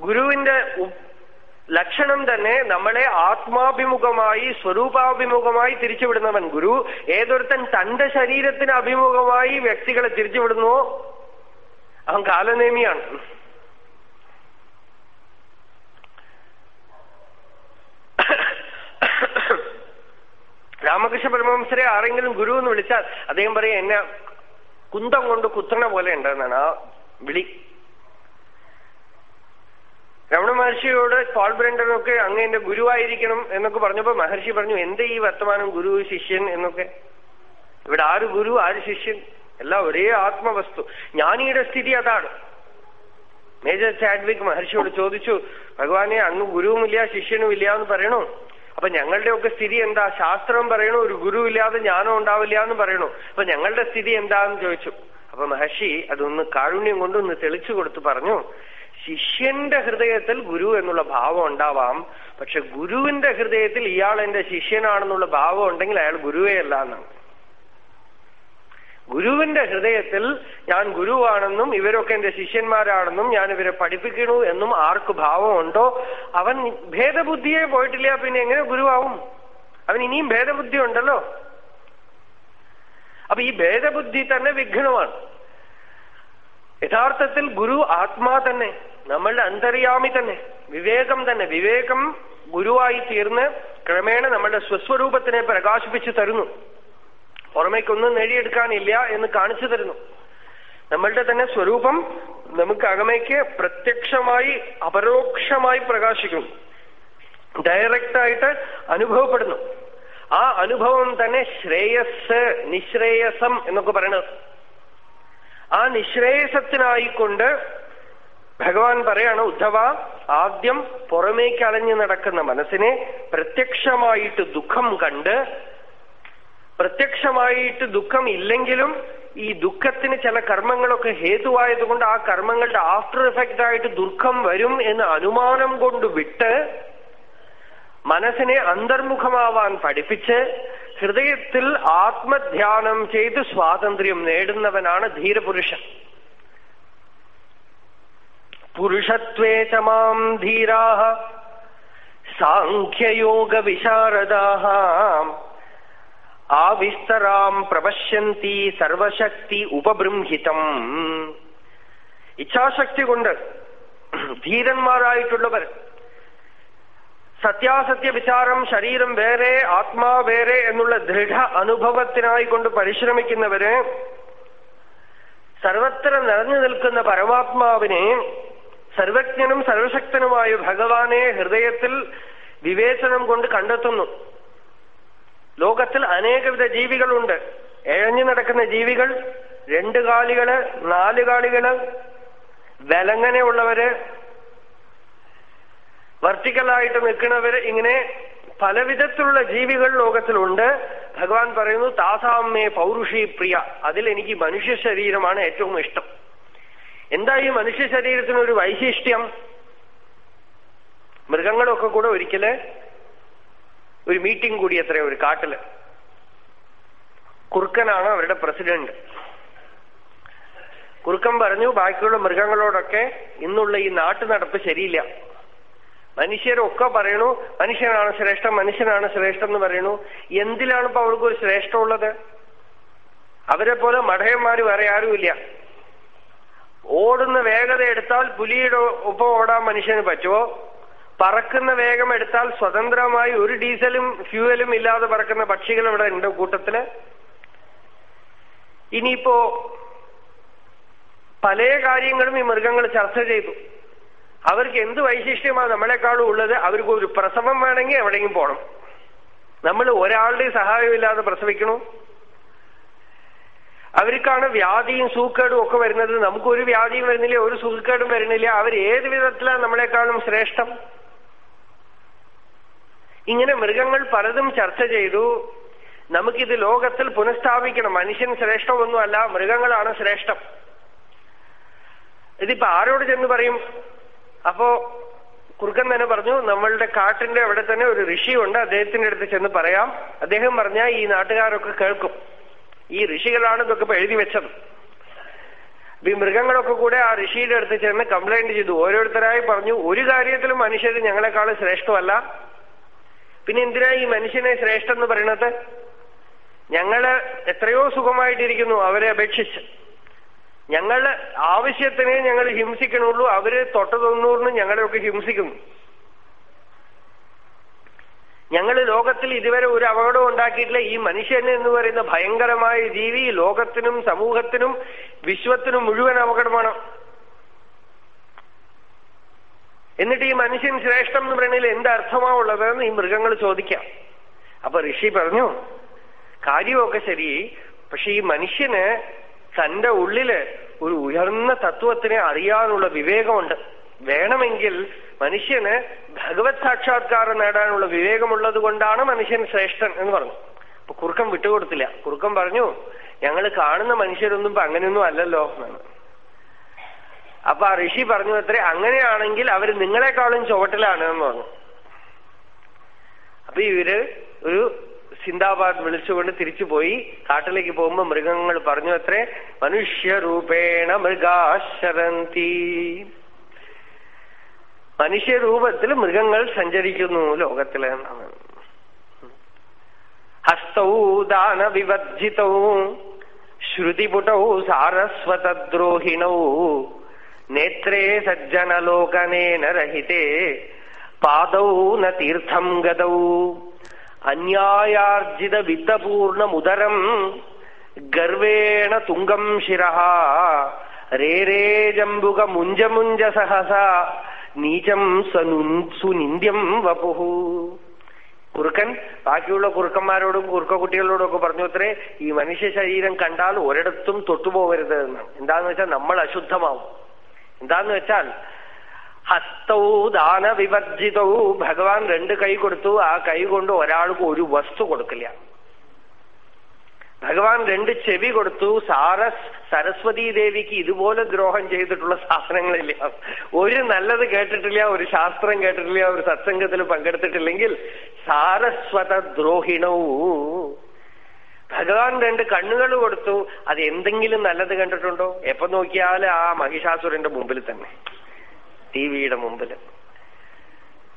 ഗുരുവിന്റെ ലക്ഷണം തന്നെ നമ്മളെ ആത്മാഭിമുഖമായി സ്വരൂപാഭിമുഖമായി തിരിച്ചുവിടുന്നവൻ ഗുരു. ഏതൊരുത്തൻ തന്റെ ശരീരത്തിന് അഭിമുഖമായി വ്യക്തികളെ തിരിച്ചുവിടുന്നുവോ അവൻ കാലനേമിയാണ്. രാമകൃഷ്ണ പരമഹംസരെ ആരെങ്കിലും ഗുരു എന്ന് വിളിച്ചാൽ അദ്ദേഹം പറയും എന്നെ കുന്തം കൊണ്ട് കുത്തണ പോലെ ഉണ്ടെന്നാണ്. ആ വിളി. രമണ മഹർഷിയോട് പാൾ ബ്രണ്ടനൊക്കെ അങ്ങ് എന്റെ ഗുരുവായിരിക്കണം എന്നൊക്കെ പറഞ്ഞപ്പോ മഹർഷി പറഞ്ഞു എന്റെ ഈ വർത്തമാനം ഗുരു ശിഷ്യൻ എന്നൊക്കെ. ഇവിടെ ആര് ഗുരു ആര് ശിഷ്യൻ? എല്ലാം ഒരേ ആത്മവസ്തു. ജ്ഞാനിയുടെ സ്ഥിതി അതാണ്. മേജർ ചാഡ്വിക് മഹർഷിയോട് ചോദിച്ചു ഭഗവാനെ അങ്ങ് ഗുരുവുമില്ല ശിഷ്യനുമില്ല എന്ന് പറയണു? അപ്പൊ ഞങ്ങളുടെ ഒക്കെ സ്ഥിതി എന്താ? ശാസ്ത്രം പറയണു ഒരു ഗുരു ഇല്ലാതെ ജ്ഞാനം ഉണ്ടാവില്ല എന്ന് പറയണു. അപ്പൊ ഞങ്ങളുടെ സ്ഥിതി എന്താന്ന് ചോദിച്ചു. അപ്പൊ മഹർഷി അതൊന്ന് കാരുണ്യം കൊണ്ടൊന്ന് തെളിച്ചു കൊടുത്ത് പറഞ്ഞു ശിഷ്യന്റെ ഹൃദയത്തിൽ ഗുരു എന്നുള്ള ഭാവം ഉണ്ടാവാം. പക്ഷെ ഗുരുവിന്റെ ഹൃദയത്തിൽ ഇയാൾ എന്റെ ശിഷ്യനാണെന്നുള്ള ഭാവം ഉണ്ടെങ്കിൽ അയാൾ ഗുരുവേ അല്ല എന്നാണ്. ഗുരുവിന്റെ ഹൃദയത്തിൽ ഞാൻ ഗുരുവാണെന്നും ഇവരൊക്കെ എന്റെ ശിഷ്യന്മാരാണെന്നും ഞാൻ ഇവരെ പഠിപ്പിക്കണു എന്നും ആർക്ക് ഭാവമുണ്ടോ? അവൻ ഭേദബുദ്ധിയെ പോയിട്ടില്ല പിന്നെ എങ്ങനെ ഗുരുവാവും? അവൻ ഇനിയും ഭേദബുദ്ധി ഉണ്ടല്ലോ? അപ്പൊ ഈ ഭേദബുദ്ധി തന്നെ വിഘ്നമാണ്. യഥാർത്ഥത്തിൽ ഗുരു ആത്മാ തന്നെ നമ്മളുടെ അന്തര്യാമി തന്നെ വിവേകം തന്നെ. വിവേകം ഗുരുവായി തീർന്ന് ക്രമേണ നമ്മളുടെ സ്വസ്വരൂപത്തിനെ പ്രകാശിപ്പിച്ചു തരുന്നു. പുറമേക്കൊന്നും നേടിയെടുക്കാനില്ല എന്ന് കാണിച്ചു തരുന്നു. നമ്മളുടെ തന്നെ സ്വരൂപം നമുക്ക് അകമയ്ക്ക് പ്രത്യക്ഷമായി അപരോക്ഷമായി പ്രകാശിക്കുന്നു. ഡയറക്റ്റായിട്ട് അനുഭവപ്പെടുന്നു. ആ അനുഭവം തന്നെ ശ്രേയസ് നിശ്രേയസം എന്നൊക്കെ പറയണത്. ആ നിശ്രേയസത്തിനായിക്കൊണ്ട് ഭഗവാൻ പറയാണ് ഉദ്ധവ ആദ്യം പുറമേക്ക് അലഞ്ഞു നടക്കുന്ന മനസ്സിനെ പ്രത്യക്ഷമായിട്ട് ദുഃഖം കണ്ട് പ്രത്യക്ഷമായിട്ട് ദുഃഖം ഇല്ലെങ്കിലും ഈ ദുഃഖത്തിന് ചില കർമ്മങ്ങളൊക്കെ ഹേതുവായതുകൊണ്ട് ആ കർമ്മങ്ങളുടെ ആഫ്റ്റർ എഫക്റ്റ് ആയിട്ട് ദുഃഖം വരും എന്ന് അനുമാനം കൊണ്ട് വിട്ട് മനസ്സിനെ അന്തർമുഖമാവാൻ പഠിപ്പിച്ച് ഹൃദയത്തിൽ ആത്മധ്യാനം ചെയ്ത് സ്വാതന്ത്ര്യം നേടുന്നവനാണ് ധീരപുരുഷൻ. പുരുഷത്വേ ചമാം ധീരാ സാഖ്യയോഗ വിശാരദാഹ. ആവിസ്തരാം പ്രവശ്യന്തി സർവശക്തി ഉപബൃംഹിതം. ഇച്ഛാശക്തി കൊണ്ട് ധീരന്മാരായിട്ടുള്ളവർ സത്യാസത്യ വിചാരം ശരീരം വേറെ ആത്മാ വേറെ എന്നുള്ള ദൃഢ അനുഭവത്തിനായി കൊണ്ട് പരിശ്രമിക്കുന്നവര് സർവത്ര നിറഞ്ഞു നിൽക്കുന്ന പരമാത്മാവിനെ സർവജ്ഞനും സർവശക്തനുമായ ഭഗവാനെ ഹൃദയത്തിൽ വിവേചനം കൊണ്ട് കണ്ടെത്തുന്നു. ലോകത്തിൽ അനേകവിധ ജീവികളുണ്ട്. എഴഞ്ഞു നടക്കുന്ന ജീവികൾ രണ്ട് കാലികൾ നാല് കാലികൾ വിലങ്ങനെ ഉള്ളവര് വെർട്ടിക്കലായിട്ട് നിൽക്കുന്നവര് ഇങ്ങനെ പലവിധത്തിലുള്ള ജീവികൾ ലോകത്തിലുണ്ട്. ഭഗവാൻ പറയുന്നു താസാമ്മേ പൗരുഷി പ്രിയ. അതിൽ എനിക്ക് മനുഷ്യ ശരീരമാണ് ഏറ്റവും ഇഷ്ടം. എന്താ ഈ മനുഷ്യ ശരീരത്തിനൊരു വൈശിഷ്ട്യം? മൃഗങ്ങളൊക്കെ കൂടെ ഒരിക്കൽ ഒരു മീറ്റിംഗ് കൂടി അത്ര ഒരു കാട്ടിൽ. കുറുക്കനാണ് അവരുടെ പ്രസിഡന്റ്. കുറുക്കൻ പറഞ്ഞു ബാക്കിയുള്ള മൃഗങ്ങളോടൊക്കെ ഇന്നുള്ള ഈ നാട്ടു നടപ്പ് ശരിയില്ല. മനുഷ്യരൊക്കെ പറയണു മനുഷ്യനാണ് ശ്രേഷ്ഠം മനുഷ്യനാണ് ശ്രേഷ്ഠം എന്ന് പറയണു. എന്തിലാണ് ഇപ്പൊ അവർക്ക് ഒരു ശ്രേഷ്ഠമുള്ളത് അവരെ പോലെ മഠയന്മാര് വേറെ ആരുമില്ല ഓടുന്ന വേഗത എടുത്താൽ പുലിയുടെ ഒപ്പം ഓടാൻ മനുഷ്യന് പറ്റുമോ പറക്കുന്ന വേഗം എടുത്താൽ സ്വതന്ത്രമായി ഒരു ഡീസലും ഫ്യൂവലും ഇല്ലാതെ പറക്കുന്ന പക്ഷികൾ ഇവിടെ ഉണ്ട് കൂട്ടത്തിൽ. ഇനിയിപ്പോ പല കാര്യങ്ങളും ഈ മൃഗങ്ങൾ ചർച്ച ചെയ്തു. അവർക്ക് എന്ത് വൈശിഷ്ട്യമാണ് നമ്മളെക്കാളും ഉള്ളത്? അവർക്ക് ഒരു പ്രസവം വേണമെങ്കിൽ എവിടെയെങ്കിലും പോകണം നമ്മൾ ഒരാളുടെ സഹായമില്ലാതെ പ്രസവിക്കണോ? അവർക്കാണ് വ്യാധിയും സൂക്കേടും ഒക്കെ വരുന്നത്. നമുക്കൊരു വ്യാധിയും വരുന്നില്ല ഒരു സൂക്കേടും വരുന്നില്ല. അവർ ഏത് വിധത്തിലാണ് നമ്മളെക്കാളും ശ്രേഷ്ഠം? ഇങ്ങനെ മൃഗങ്ങൾ പലതും ചർച്ച ചെയ്തു. നമുക്കിത് ലോകത്തിൽ പുനഃസ്ഥാപിക്കണം. മനുഷ്യൻ ശ്രേഷ്ഠമൊന്നുമല്ല മൃഗങ്ങളാണ് ശ്രേഷ്ഠം. ഇതിപ്പോ ആരോട് ചെന്ന് പറയും? അപ്പോ കുറുക്കൻ തന്നെ പറഞ്ഞു നമ്മളുടെ കാട്ടിന്റെ അവിടെ തന്നെ ഒരു ഋഷിയുണ്ട് അദ്ദേഹത്തിന്റെ അടുത്ത് ചെന്ന് പറയാം. അദ്ദേഹം പറഞ്ഞാൽ ഈ നാട്ടുകാരൊക്കെ കേൾക്കും. ഈ ഋഷികളാണ് ഇതൊക്കെ ഇപ്പൊ എഴുതി വെച്ചത്. ഈ മൃഗങ്ങളൊക്കെ കൂടെ ആ ഋഷിയുടെ അടുത്ത് ചെന്ന് കംപ്ലൈന്റ് ചെയ്തു. ഓരോരുത്തരായി പറഞ്ഞു ഒരു കാര്യത്തിലും മനുഷ്യർ ഞങ്ങളെക്കാൾ ശ്രേഷ്ഠമല്ല. പിന്നെ എന്തിനാ ഈ മനുഷ്യനെ ശ്രേഷ്ഠം എന്ന് പറയണത്? ഞങ്ങൾ എത്രയോ സുഖമായിട്ടിരിക്കുന്നു അവരെ അപേക്ഷിച്ച്. ഞങ്ങൾ ആവശ്യത്തിനെ ഞങ്ങൾ ഹിംസിക്കണുള്ളൂ അവർ തൊട്ട തൊണ്ണൂറിന് ഞങ്ങളെയൊക്കെ ഹിംസിക്കുന്നു. ഞങ്ങൾ ലോകത്തിൽ ഇതുവരെ ഒരു അപകടം ഉണ്ടാക്കിയിട്ടില്ല. ഈ മനുഷ്യൻ എന്ന് പറയുന്ന ഭയങ്കരമായ ജീവി ലോകത്തിനും സമൂഹത്തിനും വിശ്വത്തിനും മുഴുവൻ അപകടമാണ്. എന്നിട്ട് ഈ മനുഷ്യൻ ശ്രേഷ്ഠം എന്ന് പറയണതിൽ എന്തർത്ഥമാ ഉള്ളതെന്ന് ഈ മൃഗങ്ങൾ ചോദിക്കാം. അപ്പൊ ഋഷി പറഞ്ഞു കാര്യമൊക്കെ ശരി പക്ഷെ ഈ മനുഷ്യന് തന്റെ ഉള്ളിൽ ഒരു ഉയർന്ന തത്വത്തിനെ അറിയാനുള്ള വിവേകമുണ്ട്. വേണമെങ്കിൽ മനുഷ്യന് ഭഗവത് സാക്ഷാത്കാരം നേടാനുള്ള വിവേകമുള്ളത് കൊണ്ടാണ് മനുഷ്യൻ ശ്രേഷ്ഠൻ എന്ന് പറഞ്ഞു. അപ്പൊ കുറുക്കം വിട്ടുകൊടുത്തില്ല. കുറുക്കം പറഞ്ഞു ഞങ്ങൾ കാണുന്ന മനുഷ്യരൊന്നും അങ്ങനെയൊന്നും അല്ലല്ലോ എന്നാണ്. അപ്പൊ ആ ഋഷി പറഞ്ഞു അത്രേ അങ്ങനെയാണെങ്കിൽ അവർ നിങ്ങളെക്കാളും ചുവട്ടിലാണ് എന്ന് പറഞ്ഞു. അപ്പൊ ഇവർ ഒരു സിന്ദാബാദ് വിളിച്ചുകൊണ്ട് തിരിച്ചു പോയി. കാട്ടിലേക്ക് പോകുമ്പോ മൃഗങ്ങൾ പറഞ്ഞു അത്രേ മനുഷ്യരൂപേണ മൃഗാശരന്തി. മനുഷ്യരൂപത്തിൽ മൃഗങ്ങൾ സഞ്ചരിക്കുന്നു ലോകത്തിലെ ഹസ്തൗ ദാനവിവർജിതൗ ശ്രുതിപുടൗ സാരസ്വതദ്രോഹിണൗ നേത്രേ സജ്ജനലോകനേന രഹിതേ. പാദൗ ന തീർത്ഥം ഗതൗ. അന്യായാർജിത വിത്തപൂർണമുദരം ഗർവേണ തുംഗം ശിര രേരേ ജംബുക മുഞ്ചമുഞ്ച സഹസ. നീചം സുനിന്ദ്യം വപുഹു. കുറുക്കൻ ബാക്കിയുള്ള കുറുക്കന്മാരോടും കുറുക്ക കുട്ടികളോടും ഒക്കെ പറഞ്ഞു ഈ മനുഷ്യ ശരീരം കണ്ടാൽ ഒരിടത്തും തൊട്ടുപോകരുത് എന്നാണ് എന്താന്ന് വെച്ചാൽ നമ്മൾ അശുദ്ധമാവും. എന്താന്ന് വെച്ചാൽ ഹസ്തൗ ദാനവിവർജിതവും ഭഗവാൻ രണ്ട് കൈ കൊടുത്തു. ആ കൈ കൊണ്ട് ഒരാൾക്ക് ഒരു വസ്തു കൊടുക്കില്ല. ഭഗവാൻ രണ്ട് ചെവി കൊടുത്തു. സാരസ് സരസ്വതി ദേവിക്ക് ഇതുപോലെ ദ്രോഹം ചെയ്തിട്ടുള്ള സാധനങ്ങളില്ല. ഒരു നല്ലത് കേട്ടിട്ടില്ല ഒരു ശാസ്ത്രം കേട്ടിട്ടില്ല ഒരു സത്സംഗത്തിൽ പങ്കെടുത്തിട്ടില്ലെങ്കിൽ സാരസ്വത ദ്രോഹിണവും ഭഗവാൻ രണ്ട് കണ്ണുകൾ കൊടുത്തു. അത് എന്തെങ്കിലും നല്ലത് കണ്ടിട്ടുണ്ടോ? എപ്പൊ നോക്കിയാൽ ആ മഹിഷാസുരന്റെ മുമ്പിൽ തന്നെ. ടി വിയുടെ മുമ്പിൽ.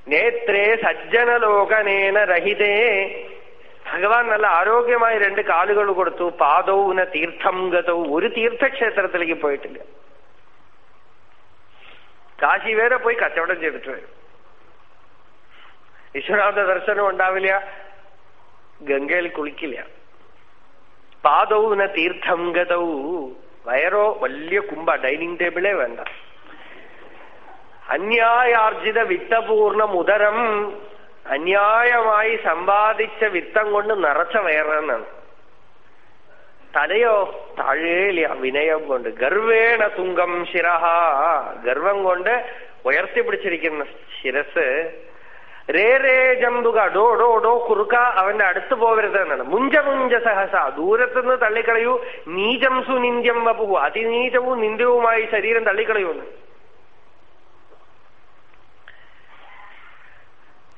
നേത്രേ സജ്ജനലോകനേന രഹിതേ. ഭഗവാൻ നല്ല ആരോഗ്യമായി രണ്ട് കാലുകൾ കൊടുത്തു. പാദൗന തീർത്ഥം ഗതവും ഒരു തീർത്ഥക്ഷേത്രത്തിലേക്ക് പോയിട്ടില്ല. കാശി വരെ പോയി കച്ചവടം ചെയ്തിട്ട് വരും. വിശ്വനാഥ ദർശനം ഉണ്ടാവില്ല. ഗംഗയിൽ കുളിക്കില്ല. പാദൗന തീർത്ഥം ഗതൗ. വയറോ വലിയ കുമ്പ ഡൈനിങ് ടേബിളേ വേണ്ട. അന്യായാർജിത വിത്തപൂർണ ഉദരം അന്യായമായി സമ്പാദിച്ച വിത്തം കൊണ്ട് നിറച്ച വയറെന്നാണ്. തലയോ താഴേലിയ വിനയം കൊണ്ട് ഗർവേണ തുങ്കം ശിരഹ. ഗർവം കൊണ്ട് ഉയർത്തിപ്പിടിച്ചിരിക്കുന്ന ശിരസ് രേ രേ ജമ്പുക ഡോ ഡോ ഡോ കുറുക്ക അവന്റെ അടുത്ത് പോകരുത് എന്നാണ്. മുഞ്ച മുഞ്ച സഹസ ദൂരത്തുനിന്ന് തള്ളിക്കളയൂ. നീചം സുനിന്ദ്യം വപ്പു അതിനീചവും നിന്ദ്യവുമായി ശരീരം തള്ളിക്കളയൂന്ന്.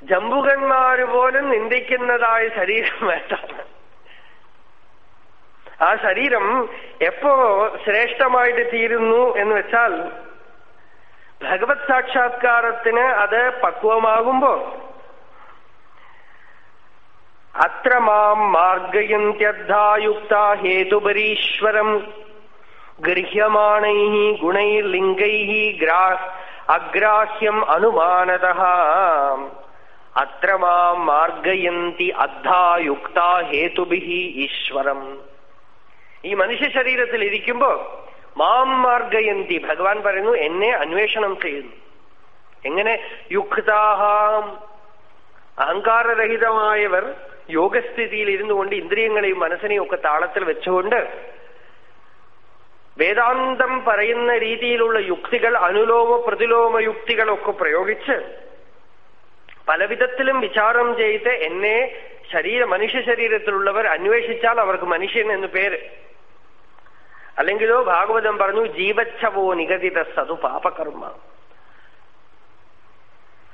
ജമ്പുകന്മാര് പോലും നിന്ദിക്കുന്നതായ ശരീരം വേണ്ടാണ് ആ ശരീരം എപ്പോ ശ്രേഷ്ഠമായിട്ട് തീരുന്നു എന്ന് വെച്ചാൽ ഭഗവത് സാക്ഷാത്കാരത്തിന് അത് പക്വമാകുമ്പോ അത്ര മാം മാർഗയന്ത്യദ്ധായുക്ത ഹേതുപരീശ്വരം ഗൃഹ്യമാണൈ ഗുണൈർലിംഗൈ ഗ്രാ അഗ്രാഹ്യം അനുമാനത. അത്ര മാം മാർഗയന്തി അദ്ധായുക്ത ഹേതുഭി ഈശ്വരം. ഈ മനുഷ്യ ശരീരത്തിൽ ഇരിക്കുമ്പോ മാം മാർഗയന്തി. ഭഗവാൻ പറയുന്നു എന്നെ അന്വേഷണം ചെയ്യുന്നു. എങ്ങനെ? യുക്താഹാം. അഹങ്കാരരഹിതമായവർ യോഗസ്ഥിതിയിൽ ഇരുന്നു കൊണ്ട് ഇന്ദ്രിയങ്ങളെയും മനസ്സിനെയും ഒക്കെ താളത്തിൽ വെച്ചുകൊണ്ട് വേദാന്തം പറയുന്ന രീതിയിലുള്ള യുക്തികൾ അനുലോമ പ്രതിലോമ യുക്തികളൊക്കെ പ്രയോഗിച്ച് പലവിധത്തിലും വിചാരം ചെയ്ത് എന്നെ ശരീര മനുഷ്യ ശരീരത്തിലുള്ളവർ അന്വേഷിച്ചാൽ അവർക്ക് മനുഷ്യൻ എന്ന് പേര്. അല്ലെങ്കിലോ ഭാഗവതം പറഞ്ഞു ജീവച്ഛവോ നിഗതിത സതു പാപകർമ്മ.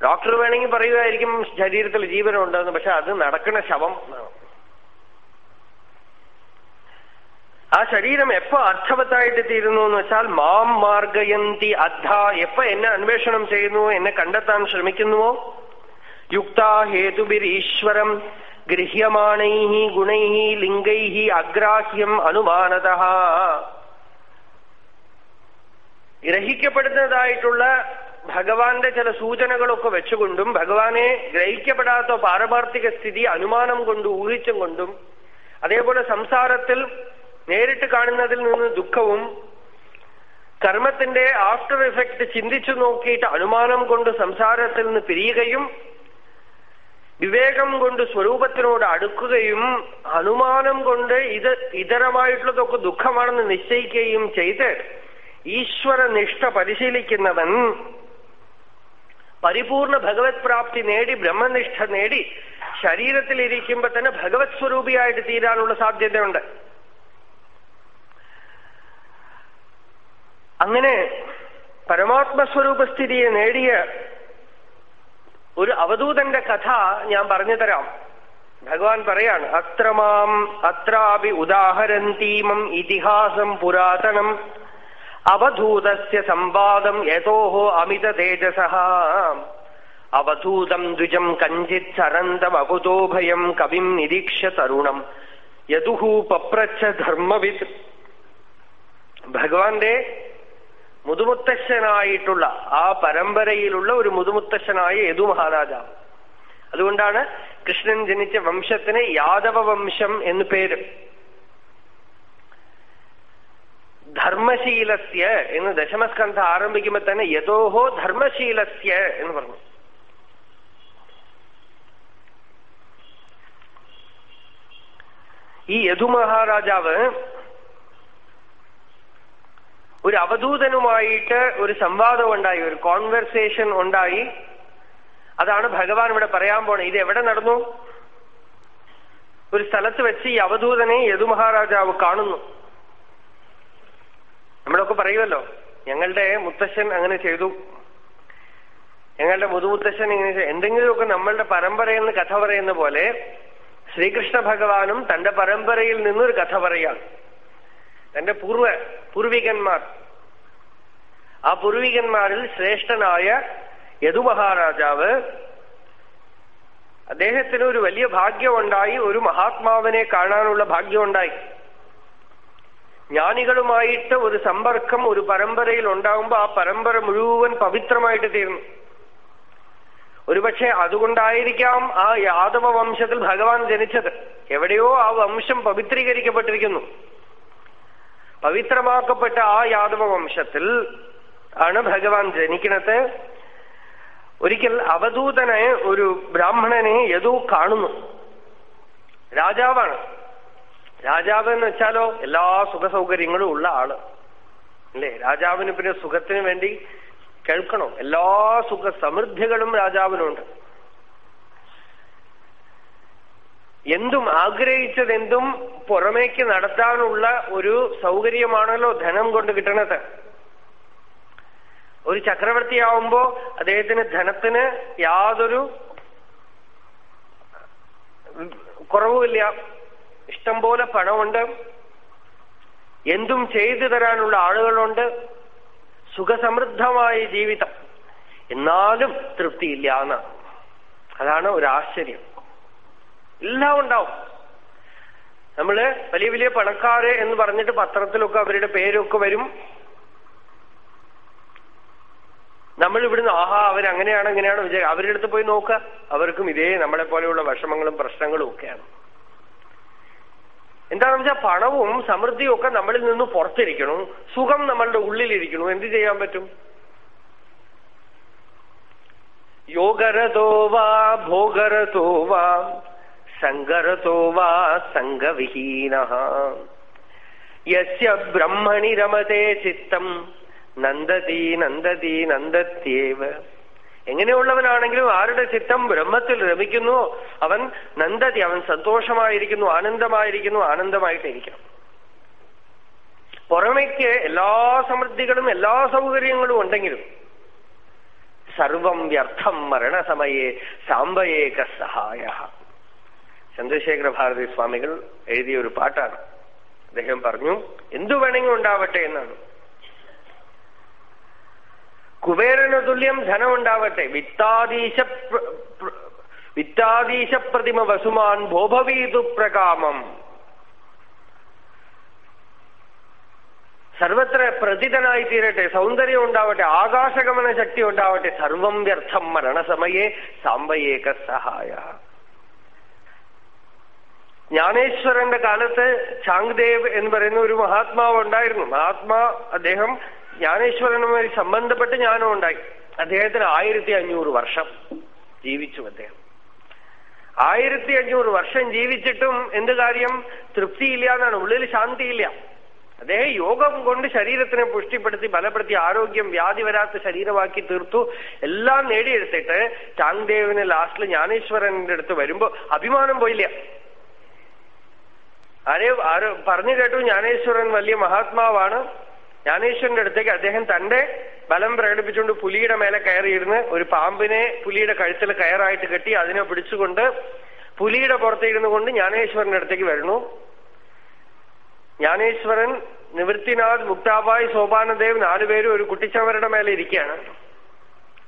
ഡോക്ടർ വേണമെങ്കിൽ പറയുമായിരിക്കും ശരീരത്തിൽ ജീവനുണ്ടെന്ന് പക്ഷെ അത് നടക്കുന്ന ശവം ആ ശരീരം എപ്പോ അർത്ഥവത്തായിട്ട് തീരുന്നു എന്ന് വെച്ചാൽ മാം മാർഗയന്തി അദ്ധ എപ്പോ എന്നെ അന്വേഷണം ചെയ്യുന്നുവോ എന്നെ കണ്ടെത്താൻ ശ്രമിക്കുന്നുവോ? യുക്താ ഹേതുബിരീശ്വരം ഗൃഹ്യമാണൈ ഗുണൈ ലിംഗൈ അഗ്രാഹ്യം അനുമാനത. ഗ്രഹിക്കപ്പെടുന്നതായിട്ടുള്ള ഭഗവാന്റെ ചില സൂചനകളൊക്കെ വെച്ചുകൊണ്ടും ഭഗവാനെ ഗ്രഹിക്കപ്പെടാത്ത പാരമാർത്ഥിക സ്ഥിതി അനുമാനം കൊണ്ട് ഊഹിച്ചും കൊണ്ടും അതേപോലെ സംസാരത്തിൽ നേരിട്ട് കാണുന്നതിൽ നിന്ന് ദുഃഖവും കർമ്മത്തിന്റെ ആഫ്റ്റർ എഫക്ട് ചിന്തിച്ചു നോക്കിയിട്ട് അനുമാനം കൊണ്ട് സംസാരത്തിൽ നിന്ന് പിരിയുകയും വിവേകം കൊണ്ട് സ്വരൂപത്തിനോട് അടുക്കുകയും അനുമാനം കൊണ്ട് ഇത് ഇതരമായിട്ടുള്ളതൊക്കെ ദുഃഖമാണെന്ന് നിശ്ചയിക്കുകയും ചെയ്ത് ഈശ്വരനിഷ്ഠ പരിശീലിക്കുന്നവൻ പരിപൂർണ ഭഗവത് പ്രാപ്തി നേടി ബ്രഹ്മനിഷ്ഠ നേടി ശരീരത്തിൽ ശരീരത്തിലിരിക്കുമ്പോ തന്നെ ഭഗവത് സ്വരൂപിയായിട്ട് തീരാനുള്ള സാധ്യതയുണ്ട്. അങ്ങനെ പരമാത്മസ്വരൂപസ്ഥിതിയെ നേടിയ ഒരു അവധൂതന്റെ കഥ ഞാൻ പറഞ്ഞു തരാം. ഭഗവാൻ പറയാണ് അത്രമാം അത്രാപി ഉദാഹരന്തീമം ഇതിഹാസം പുരാതനം. അവധൂതസ്യ സംവാദം യഥോഹോ അമിത തേജസ അവധൂതം ദ്വിജം കഞ്ചിത് സരന്തം അകുതോഭയം കവിം നിരീക്ഷ്യ തരുണം. യദുഹു പപ്രച്ഛ ധർമ്മവിത് ഭഗവാന്റെ മുതുമുത്തശ്ശനായിട്ടുള്ള ആ പരമ്പരയിലുള്ള ഒരു മുതുമുത്തശ്ശനായ യദു മഹാരാജാവ്. അതുകൊണ്ടാണ് കൃഷ്ണൻ ജനിച്ച വംശത്തിന് യാദവ വംശം എന്ന് പേര്. ധർമ്മശീലസ്യ എന്ന് ദശമസ്കന്ധ ആരംഭിക്കുമ്പോ തന്നെ യഥോഹോ ധർമ്മശീലസ്യ എന്ന് പറഞ്ഞു. ഈ യദു മഹാരാജാവ് ഒരു അവധൂതനുമായിട്ട് ഒരു സംവാദം ഉണ്ടായി ഒരു കോൺവെർസേഷൻ ഉണ്ടായി. അതാണ് ഭഗവാൻ ഇവിടെ പറയാൻ പോണേ. ഇത് എവിടെ നടന്നു? ഒരു സ്ഥലത്ത് വെച്ച് ഈ അവധൂതനെ യദു മഹാരാജാവ് കാണുന്നു. നമ്മളൊക്കെ പറയുമല്ലോ ഞങ്ങളുടെ മുത്തശ്ശൻ അങ്ങനെ ചെയ്തു. ഞങ്ങളുടെ മുതുമുത്തശ്ശൻ ഇങ്ങനെ എന്തെങ്കിലുമൊക്കെ നമ്മളുടെ പരമ്പരയിൽ നിന്ന് കഥ പറയുന്ന പോലെ ശ്രീകൃഷ്ണ ഭഗവാനും തന്റെ പരമ്പരയിൽ നിന്നൊരു കഥ പറയാം തന്റെ പൂർവ പൂർവികന്മാർ. ആ പൂർവികന്മാരിൽ ശ്രേഷ്ഠനായ യദുമഹാരാജാവ് അദ്ദേഹത്തിന് ഒരു വലിയ ഭാഗ്യമുണ്ടായി ഒരു മഹാത്മാവിനെ കാണാനുള്ള ഭാഗ്യമുണ്ടായി. ജ്ഞാനികളുമായിട്ട് ഒരു സമ്പർക്കം ഒരു പരമ്പരയിൽ ഉണ്ടാകുമ്പോൾ ആ പരമ്പര മുഴുവൻ പവിത്രമായിട്ട് തീർന്നു. ഒരുപക്ഷെ അതുകൊണ്ടായിരിക്കാം ആ യാദവ വംശത്തിൽ ഭഗവാൻ ജനിച്ചത്. എവിടെയോ ആ വംശം പവിത്രീകരിക്കപ്പെട്ടിരിക്കുന്നു. പവിത്രമാക്കപ്പെട്ട ആ യാദവ വംശത്തിൽ ആണ് ഭഗവാൻ ജനിക്കണത് ഒരിക്കൽ അവധൂതനെ ഒരു ബ്രാഹ്മണനെ യദൂ കാണുന്നു. രാജാവാണ്. രാജാവ് എന്ന് വെച്ചാലോ എല്ലാ സുഖ സൗകര്യങ്ങളും ഉള്ള ആൾ. അല്ലേ? രാജാവിന് പിന്നെ സുഖത്തിന് വേണ്ടി കേൾക്കണോ. എല്ലാ സുഖ സമൃദ്ധികളും രാജാവിനുണ്ട്. എന്തും ആഗ്രഹിച്ചതെന്തും പുറമേക്ക് നടത്താനുള്ള ഒരു സൗകര്യമാണല്ലോ ധനം കൊണ്ട് കിട്ടണത്. ഒരു ചക്രവർത്തിയാവുമ്പോ അദ്ദേഹത്തിന് ധനത്തിന് യാതൊരു കുറവുമില്ല. ഇഷ്ടം പോലെ പണമുണ്ട്. എന്തും ചെയ്തു തരാനുള്ള ആളുകളുണ്ട്. സുഖസമൃദ്ധമായ ജീവിതം. എന്നാലും തൃപ്തിയില്ല എന്നാണ്. അതാണ് ഒരു ആശ്ചര്യം എല്ലാം ഉണ്ടാവും. നമ്മൾ വലിയ വലിയ പണക്കാര് എന്ന് പറഞ്ഞിട്ട് പത്രത്തിലൊക്കെ അവരുടെ പേരൊക്കെ വരും. നമ്മൾ ഇവിടുന്ന് ആഹാ അവരങ്ങനെയാണ് ഇങ്ങനെയാണ് വിചാരിക്കുക അവരുടെ അടുത്ത് പോയി നോക്കുക. അവർക്കും ഇതേ നമ്മളെ പോലെയുള്ള വിഷമങ്ങളും പ്രശ്നങ്ങളും ഒക്കെയാണ്. എന്താണെന്ന് വെച്ചാൽ പണവും സമൃദ്ധിയും ഒക്കെ നമ്മളിൽ നിന്ന് പുറത്തിരിക്കണം. സുഖം നമ്മളുടെ ഉള്ളിലിരിക്കണം. എന്ത് ചെയ്യാൻ പറ്റും? യോഗരതോ വാ ഭോഗരതോ വാ. സങ്കരതോ വാ സംഗവിഹീന ബ്രഹ്മണി രമതേ ചിത്തം നന്ദതി നന്ദതി നന്ദത്യേവ. എങ്ങനെയുള്ളവനാണെങ്കിലും ആരുടെ ചിത്തം ബ്രഹ്മത്തിൽ രമിക്കുന്നു അവൻ നന്ദതി അവൻ സന്തോഷമായിരിക്കുന്നു ആനന്ദമായിരിക്കുന്നു ആനന്ദമായിട്ടിരിക്കണം. പുറമേക്ക് എല്ലാ സമൃദ്ധികളും എല്ലാ സൗകര്യങ്ങളും ഉണ്ടെങ്കിലും സർവം വ്യർത്ഥം മരണസമയേ സാമ്പയേക സഹായ. ചന്ദ്രശേഖര ഭാരതി സ്വാമികൾ എഴുതിയ ഒരു പാട്ടാണ്. അദ്ദേഹം പറഞ്ഞു എന്തു വേണമെങ്കിലും ഉണ്ടാവട്ടെ എന്നാണ്. കുബേരന് തുല്യം ധനം ഉണ്ടാവട്ടെ. വിത്താദീശ വിത്താദീശ പ്രതിമ വസുമാൻ ഭോഭവീതു പ്രകാമം. സർവത്ര പ്രതിതനായി തീരട്ടെ സൗന്ദര്യം ഉണ്ടാവട്ടെ. ആകാശഗമന ശക്തി ഉണ്ടാവട്ടെ. സർവം വ്യർത്ഥം മരണസമയേ സാമ്പയേക സഹായ. ജ്ഞാനേശ്വരന്റെ കാലത്ത് ചാങ്ദേവ് എന്ന് പറയുന്ന ഒരു മഹാത്മാവ് ഉണ്ടായിരുന്നു. മഹാത്മാ അദ്ദേഹം ജ്ഞാനേശ്വരനുമായി സംബന്ധപ്പെട്ട് ജ്ഞാനം ഉണ്ടായി. അദ്ദേഹത്തിന് ആയിരത്തി അഞ്ഞൂറ് വർഷം ജീവിച്ചു അദ്ദേഹം. ആയിരത്തി അഞ്ഞൂറ് വർഷം ജീവിച്ചിട്ടും എന്ത് കാര്യം? തൃപ്തിയില്ല എന്നാണ്. ഉള്ളിൽ ശാന്തിയില്ല. അദ്ദേഹം യോഗം കൊണ്ട് ശരീരത്തിനെ പുഷ്ടിപ്പെടുത്തി ബലപ്പെടുത്തി ആരോഗ്യം വ്യാധി വരാത്ത ശരീരമാക്കി തീർത്തു. എല്ലാം നേടിയെടുത്തിട്ട് ചാങ്ദേവിന് ലാസ്റ്റിൽ ജ്ഞാനേശ്വരന്റെ അടുത്ത് വരുമ്പോ അഭിമാനം പോയില്ല. ആരെ ആരോ പറഞ്ഞു കേട്ടു ജ്ഞാനേശ്വരൻ വലിയ മഹാത്മാവാണ്. ജ്ഞാനേശ്വരന്റെ അടുത്തേക്ക് അദ്ദേഹം തന്റെ ബലം പ്രകടിപ്പിച്ചുകൊണ്ട് പുലിയുടെ മേലെ കയറിയിരുന്ന് ഒരു പാമ്പിനെ പുലിയുടെ കഴുത്തിൽ കയറായിട്ട് കെട്ടി അതിനെ പിടിച്ചുകൊണ്ട് പുലിയുടെ പുറത്തിരുന്നു കൊണ്ട് ജ്ഞാനേശ്വരന്റെ അടുത്തേക്ക് വരുന്നു. ജ്ഞാനേശ്വരൻ നിവൃത്തിനാഥ് മുക്താബായ് സോപാനദേവ് നാലുപേരും ഒരു കുട്ടിച്ചവരുടെ മേലെ ഇരിക്കുകയാണ്.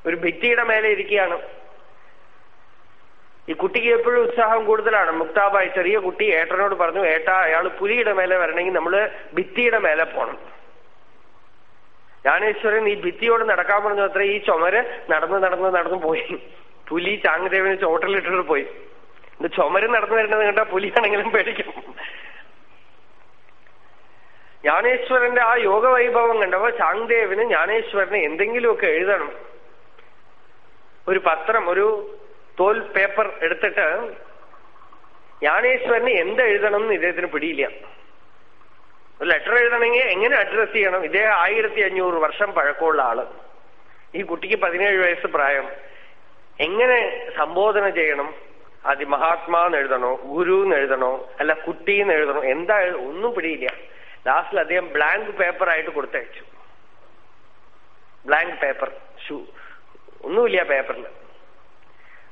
ഒരു ഭിത്തിയുടെ മേലെ ഇരിക്കുകയാണ്. ഈ കുട്ടിക്ക് എപ്പോഴും ഉത്സാഹം കൂടുതലാണ്. മുക്താബായി ചെറിയ കുട്ടി ഏട്ടനോട് പറഞ്ഞു ഏട്ടാ അയാൾ പുലിയുടെ മേലെ വരണമെങ്കിൽ നമ്മൾ ഭിത്തിയുടെ മേലെ പോണം. ജ്ഞാനേശ്വരൻ ഈ ഭിത്തിയോട് നടക്കാൻ പറഞ്ഞു അത്ര ഈ ചുമര് നടന്ന് നടന്ന് നടന്നു പോയി. പുലി ചാങ്ങദേവന് ചോട്ടലിട്ടിട്ട് പോയി. ഇത് ചുമര് നടന്നു വരുന്നത് കണ്ടാ പുലിയാണെങ്കിലും പേടിക്കും. ജ്ഞാനേശ്വരന്റെ ആ യോഗവൈഭവം കണ്ടപ്പോ ചാങ്ദേവിന് ജ്ഞാനേശ്വരന് എന്തെങ്കിലുമൊക്കെ എഴുതണം. ഒരു പത്രം ഒരു തോൽ പേപ്പർ എടുത്തിട്ട് ജ്ഞാനേശ്വരന് എന്ത് എഴുതണം എന്ന് ഇദ്ദേഹത്തിന് പിടിയില്ല. ഒരു ലെറ്റർ എഴുതണമെങ്കിൽ എങ്ങനെ അഡ്രസ് ചെയ്യണം? ഇദ്ദേഹം ആയിരത്തി അഞ്ഞൂറ് വർഷം പഴക്കമുള്ള ആൾ. ഈ കുട്ടിക്ക് പതിനേഴ് വയസ്സ് പ്രായം. എങ്ങനെ സംബോധന ചെയ്യണം? അത് മഹാത്മാ എന്ന് എഴുതണോ? ഗുരു എന്ന് എഴുതണോ? അല്ല കുട്ടി എന്ന് എഴുതണോ? എന്താ ഒന്നും പിടിയില്ല. ലാസ്റ്റിൽ അദ്ദേഹം ബ്ലാങ്ക് പേപ്പർ ആയിട്ട് കൊടുത്തയച്ചു. ബ്ലാങ്ക് പേപ്പർ ഷൂ ഒന്നുമില്ല പേപ്പറിൽ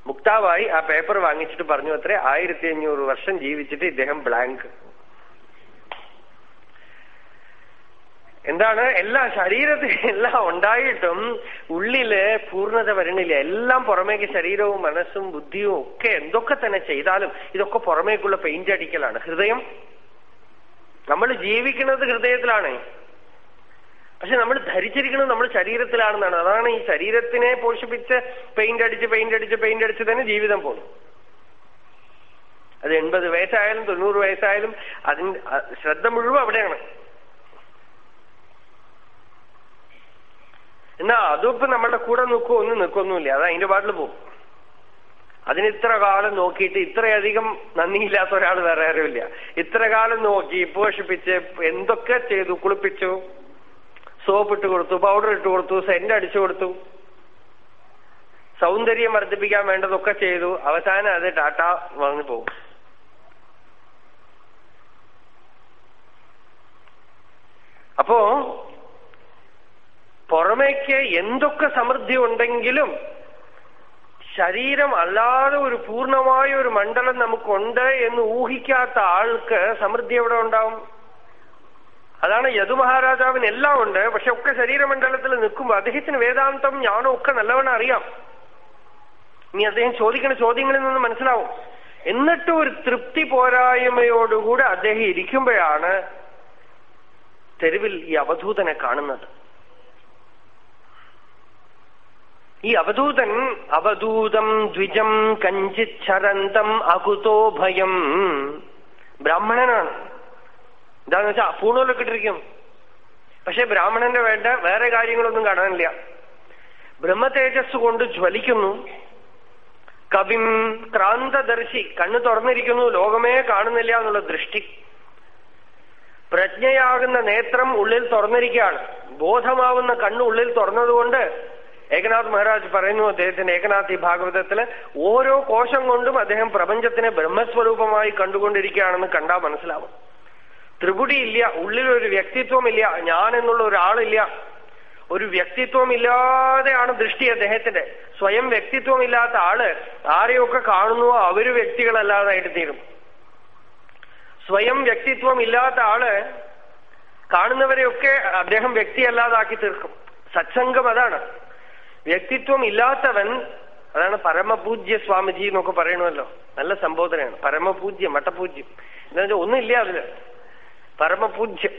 മുക്താവായി ആ പേപ്പർ വാങ്ങിച്ചിട്ട് പറഞ്ഞു അത്രേ ആയിരത്തി അഞ്ഞൂറ് വർഷം ജീവിച്ചിട്ട് ഇദ്ദേഹം ബ്ലാങ്ക് എന്താണ്? എല്ലാ ശരീരത്തിൽ എല്ലാം ഉണ്ടായിട്ടും ഉള്ളിൽ പൂർണത വരണില്ല. എല്ലാം പുറമേക്ക് ശരീരവും മനസ്സും ബുദ്ധിയും ഒക്കെ എന്തൊക്കെ തന്നെ ചെയ്താലും ഇതൊക്കെ പുറമേക്കുള്ള പെയിന്റ് അടിക്കലാണ്. ഹൃദയം. നമ്മൾ ജീവിക്കുന്നത് ഹൃദയത്തിലാണ്. പക്ഷെ നമ്മൾ ധരിച്ചിരിക്കുന്നത് നമ്മൾ ശരീരത്തിലാണെന്നാണ്. അതാണ് ഈ ശരീരത്തിനെ പോഷിപ്പിച്ച് പെയിന്റ് അടിച്ച് പെയിന്റ് അടിച്ച് പെയിന്റ് അടിച്ച് തന്നെ ജീവിതം പോകും അത് എൺപത് വയസ്സായാലും തൊണ്ണൂറ് വയസ്സായാലും അതിന് ശ്രദ്ധ മുഴുവൻ അവിടെയാണ്. എന്നാ അതിപ്പോ നമ്മളുടെ കൂടെ നിൽക്കുമോ ഒന്നും നിൽക്കൊന്നുമില്ല. അത് അതിന്റെ പാട്ടിൽ പോകും. അതിന് ഇത്ര കാലം നോക്കിയിട്ട് ഇത്രയധികം നന്ദിയില്ലാത്ത ഒരാൾ വേറെ ആരുമില്ല. ഇത്ര കാലം നോക്കി പോഷിപ്പിച്ച് എന്തൊക്കെ ചെയ്തു കുളിപ്പിച്ചു? സോപ്പ് ഇട്ട് കൊടുത്തു പൗഡർ ഇട്ട് കൊടുത്തു സെന്റ് അടിച്ചു കൊടുത്തു. സൗന്ദര്യം വർദ്ധിപ്പിക്കാൻ വേണ്ടതൊക്കെ ചെയ്തു. അവസാനം അത് ടാറ്റ വാങ്ങി പോകും. അപ്പോ പുറമേക്ക് എന്തൊക്കെ സമൃദ്ധി ഉണ്ടെങ്കിലും ശരീരം അല്ലാതെ ഒരു പൂർണമായ ഒരു മണ്ഡലം നമുക്കുണ്ട് എന്ന് ഊഹിക്കാത്ത ആൾക്ക് സമൃദ്ധി എവിടെ ഉണ്ടാവും? അതാണ് യദു മഹാരാജാവിന് എല്ലാം ഉണ്ട് പക്ഷെ ഒക്കെ ശരീരമണ്ഡലത്തിൽ നിൽക്കുമ്പോൾ അദ്ദേഹത്തിന് വേദാന്തം ഞാനും ഒക്കെ നല്ലവണ്ണം അറിയാം. ഇനി അദ്ദേഹം ചോദിക്കുന്ന ചോദ്യങ്ങളിൽ നിന്ന് മനസ്സിലാവും. എന്നിട്ട് ഒരു തൃപ്തി പോരായ്മയോടുകൂടെ അദ്ദേഹം ഇരിക്കുമ്പോഴാണ് തെരുവിൽ ഈ അവധൂതനെ കാണുന്നത്. ഈ അവധൂതൻ അവധൂതം ദ്വിജം കഞ്ചിച്ചരന്തം അകുതോ ഭയം ബ്രാഹ്മണനാണ്. എന്താന്ന് വെച്ചാൽ പൂണൂലൊക്കെ ഇട്ടിരിക്കും പക്ഷെ ബ്രാഹ്മണന്റെ വേണ്ട വേറെ കാര്യങ്ങളൊന്നും കാണാനില്ല. ബ്രഹ്മതേജസ് കൊണ്ട് ജ്വലിക്കുന്നു. കവിം ക്രാന്തദർശി കണ്ണു തുറന്നിരിക്കുന്നു ലോകമേ കാണുന്നില്ല എന്നുള്ള ദൃഷ്ടി. പ്രജ്ഞയാകുന്ന നേത്രം ഉള്ളിൽ തുറന്നിരിക്കുകയാണ്. ബോധമാവുന്ന കണ്ണ് ഉള്ളിൽ തുറന്നതുകൊണ്ട് ഏകനാഥ് മഹാരാജ് പറയുന്നു അദ്ദേഹത്തിന്റെ ഏകനാഥ് ഈ ഭാഗവതത്തിൽ ഓരോ കോശം കൊണ്ടും അദ്ദേഹം പ്രപഞ്ചത്തിനെ ബ്രഹ്മസ്വരൂപമായി കണ്ടുകൊണ്ടിരിക്കുകയാണെന്ന് കണ്ടാൽ മനസ്സിലാവും. ത്രിപുടി ഇല്ല ഉള്ളിലൊരു വ്യക്തിത്വമില്ല ഞാൻ എന്നുള്ള ഒരാളില്ല. ഒരു വ്യക്തിത്വമില്ലാതെയാണ് ദൃഷ്ടി അദ്ദേഹത്തിന്റെ. സ്വയം വ്യക്തിത്വമില്ലാത്ത ആൾ ആരെയൊക്കെ കാണുന്നുവോ അവർ വ്യക്തികളല്ലാതായിട്ട് തീരും. സ്വയം വ്യക്തിത്വം ഇല്ലാത്ത ആൾ കാണുന്നവരെയൊക്കെ അദ്ദേഹം വ്യക്തിയല്ലാതാക്കി തീർക്കും. സത്സംഗം അതാണ്. വ്യക്തിത്വം ഇല്ലാത്തവൻ അതാണ് പരമപൂജ്യ സ്വാമിജി എന്നൊക്കെ പറയണമല്ലോ നല്ല സംബോധനയാണ്. പരമപൂജ്യം മട്ടപൂജ്യം എന്താ വെച്ചാൽ ഒന്നുമില്ല അതിൽ. പരമപൂജ്യം.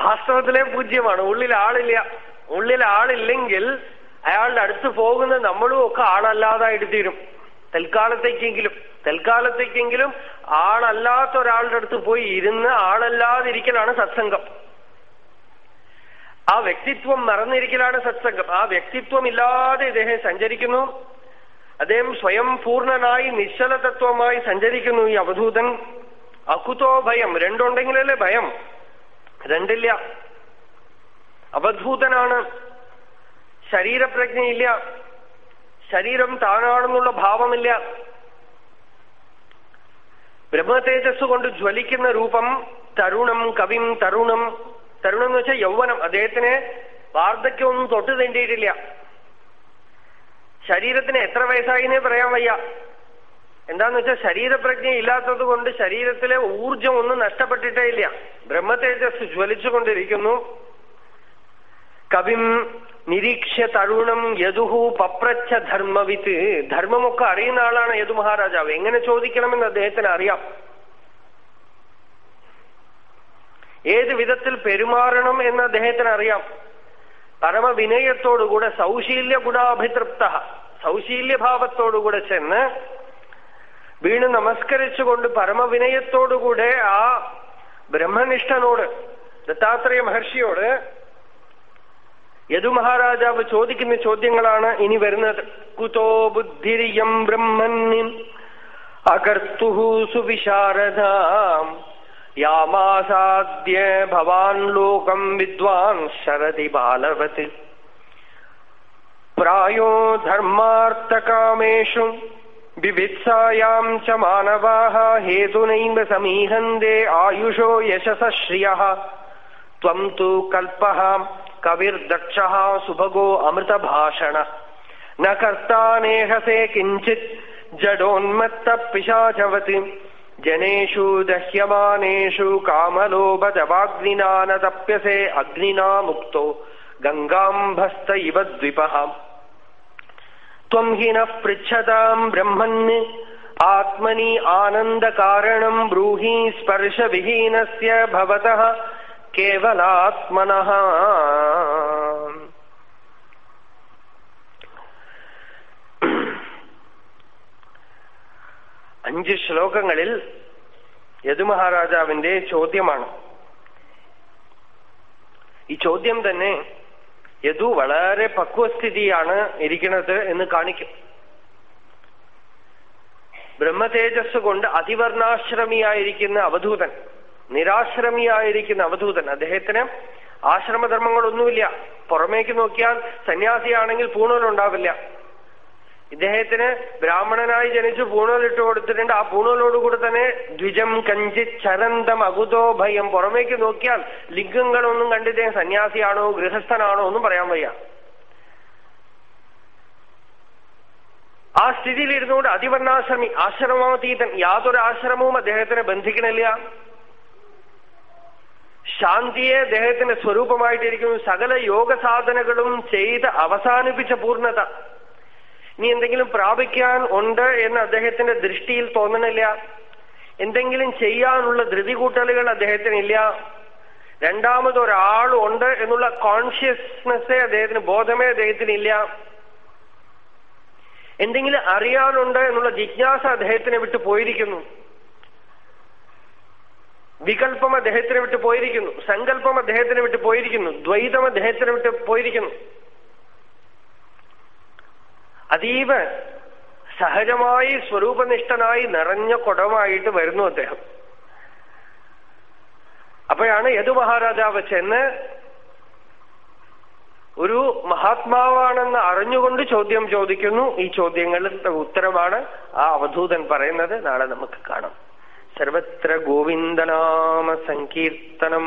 വാസ്തവത്തിലെ പൂജ്യമാണ്. ഉള്ളിൽ ആളില്ല. ഉള്ളിൽ ആളില്ലെങ്കിൽ അയാളുടെ അടുത്ത് പോകുന്ന നമ്മളും ഒക്കെ ആളല്ലാതായിട്ട് തീരും. തൽക്കാലത്തേക്കെങ്കിലും തൽക്കാലത്തേക്കെങ്കിലും ആളല്ലാത്ത ഒരാളുടെ അടുത്ത് പോയി ഇരുന്ന് ആളല്ലാതിരിക്കലാണ് സത്സംഗം. ആ വ്യക്തിത്വം മറന്നിരിക്കലാണ് സത്സംഗം. ആ വ്യക്തിത്വം ഇല്ലാതെ ഇദ്ദേഹം സഞ്ചരിക്കുന്നു. അദ്ദേഹം സ്വയം പൂർണനായി നിശ്ചല തത്വമായി സഞ്ചരിക്കുന്നു ഈ അവധൂതൻ. അകുതോ ഭയം. രണ്ടുണ്ടെങ്കിലല്ലേ ഭയം? രണ്ടില്ല. അവധൂതനാണ് ശരീരപ്രജ്ഞയില്ല. ശരീരം താനാണെന്നുള്ള ഭാവമില്ല. ബ്രഹ്മതേജസ് കൊണ്ട് ജ്വലിക്കുന്ന രൂപം തരുണം കവിം തരുണം. തരുണം എന്ന് വെച്ചാൽ യൗവനം. അദ്ദേഹത്തിന് വാർദ്ധക്യമൊന്നും തൊട്ട് തേണ്ടിയിട്ടില്ല. ശരീരത്തിന് എത്ര വയസ്സായിന്നേ പറയാൻ വയ്യ. എന്താന്ന് വെച്ചാൽ ശരീരപ്രജ്ഞ ഇല്ലാത്തത് കൊണ്ട് ശരീരത്തിലെ ഊർജം ഒന്നും നഷ്ടപ്പെട്ടിട്ടേ ഇല്ല. ബ്രഹ്മതേജസ് ജ്വലിച്ചുകൊണ്ടിരിക്കുന്നു. കവിം നിരീക്ഷ്യ തരുണം യദുഹു പപ്രച്ഛ ധർമ്മവിത്ത്. ധർമ്മമൊക്കെ അറിയുന്ന ആളാണ് യദു മഹാരാജാവ്. എങ്ങനെ ചോദിക്കണമെന്ന് അദ്ദേഹത്തിന് അറിയാം. ഏത് വിധത്തിൽ പെരുമാറണം എന്ന് അദ്ദേഹത്തിന് അറിയാം. പരമവിനയത്തോടുകൂടെ സൗശീല്യ ഗുണാഭിതൃപ്ത സൗശീല്യഭാവത്തോടുകൂടെ ചെന്ന് വീണ് നമസ്കരിച്ചുകൊണ്ട് പരമവിനയത്തോടുകൂടെ ആ ബ്രഹ്മനിഷ്ഠനോട് ദത്താത്രേയ മഹർഷിയോട് യദു മഹാരാജാവ് ചോദിക്കുന്ന ചോദ്യങ്ങളാണ് ഇനി വരുന്നത്. കുതോ ബുദ്ധിരിയം ബ്രഹ്മന്നിൻ അകർത്തു സുവിശാരദ. യാമാസാദ്യ ഭവാൻ ലോകം വിദ്വാൻ ശരതി ബാലവത്. പ്രായോ ധർമാർത്ഥകാമേഷു विवित्सायाम् च मानवाः हेतुनैव समीहन्ते आयुषो यशसः श्रियः त्वम् तु कल्पः कविर्दक्षः सुभगो अमृतभाषणः। न कर्ता नेहसे किञ्चित् जडोन्मत्तपिशाचवति। जनेषु दह्यमानेषु कामलोभदवाग्निना न तप्यसे अग्निना मुक्तो। गङ्गाम्भस्त इव द्विपः। ത്വം ഹി നഃ പൃച്ഛതാം ബ്രഹ്മന് ആത്മനി ആനന്ദകാരണം ബ്രൂഹി സ്പർശവിഹീനസ്യ കേവലാത്മനഃ. അഞ്ച് ശ്ലോകങ്ങളിൽ യദുമഹാരാജാവിന്റെ ചോദ്യമാണ്. ഈ ചോദ്യം തന്നെ യദു വളരെ പക്വസ്ഥിതിയാണ് ഇരിക്കുന്നത് എന്ന് കാണിക്കും. ബ്രഹ്മതേജസ് കൊണ്ട് അതിവർണാശ്രമിയായിരിക്കുന്ന അവധൂതൻ നിരാശ്രമിയായിരിക്കുന്ന അവധൂതൻ അദ്ദേഹത്തിന് ആശ്രമധർമ്മങ്ങളൊന്നുമില്ല. പുറമേക്ക് നോക്കിയാൽ സന്യാസിയാണെങ്കിൽ പൂണൂലുണ്ടാവില്ല. ഇദ്ദേഹത്തിന് ബ്രാഹ്മണനായി ജനിച്ചു പൂണൂലിട്ട് കൊടുത്തിട്ടുണ്ട്. ആ പൂണൂലോടുകൂടി തന്നെ ദ്വിജം കഞ്ചി ചരന്തം അകുതോ ഭയം. പുറമേക്ക് നോക്കിയാൽ ലിംഗങ്ങളൊന്നും കണ്ടിട്ടേ സന്യാസിയാണോ ഗൃഹസ്ഥനാണോ ഒന്നും പറയാൻ വയ്യ. ആ സ്ഥിതിയിൽ ഇരുന്നുകൊണ്ട് അതിവർണാശ്രമി ആശ്രമാതീതൻ യാതൊരു ആശ്രമവും അദ്ദേഹത്തിനെ ബന്ധിക്കണില്ല. ശാന്തിയെ അദ്ദേഹത്തിന്റെ സ്വരൂപമായിട്ടിരിക്കുന്നു. സകല യോഗ സാധനകളും ചെയ്ത് അവസാനിപ്പിച്ച പൂർണത. ഇനി എന്തെങ്കിലും പ്രാപിക്കാൻ ഉണ്ട് എന്ന് അദ്ദേഹത്തിന്റെ ദൃഷ്ടിയിൽ തോന്നണില്ല എന്തെങ്കിലും ചെയ്യാനുള്ള ധൃതി കൂട്ടലുകൾ അദ്ദേഹത്തിനില്ല രണ്ടാമതൊരാളുണ്ട് എന്നുള്ള കോൺഷ്യസ്നെസ്സേ അദ്ദേഹത്തിന് ബോധമേ അദ്ദേഹത്തിനില്ല. എന്തെങ്കിലും അറിയാനുണ്ട് എന്നുള്ള ജിജ്ഞാസ അദ്ദേഹത്തിനെ വിട്ടു പോയിരിക്കുന്നു. വികല്പം അദ്ദേഹത്തിനെ വിട്ടു പോയിരിക്കുന്നു. സങ്കല്പം അദ്ദേഹത്തിനെ വിട്ടു പോയിരിക്കുന്നു. ദ്വൈതം അദ്ദേഹത്തിനെ വിട്ടു പോയിരിക്കുന്നു. അതീവ സഹജമായി സ്വരൂപനിഷ്ഠനായി നിറഞ്ഞ കുടമായിട്ട് വരുന്നു അദ്ദേഹം. അപ്പോഴാണ് യദു മഹാരാജാവ് ചെന്ന് ഒരു മഹാത്മാവാണെന്ന് അറിഞ്ഞുകൊണ്ട് ചോദ്യം ചോദിക്കുന്നു. ഈ ചോദ്യങ്ങളുടെ ഉത്തരമാണ് ആ അവധൂതൻ പറയുന്നത്. നാളെ നമുക്ക് കാണാം. സർവത്ര ഗോവിന്ദനാമ സങ്കീർത്തനം.